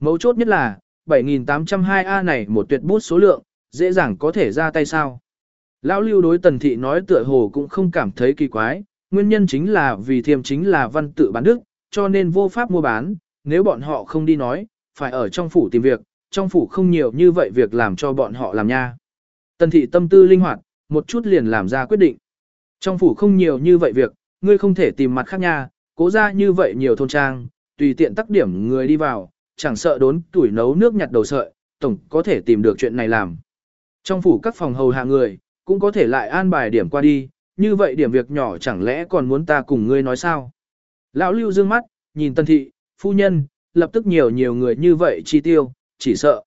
Mấu chốt nhất là, 7.802A này một tuyệt bút số lượng, dễ dàng có thể ra tay sao. Lão lưu đối tần thị nói tựa hồ cũng không cảm thấy kỳ quái, nguyên nhân chính là vì thiềm chính là văn tự bán đức, cho nên vô pháp mua bán, nếu bọn họ không đi nói, phải ở trong phủ tìm việc, trong phủ không nhiều như vậy việc làm cho bọn họ làm nha. Tần thị tâm tư linh hoạt, một chút liền làm ra quyết định. Trong phủ không nhiều như vậy việc, ngươi không thể tìm mặt khác nha, cố ra như vậy nhiều thôn trang, tùy tiện tắc điểm người đi vào, chẳng sợ đốn tuổi nấu nước nhặt đầu sợi, tổng có thể tìm được chuyện này làm. Trong phủ các phòng hầu hạ người, cũng có thể lại an bài điểm qua đi, như vậy điểm việc nhỏ chẳng lẽ còn muốn ta cùng ngươi nói sao? Lão lưu dương mắt, nhìn tân thị, phu nhân, lập tức nhiều nhiều người như vậy chi tiêu, chỉ sợ.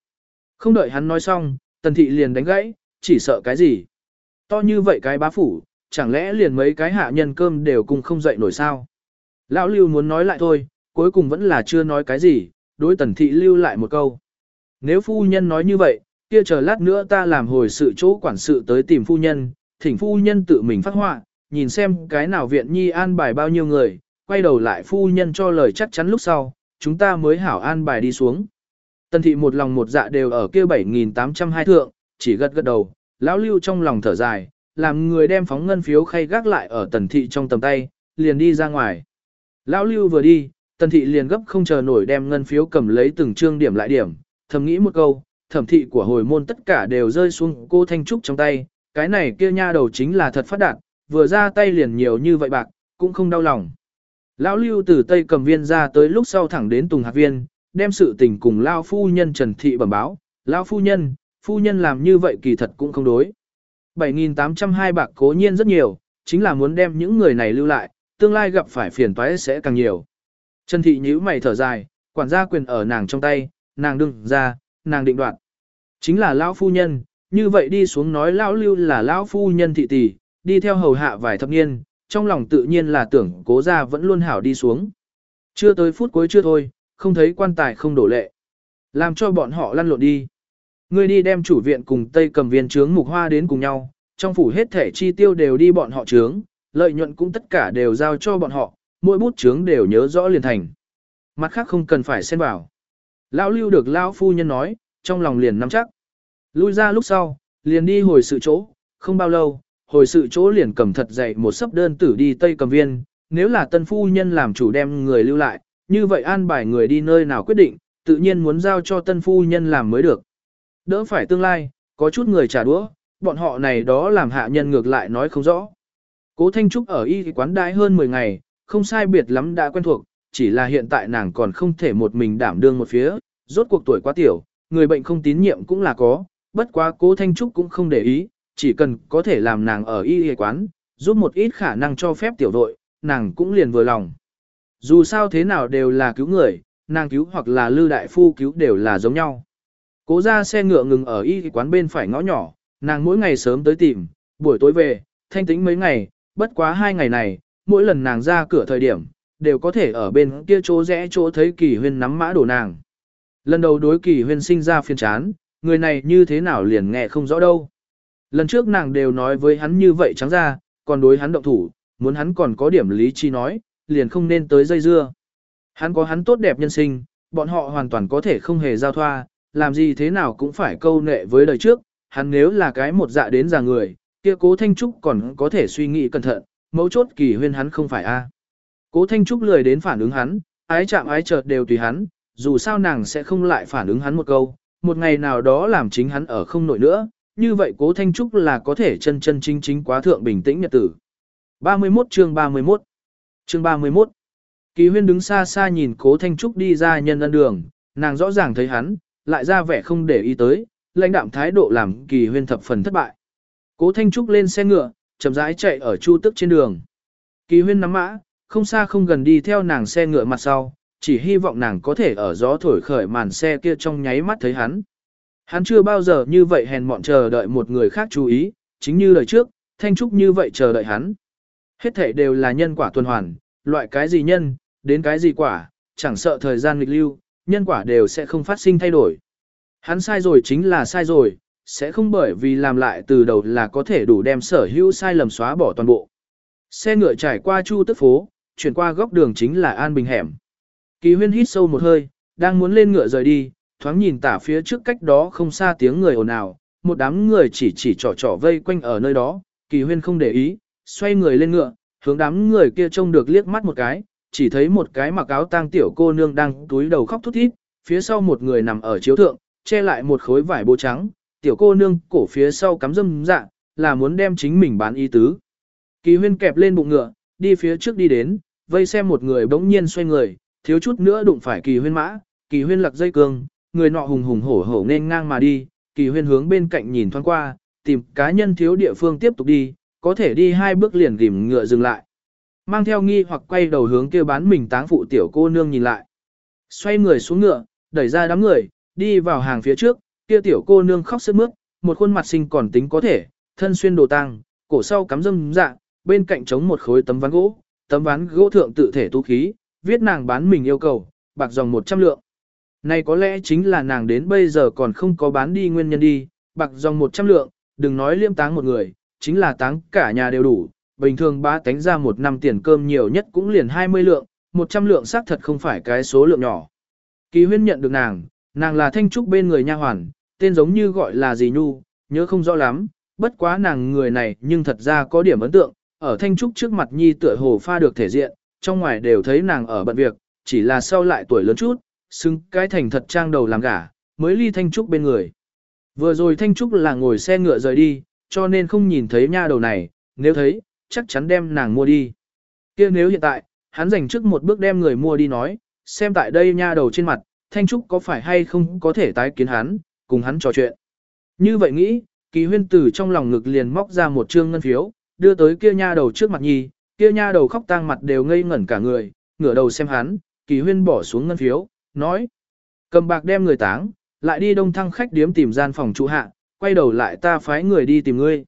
Không đợi hắn nói xong, tần thị liền đánh gãy, chỉ sợ cái gì? To như vậy cái bá phủ, chẳng lẽ liền mấy cái hạ nhân cơm đều cùng không dậy nổi sao? Lão Lưu muốn nói lại thôi, cuối cùng vẫn là chưa nói cái gì, đối tần thị lưu lại một câu. Nếu phu nhân nói như vậy, kia chờ lát nữa ta làm hồi sự chỗ quản sự tới tìm phu nhân, thỉnh phu nhân tự mình phát họa, nhìn xem cái nào viện nhi an bài bao nhiêu người, quay đầu lại phu nhân cho lời chắc chắn lúc sau, chúng ta mới hảo an bài đi xuống. Tần thị một lòng một dạ đều ở kia 7.802 thượng, chỉ gật gật đầu, lão lưu trong lòng thở dài, làm người đem phóng ngân phiếu khay gác lại ở tần thị trong tầm tay, liền đi ra ngoài. Lão lưu vừa đi, tần thị liền gấp không chờ nổi đem ngân phiếu cầm lấy từng trương điểm lại điểm, thầm nghĩ một câu, thẩm thị của hồi môn tất cả đều rơi xuống cô Thanh Trúc trong tay, cái này kia nha đầu chính là thật phát đạt, vừa ra tay liền nhiều như vậy bạc, cũng không đau lòng. Lão lưu từ Tây cầm viên ra tới lúc sau thẳng đến Tùng Hạc Viên, đem sự tình cùng Lao phu nhân Trần Thị bẩm báo, Lao phu nhân, phu nhân làm như vậy kỳ thật cũng không đối. 7.802 bạc cố nhiên rất nhiều, chính là muốn đem những người này lưu lại, tương lai gặp phải phiền toái sẽ càng nhiều. Trần Thị nhíu mày thở dài, quản gia quyền ở nàng trong tay, nàng đừng ra, nàng định đoạt. Chính là lão phu nhân, như vậy đi xuống nói lão lưu là lão phu nhân thị tỷ, đi theo hầu hạ vài thập niên, trong lòng tự nhiên là tưởng cố gia vẫn luôn hảo đi xuống. Chưa tới phút cuối chưa thôi, không thấy quan tài không đổ lệ. Làm cho bọn họ lăn lộn đi. Ngươi đi đem chủ viện cùng Tây cầm viên trướng mục hoa đến cùng nhau, trong phủ hết thể chi tiêu đều đi bọn họ trướng, lợi nhuận cũng tất cả đều giao cho bọn họ, mỗi bút chướng đều nhớ rõ liền thành. Mặt khác không cần phải xen vào. Lão lưu được lão phu nhân nói, trong lòng liền nắm chắc. Lui ra lúc sau, liền đi hồi sự chỗ, không bao lâu, hồi sự chỗ liền cầm thật dậy một sấp đơn tử đi Tây cầm viên, nếu là tân phu nhân làm chủ đem người lưu lại, như vậy an bài người đi nơi nào quyết định, tự nhiên muốn giao cho tân phu nhân làm mới được. Đỡ phải tương lai, có chút người trả đũa, bọn họ này đó làm hạ nhân ngược lại nói không rõ. Cố Thanh Trúc ở y quán đãi hơn 10 ngày, không sai biệt lắm đã quen thuộc, chỉ là hiện tại nàng còn không thể một mình đảm đương một phía, rốt cuộc tuổi quá tiểu, người bệnh không tín nhiệm cũng là có, bất quá cố Thanh Trúc cũng không để ý, chỉ cần có thể làm nàng ở y y quán, giúp một ít khả năng cho phép tiểu đội, nàng cũng liền vừa lòng. Dù sao thế nào đều là cứu người, nàng cứu hoặc là lư đại phu cứu đều là giống nhau. Cố ra xe ngựa ngừng ở y quán bên phải ngõ nhỏ, nàng mỗi ngày sớm tới tìm, buổi tối về, thanh tĩnh mấy ngày, bất quá hai ngày này, mỗi lần nàng ra cửa thời điểm, đều có thể ở bên kia chỗ rẽ chỗ thấy kỳ huyên nắm mã đổ nàng. Lần đầu đối kỳ huyên sinh ra phiên chán, người này như thế nào liền nghe không rõ đâu. Lần trước nàng đều nói với hắn như vậy trắng ra, còn đối hắn động thủ, muốn hắn còn có điểm lý chi nói, liền không nên tới dây dưa. Hắn có hắn tốt đẹp nhân sinh, bọn họ hoàn toàn có thể không hề giao thoa, làm gì thế nào cũng phải câu nệ với đời trước, hắn nếu là cái một dạ đến già người, kia cố Thanh Trúc còn có thể suy nghĩ cẩn thận, mấu chốt kỳ huyên hắn không phải a. Cố Thanh Trúc lười đến phản ứng hắn, ái chạm ái chợt đều tùy hắn, dù sao nàng sẽ không lại phản ứng hắn một câu, một ngày nào đó làm chính hắn ở không nổi nữa, như vậy cố Thanh Trúc là có thể chân chân chính chính quá thượng bình tĩnh nhật tử. 31 chương 31 Chương 31 Kỳ huyên đứng xa xa nhìn cố Thanh Trúc đi ra nhân ân đường, nàng rõ ràng thấy hắn, lại ra vẻ không để ý tới, lãnh đạm thái độ làm kỳ huyên thập phần thất bại. Cố Thanh Trúc lên xe ngựa, chậm rãi chạy ở chu tức trên đường. Kỳ huyên nắm mã, không xa không gần đi theo nàng xe ngựa mặt sau, chỉ hy vọng nàng có thể ở gió thổi khởi màn xe kia trong nháy mắt thấy hắn. Hắn chưa bao giờ như vậy hèn mọn chờ đợi một người khác chú ý, chính như lời trước, Thanh Trúc như vậy chờ đợi hắn. Hết thể đều là nhân quả tuần hoàn, loại cái gì nhân, đến cái gì quả, chẳng sợ thời gian nghịch lưu, nhân quả đều sẽ không phát sinh thay đổi. Hắn sai rồi chính là sai rồi, sẽ không bởi vì làm lại từ đầu là có thể đủ đem sở hữu sai lầm xóa bỏ toàn bộ. Xe ngựa trải qua chu tức phố, chuyển qua góc đường chính là An Bình hẻm. Kỳ huyên hít sâu một hơi, đang muốn lên ngựa rời đi, thoáng nhìn tả phía trước cách đó không xa tiếng người ồn ào, một đám người chỉ chỉ trỏ trỏ vây quanh ở nơi đó, kỳ huyên không để ý, xoay người lên ngựa, hướng đám người kia trông được liếc mắt một cái, chỉ thấy một cái mặc áo tang tiểu cô nương đang túi đầu khóc thút thít, phía sau một người nằm ở chiếu thượng, che lại một khối vải bố trắng, tiểu cô nương cổ phía sau cắm dâm dạ, là muốn đem chính mình bán y tứ. Kỳ huyên kẹp lên bụng ngựa, đi phía trước đi đến, vây xem một người bỗng nhiên xoay người, thiếu chút nữa đụng phải kỳ huyên mã, kỳ huyên lặc dây cương, người nọ hùng hùng hổ hổ nên ngang mà đi, kỳ huyên hướng bên cạnh nhìn thoáng qua, tìm cá nhân thiếu địa phương tiếp tục đi, có thể đi hai bước liền rìm ngựa dừng lại. Mang theo nghi hoặc quay đầu hướng kia bán mình táng phụ tiểu cô nương nhìn lại. Xoay người xuống ngựa, đẩy ra đám người, đi vào hàng phía trước, kia tiểu cô nương khóc sướt mướt, một khuôn mặt xinh còn tính có thể, thân xuyên đồ tang, cổ sau cắm dâm dạ, bên cạnh trống một khối tấm ván gỗ, tấm ván gỗ thượng tự thể tu khí, viết nàng bán mình yêu cầu, bạc dòng 100 lượng. Này có lẽ chính là nàng đến bây giờ còn không có bán đi nguyên nhân đi, bạc dòng 100 lượng, đừng nói liêm táng một người, chính là táng cả nhà đều đủ, bình thường ba tánh ra một năm tiền cơm nhiều nhất cũng liền 20 lượng, 100 lượng xác thật không phải cái số lượng nhỏ. Kỳ huyên nhận được nàng, nàng là thanh trúc bên người nha hoàn, tên giống như gọi là gì nhu, nhớ không rõ lắm, bất quá nàng người này nhưng thật ra có điểm ấn tượng, ở thanh trúc trước mặt nhi tựa hồ pha được thể diện, trong ngoài đều thấy nàng ở bận việc, chỉ là sau lại tuổi lớn chút, xứng cái thành thật trang đầu làm gả, mới ly thanh trúc bên người. Vừa rồi thanh trúc là ngồi xe ngựa rời đi, cho nên không nhìn thấy nha đầu này, nếu thấy, chắc chắn đem nàng mua đi. kia nếu hiện tại, hắn dành trước một bước đem người mua đi nói, xem tại đây nha đầu trên mặt, Thanh Trúc có phải hay không có thể tái kiến hắn, cùng hắn trò chuyện. Như vậy nghĩ, kỳ huyên tử trong lòng ngực liền móc ra một trương ngân phiếu, đưa tới kia nha đầu trước mặt nhi, kia nha đầu khóc tang mặt đều ngây ngẩn cả người, ngửa đầu xem hắn, kỳ huyên bỏ xuống ngân phiếu, nói. Cầm bạc đem người táng, lại đi đông thăng khách điếm tìm gian phòng trụ hạ, quay đầu lại ta phái người đi tìm ngươi.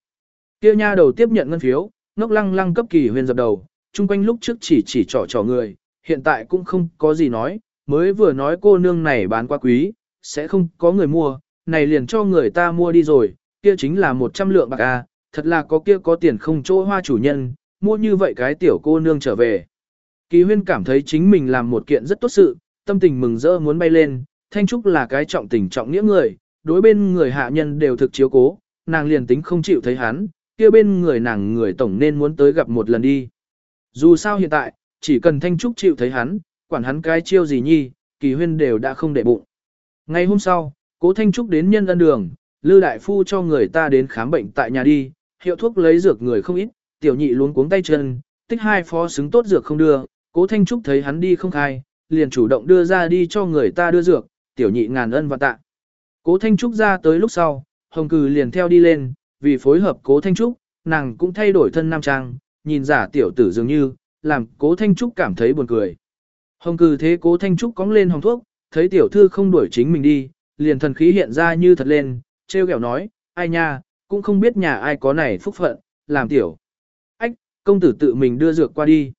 Kia nha đầu tiếp nhận ngân phiếu, ngốc lăng lăng cấp kỳ huyên dập đầu, chung quanh lúc trước chỉ chỉ trò trò người, hiện tại cũng không có gì nói, mới vừa nói cô nương này bán quá quý, sẽ không có người mua, này liền cho người ta mua đi rồi, kia chính là 100 lượng bạc a, thật là có kia có tiền không chỗ hoa chủ nhân, mua như vậy cái tiểu cô nương trở về. Kỳ huyên cảm thấy chính mình làm một kiện rất tốt sự, tâm tình mừng rỡ muốn bay lên, Thanh Trúc là cái trọng tình trọng nghĩa người, đối bên người hạ nhân đều thực chiếu cố, nàng liền tính không chịu thấy hắn, kia bên người nàng người tổng nên muốn tới gặp một lần đi. Dù sao hiện tại, chỉ cần Thanh Trúc chịu thấy hắn, quản hắn cái chiêu gì nhi, kỳ huyên đều đã không để bụng. Ngày hôm sau, cố Thanh Trúc đến nhân ân đường, Lư Đại Phu cho người ta đến khám bệnh tại nhà đi, hiệu thuốc lấy dược người không ít, tiểu nhị luống cuống tay chân, tích hai phó xứng tốt dược không đưa, cố Thanh Trúc thấy hắn đi không khai, liền chủ động đưa ra đi cho người ta đưa dược, tiểu nhị ngàn ân và tạ. Cố Thanh Trúc ra tới lúc sau, Hồng Cừ liền theo đi lên, vì phối hợp Cố Thanh Trúc, nàng cũng thay đổi thân nam trang, nhìn giả tiểu tử dường như, làm Cố Thanh Trúc cảm thấy buồn cười. Hồng Cừ thế Cố Thanh Trúc cóng lên hồng thuốc, thấy tiểu thư không đuổi chính mình đi, liền thần khí hiện ra như thật lên, treo kẹo nói, ai nha, cũng không biết nhà ai có này phúc phận, làm tiểu. Ách, công tử tự mình đưa dược qua đi.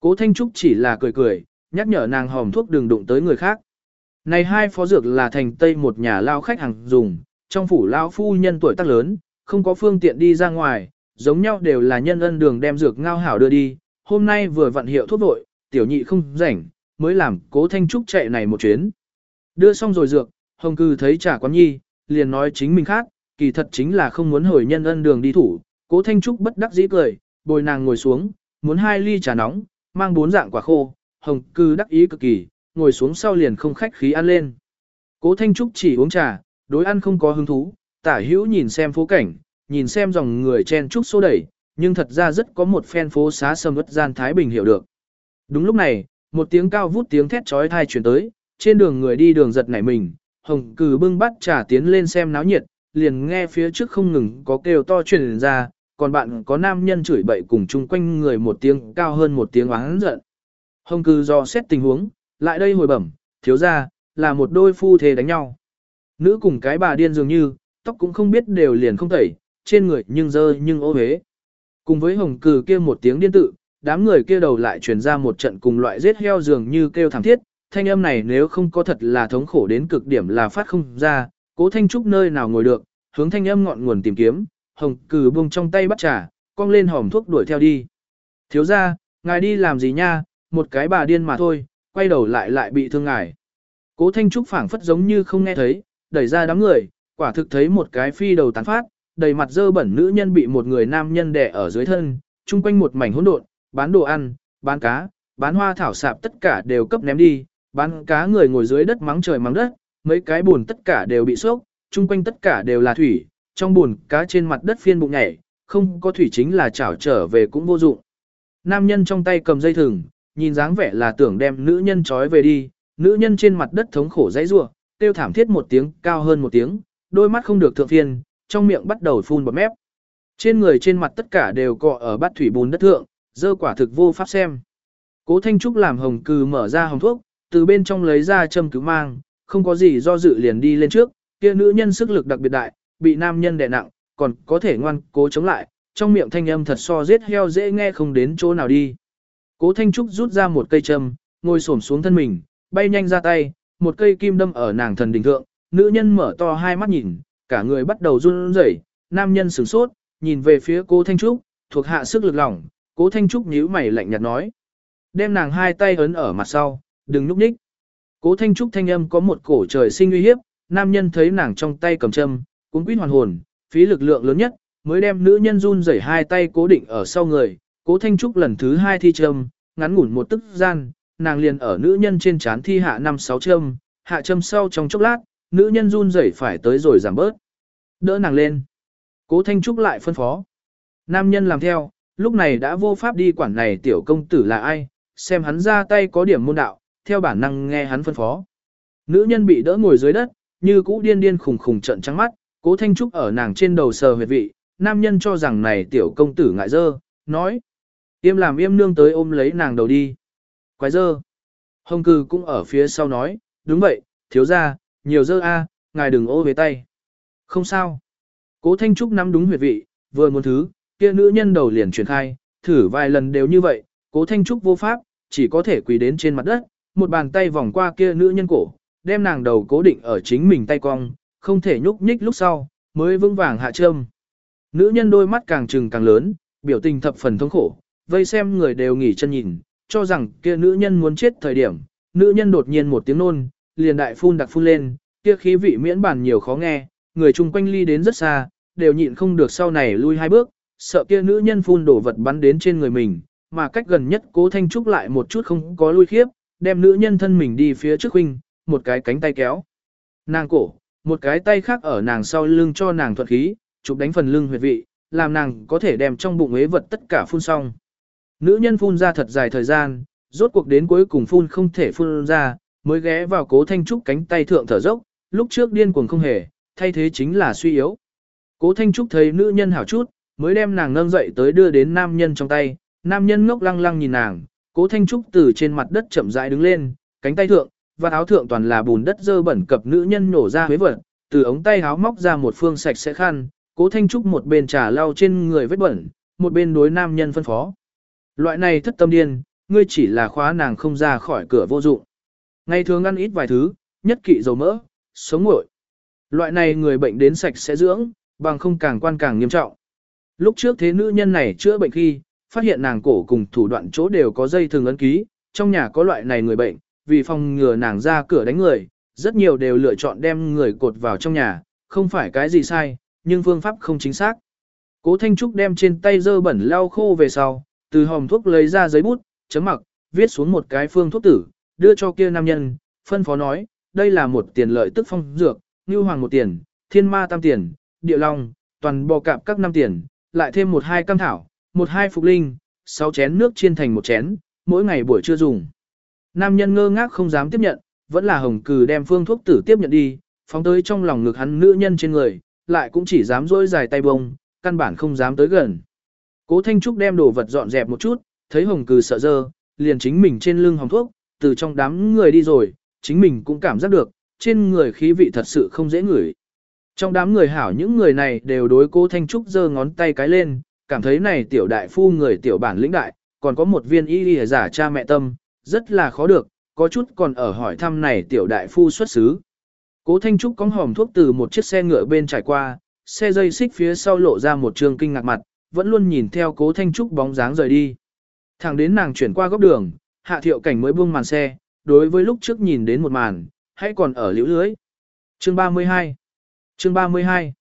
Cố Thanh Trúc chỉ là cười cười, nhắc nhở nàng hòm thuốc đừng đụng tới người khác. Này hai phó dược là thành tây một nhà lao khách hàng dùng, trong phủ lao phu nhân tuổi tác lớn, không có phương tiện đi ra ngoài, giống nhau đều là nhân ân đường đem dược ngao hảo đưa đi, hôm nay vừa vận hiệu thuốc vội, tiểu nhị không rảnh, mới làm cố thanh trúc chạy này một chuyến. Đưa xong rồi dược, hồng cư thấy trả quán nhi, liền nói chính mình khác, kỳ thật chính là không muốn hồi nhân ân đường đi thủ, cố thanh trúc bất đắc dĩ cười, bồi nàng ngồi xuống, muốn hai ly trà nóng, mang bốn dạng quả khô, hồng cư đắc ý cực kỳ, ngồi xuống sau liền không khách khí ăn lên. Cố Thanh Trúc chỉ uống trà, đối ăn không có hứng thú, tả hữu nhìn xem phố cảnh, nhìn xem dòng người chen trúc xô đẩy, nhưng thật ra rất có một phen phố xá sầm ớt gian Thái Bình hiểu được. Đúng lúc này, một tiếng cao vút tiếng thét trói thai chuyển tới, trên đường người đi đường giật nảy mình, hồng cử bưng bắt trà tiến lên xem náo nhiệt, liền nghe phía trước không ngừng có kêu to truyền ra, còn bạn có nam nhân chửi bậy cùng chung quanh người một tiếng cao hơn một tiếng oán giận. Hồng cử do xét tình huống, lại đây hồi bẩm, thiếu ra, là một đôi phu thề đánh nhau. Nữ cùng cái bà điên dường như, tóc cũng không biết đều liền không tẩy, trên người nhưng dơ nhưng ô hế. Cùng với hồng cừ kia một tiếng điên tự, đám người kia đầu lại truyền ra một trận cùng loại giết heo dường như kêu thảm thiết, thanh âm này nếu không có thật là thống khổ đến cực điểm là phát không ra, cố thanh trúc nơi nào ngồi được, hướng thanh âm ngọn nguồn tìm kiếm, hồng cừ buông trong tay bắt trà, cong lên hòm thuốc đuổi theo đi. Thiếu ra, ngài đi làm gì nha, một cái bà điên mà thôi, quay đầu lại lại bị thương ngài. Cố Thanh Trúc phảng phất giống như không nghe thấy, đẩy ra đám người, quả thực thấy một cái phi đầu tán phát, đầy mặt dơ bẩn nữ nhân bị một người nam nhân đè ở dưới thân, chung quanh một mảnh hỗn độn, bán đồ ăn, bán cá, bán hoa thảo sạp tất cả đều cấp ném đi, bán cá người ngồi dưới đất mắng trời mắng đất, mấy cái buồn tất cả đều bị sốc, chung quanh tất cả đều là thủy, trong buồn cá trên mặt đất phiên bụng nhảy, không có thủy chính là chảo trở về cũng vô dụng. Nam nhân trong tay cầm dây thừng, nhìn dáng vẻ là tưởng đem nữ nhân trói về đi, nữ nhân trên mặt đất thống khổ dãy rủa, tiêu thảm thiết một tiếng cao hơn một tiếng, đôi mắt không được thượng phiên, trong miệng bắt đầu phun bọt mép. Trên người trên mặt tất cả đều cọ ở bát thủy bùn đất thượng, dơ quả thực vô pháp xem. Cố Thanh Trúc làm hồng cừ mở ra hồng thuốc, từ bên trong lấy ra châm cứu mang, không có gì do dự liền đi lên trước, kia nữ nhân sức lực đặc biệt đại, bị nam nhân đè nặng, còn có thể ngoan cố chống lại, trong miệng thanh âm thật so giết heo dễ nghe không đến chỗ nào đi. Cố Thanh Trúc rút ra một cây châm, ngồi xổm xuống thân mình, bay nhanh ra tay, một cây kim đâm ở nàng thần đỉnh thượng, nữ nhân mở to hai mắt nhìn, cả người bắt đầu run rẩy, nam nhân sửng sốt, nhìn về phía cố Thanh Trúc, thuộc hạ sức lực lỏng, cố Thanh Trúc nhíu mày lạnh nhạt nói. Đem nàng hai tay ấn ở mặt sau, đừng nhúc nhích. Cố Thanh Trúc thanh âm có một cổ trời sinh uy hiếp, nam nhân thấy nàng trong tay cầm châm, cuốn quýt hoàn hồn, phí lực lượng lớn nhất, mới đem nữ nhân run rẩy hai tay cố định ở sau người, cố Thanh Trúc lần thứ hai thi châm, ngắn ngủn một tức gian, nàng liền ở nữ nhân trên chán thi hạ năm sáu châm, hạ châm sau trong chốc lát, nữ nhân run rẩy phải tới rồi giảm bớt. Đỡ nàng lên. Cố Thanh Trúc lại phân phó. Nam nhân làm theo, lúc này đã vô pháp đi quản này tiểu công tử là ai, xem hắn ra tay có điểm môn đạo, theo bản năng nghe hắn phân phó. Nữ nhân bị đỡ ngồi dưới đất, như cũ điên điên khùng khùng trận trắng mắt, cố Thanh Trúc ở nàng trên đầu sờ huyệt vị, nam nhân cho rằng này tiểu công tử ngại dơ, nói. Yêm làm yêm nương tới ôm lấy nàng đầu đi. Quái dơ. Hồng cư cũng ở phía sau nói, đúng vậy, thiếu ra, nhiều dơ a, ngài đừng ô về tay. Không sao. Cố Thanh Trúc nắm đúng huyệt vị, vừa muốn thứ, kia nữ nhân đầu liền truyền khai, thử vài lần đều như vậy, cố Thanh Trúc vô pháp, chỉ có thể quỳ đến trên mặt đất, một bàn tay vòng qua kia nữ nhân cổ, đem nàng đầu cố định ở chính mình tay cong, không thể nhúc nhích lúc sau, mới vững vàng hạ châm. Nữ nhân đôi mắt càng trừng càng lớn, biểu tình thập phần thống khổ, vây xem người đều nghỉ chân nhìn, cho rằng kia nữ nhân muốn chết thời điểm, nữ nhân đột nhiên một tiếng nôn, liền đại phun đặc phun lên, kia khí vị miễn bản nhiều khó nghe, người chung quanh ly đến rất xa, đều nhịn không được sau này lui hai bước, sợ kia nữ nhân phun đổ vật bắn đến trên người mình, mà cách gần nhất cố thanh trúc lại một chút không có lui khiếp, đem nữ nhân thân mình đi phía trước huynh, một cái cánh tay kéo. Nàng cổ, một cái tay khác ở nàng sau lưng cho nàng thuận khí, chụp đánh phần lưng huyệt vị, làm nàng có thể đem trong bụng ế vật tất cả phun xong. Nữ nhân phun ra thật dài thời gian, rốt cuộc đến cuối cùng phun không thể phun ra, mới ghé vào cố thanh trúc cánh tay thượng thở dốc, lúc trước điên cuồng không hề, thay thế chính là suy yếu. Cố thanh trúc thấy nữ nhân hảo chút, mới đem nàng nâng dậy tới đưa đến nam nhân trong tay, nam nhân ngốc lăng lăng nhìn nàng, cố thanh trúc từ trên mặt đất chậm rãi đứng lên, cánh tay thượng, và áo thượng toàn là bùn đất dơ bẩn cập nữ nhân nổ ra huế vật, từ ống tay áo móc ra một phương sạch sẽ khăn, cố thanh trúc một bên trà lau trên người vết bẩn, một bên đối nam nhân phân phó. Loại này thất tâm điên, ngươi chỉ là khóa nàng không ra khỏi cửa vô dụng. Ngày thường ăn ít vài thứ, nhất kỵ dầu mỡ, sống nguội. Loại này người bệnh đến sạch sẽ dưỡng, bằng không càng quan càng nghiêm trọng. Lúc trước thế nữ nhân này chữa bệnh khi, phát hiện nàng cổ cùng thủ đoạn chỗ đều có dây thường ấn ký, trong nhà có loại này người bệnh, vì phòng ngừa nàng ra cửa đánh người, rất nhiều đều lựa chọn đem người cột vào trong nhà, không phải cái gì sai, nhưng phương pháp không chính xác. Cố Thanh Trúc đem trên tay dơ bẩn lau khô về sau, từ hòm thuốc lấy ra giấy bút, chấm mặc, viết xuống một cái phương thuốc tử, đưa cho kia nam nhân, phân phó nói, đây là một tiền lợi tức phong dược, như hoàng một tiền, thiên ma tam tiền, địa long, toàn bò cạp các năm tiền, lại thêm một hai cam thảo, một hai phục linh, sáu chén nước chiên thành một chén, mỗi ngày buổi trưa dùng. Nam nhân ngơ ngác không dám tiếp nhận, vẫn là hồng cừ đem phương thuốc tử tiếp nhận đi, phóng tới trong lòng ngực hắn nữ nhân trên người, lại cũng chỉ dám dỗi dài tay bông, căn bản không dám tới gần. Cố Thanh Trúc đem đồ vật dọn dẹp một chút, thấy hồng cừ sợ dơ, liền chính mình trên lưng hồng thuốc, từ trong đám người đi rồi, chính mình cũng cảm giác được, trên người khí vị thật sự không dễ ngửi. Trong đám người hảo những người này đều đối cố Thanh Trúc giơ ngón tay cái lên, cảm thấy này tiểu đại phu người tiểu bản lĩnh đại, còn có một viên y y giả cha mẹ tâm, rất là khó được, có chút còn ở hỏi thăm này tiểu đại phu xuất xứ. Cố Thanh Trúc cóng hòm thuốc từ một chiếc xe ngựa bên trải qua, xe dây xích phía sau lộ ra một trường kinh ngạc mặt, vẫn luôn nhìn theo Cố Thanh Trúc bóng dáng rời đi. Thẳng đến nàng chuyển qua góc đường, hạ thiệu cảnh mới buông màn xe, đối với lúc trước nhìn đến một màn, hãy còn ở liễu lưới. Chương 32 Chương 32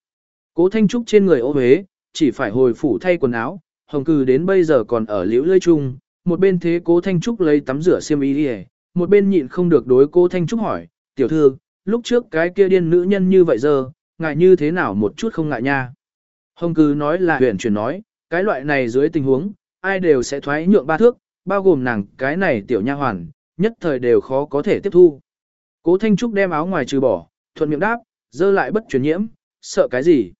Cố Thanh Trúc trên người ô huế, chỉ phải hồi phủ thay quần áo, hồng cừ đến bây giờ còn ở liễu lơi chung, một bên thế Cố Thanh Trúc lấy tắm rửa xiêm y đi một bên nhịn không được đối Cố Thanh Trúc hỏi, tiểu thư, lúc trước cái kia điên nữ nhân như vậy giờ, ngại như thế nào một chút không ngại nha. Hồng cừ nói là huyền chuyển nói, cái loại này dưới tình huống, ai đều sẽ thoái nhượng ba thước, bao gồm nàng cái này tiểu nha hoàn, nhất thời đều khó có thể tiếp thu. Cố Thanh Trúc đem áo ngoài trừ bỏ, thuận miệng đáp, dơ lại bất truyền nhiễm, sợ cái gì.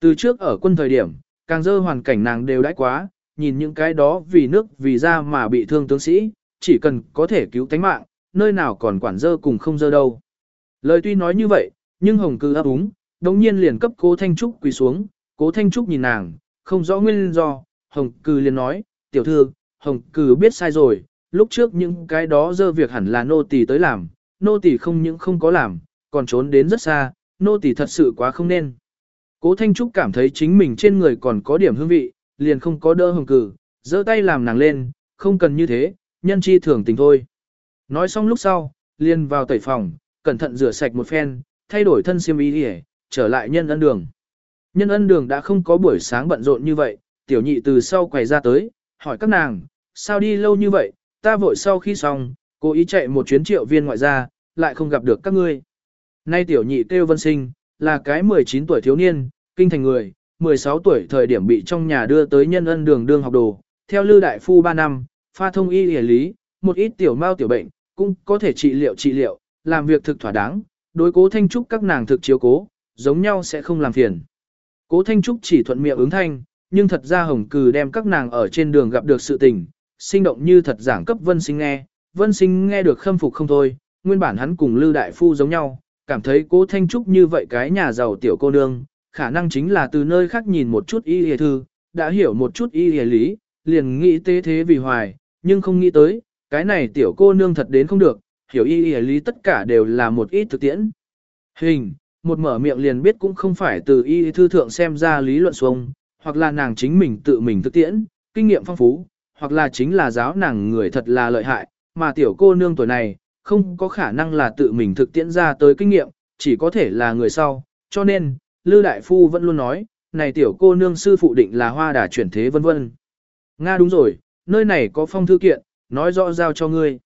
Từ trước ở quân thời điểm, càng dơ hoàn cảnh nàng đều đãi quá, nhìn những cái đó vì nước vì ra mà bị thương tướng sĩ, chỉ cần có thể cứu tánh mạng, nơi nào còn quản dơ cùng không dơ đâu. Lời tuy nói như vậy, nhưng Hồng Cư ấp úng, đồng nhiên liền cấp cố Thanh Trúc quỳ xuống, cố Thanh Trúc nhìn nàng, không rõ nguyên do, Hồng Cư liền nói, tiểu thư, Hồng Cư biết sai rồi, lúc trước những cái đó dơ việc hẳn là nô tỳ tới làm, nô tỳ không những không có làm, còn trốn đến rất xa, nô tỳ thật sự quá không nên. Cố Thanh Trúc cảm thấy chính mình trên người còn có điểm hương vị, liền không có đỡ hồng cử, giơ tay làm nàng lên, không cần như thế, nhân chi thường tình thôi. Nói xong lúc sau, liền vào tẩy phòng, cẩn thận rửa sạch một phen, thay đổi thân xiêm y để, trở lại nhân ân đường. Nhân ân đường đã không có buổi sáng bận rộn như vậy, tiểu nhị từ sau quầy ra tới, hỏi các nàng, sao đi lâu như vậy, ta vội sau khi xong, cố ý chạy một chuyến triệu viên ngoại gia, lại không gặp được các ngươi. Nay tiểu nhị kêu vân sinh, là cái 19 tuổi thiếu niên, kinh thành người, 16 tuổi thời điểm bị trong nhà đưa tới nhân ân đường đương học đồ, theo lưu đại phu 3 năm, pha thông y y lý, một ít tiểu mao tiểu bệnh, cũng có thể trị liệu trị liệu, làm việc thực thỏa đáng, đối cố thanh trúc các nàng thực chiếu cố, giống nhau sẽ không làm phiền. Cố thanh trúc chỉ thuận miệng ứng thanh, nhưng thật ra hồng cừ đem các nàng ở trên đường gặp được sự tình, sinh động như thật giảng cấp vân sinh nghe, vân sinh nghe được khâm phục không thôi, nguyên bản hắn cùng lưu đại phu giống nhau, cảm thấy cố thanh trúc như vậy cái nhà giàu tiểu cô nương, khả năng chính là từ nơi khác nhìn một chút y hề thư, đã hiểu một chút y hề lý, liền nghĩ tế thế vì hoài, nhưng không nghĩ tới, cái này tiểu cô nương thật đến không được, hiểu y hề lý tất cả đều là một ít thực tiễn. Hình, một mở miệng liền biết cũng không phải từ y thư thượng xem ra lý luận xuống, hoặc là nàng chính mình tự mình thực tiễn, kinh nghiệm phong phú, hoặc là chính là giáo nàng người thật là lợi hại, mà tiểu cô nương tuổi này, không có khả năng là tự mình thực tiễn ra tới kinh nghiệm, chỉ có thể là người sau, cho nên, Lư Đại Phu vẫn luôn nói, này tiểu cô nương sư phụ định là hoa đà chuyển thế vân vân. Nga đúng rồi, nơi này có phong thư kiện, nói rõ giao cho ngươi.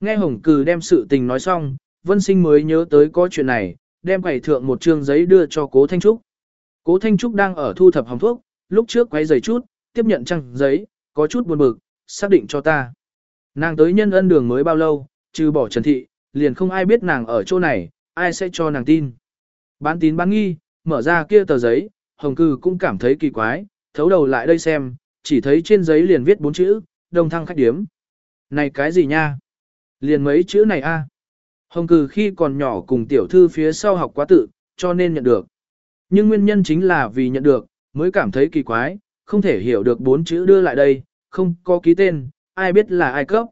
Nghe Hồng Cừ đem sự tình nói xong, Vân Sinh mới nhớ tới có chuyện này, đem quầy thượng một trương giấy đưa cho Cố Thanh Trúc. Cố Thanh Trúc đang ở thu thập hồng thuốc, lúc trước quay giấy chút, tiếp nhận trang giấy, có chút buồn bực, xác định cho ta. Nàng tới nhân ân đường mới bao lâu, trừ bỏ Trần Thị, liền không ai biết nàng ở chỗ này, ai sẽ cho nàng tin. Bán tín bán nghi, mở ra kia tờ giấy, Hồng Cừ cũng cảm thấy kỳ quái, thấu đầu lại đây xem, chỉ thấy trên giấy liền viết bốn chữ, đồng thăng khách điếm. Này cái gì nha? Liền mấy chữ này a. Hồng Cừ khi còn nhỏ cùng tiểu thư phía sau học quá tự, cho nên nhận được. Nhưng nguyên nhân chính là vì nhận được, mới cảm thấy kỳ quái, không thể hiểu được bốn chữ đưa lại đây, không có ký tên, ai biết là ai cấp.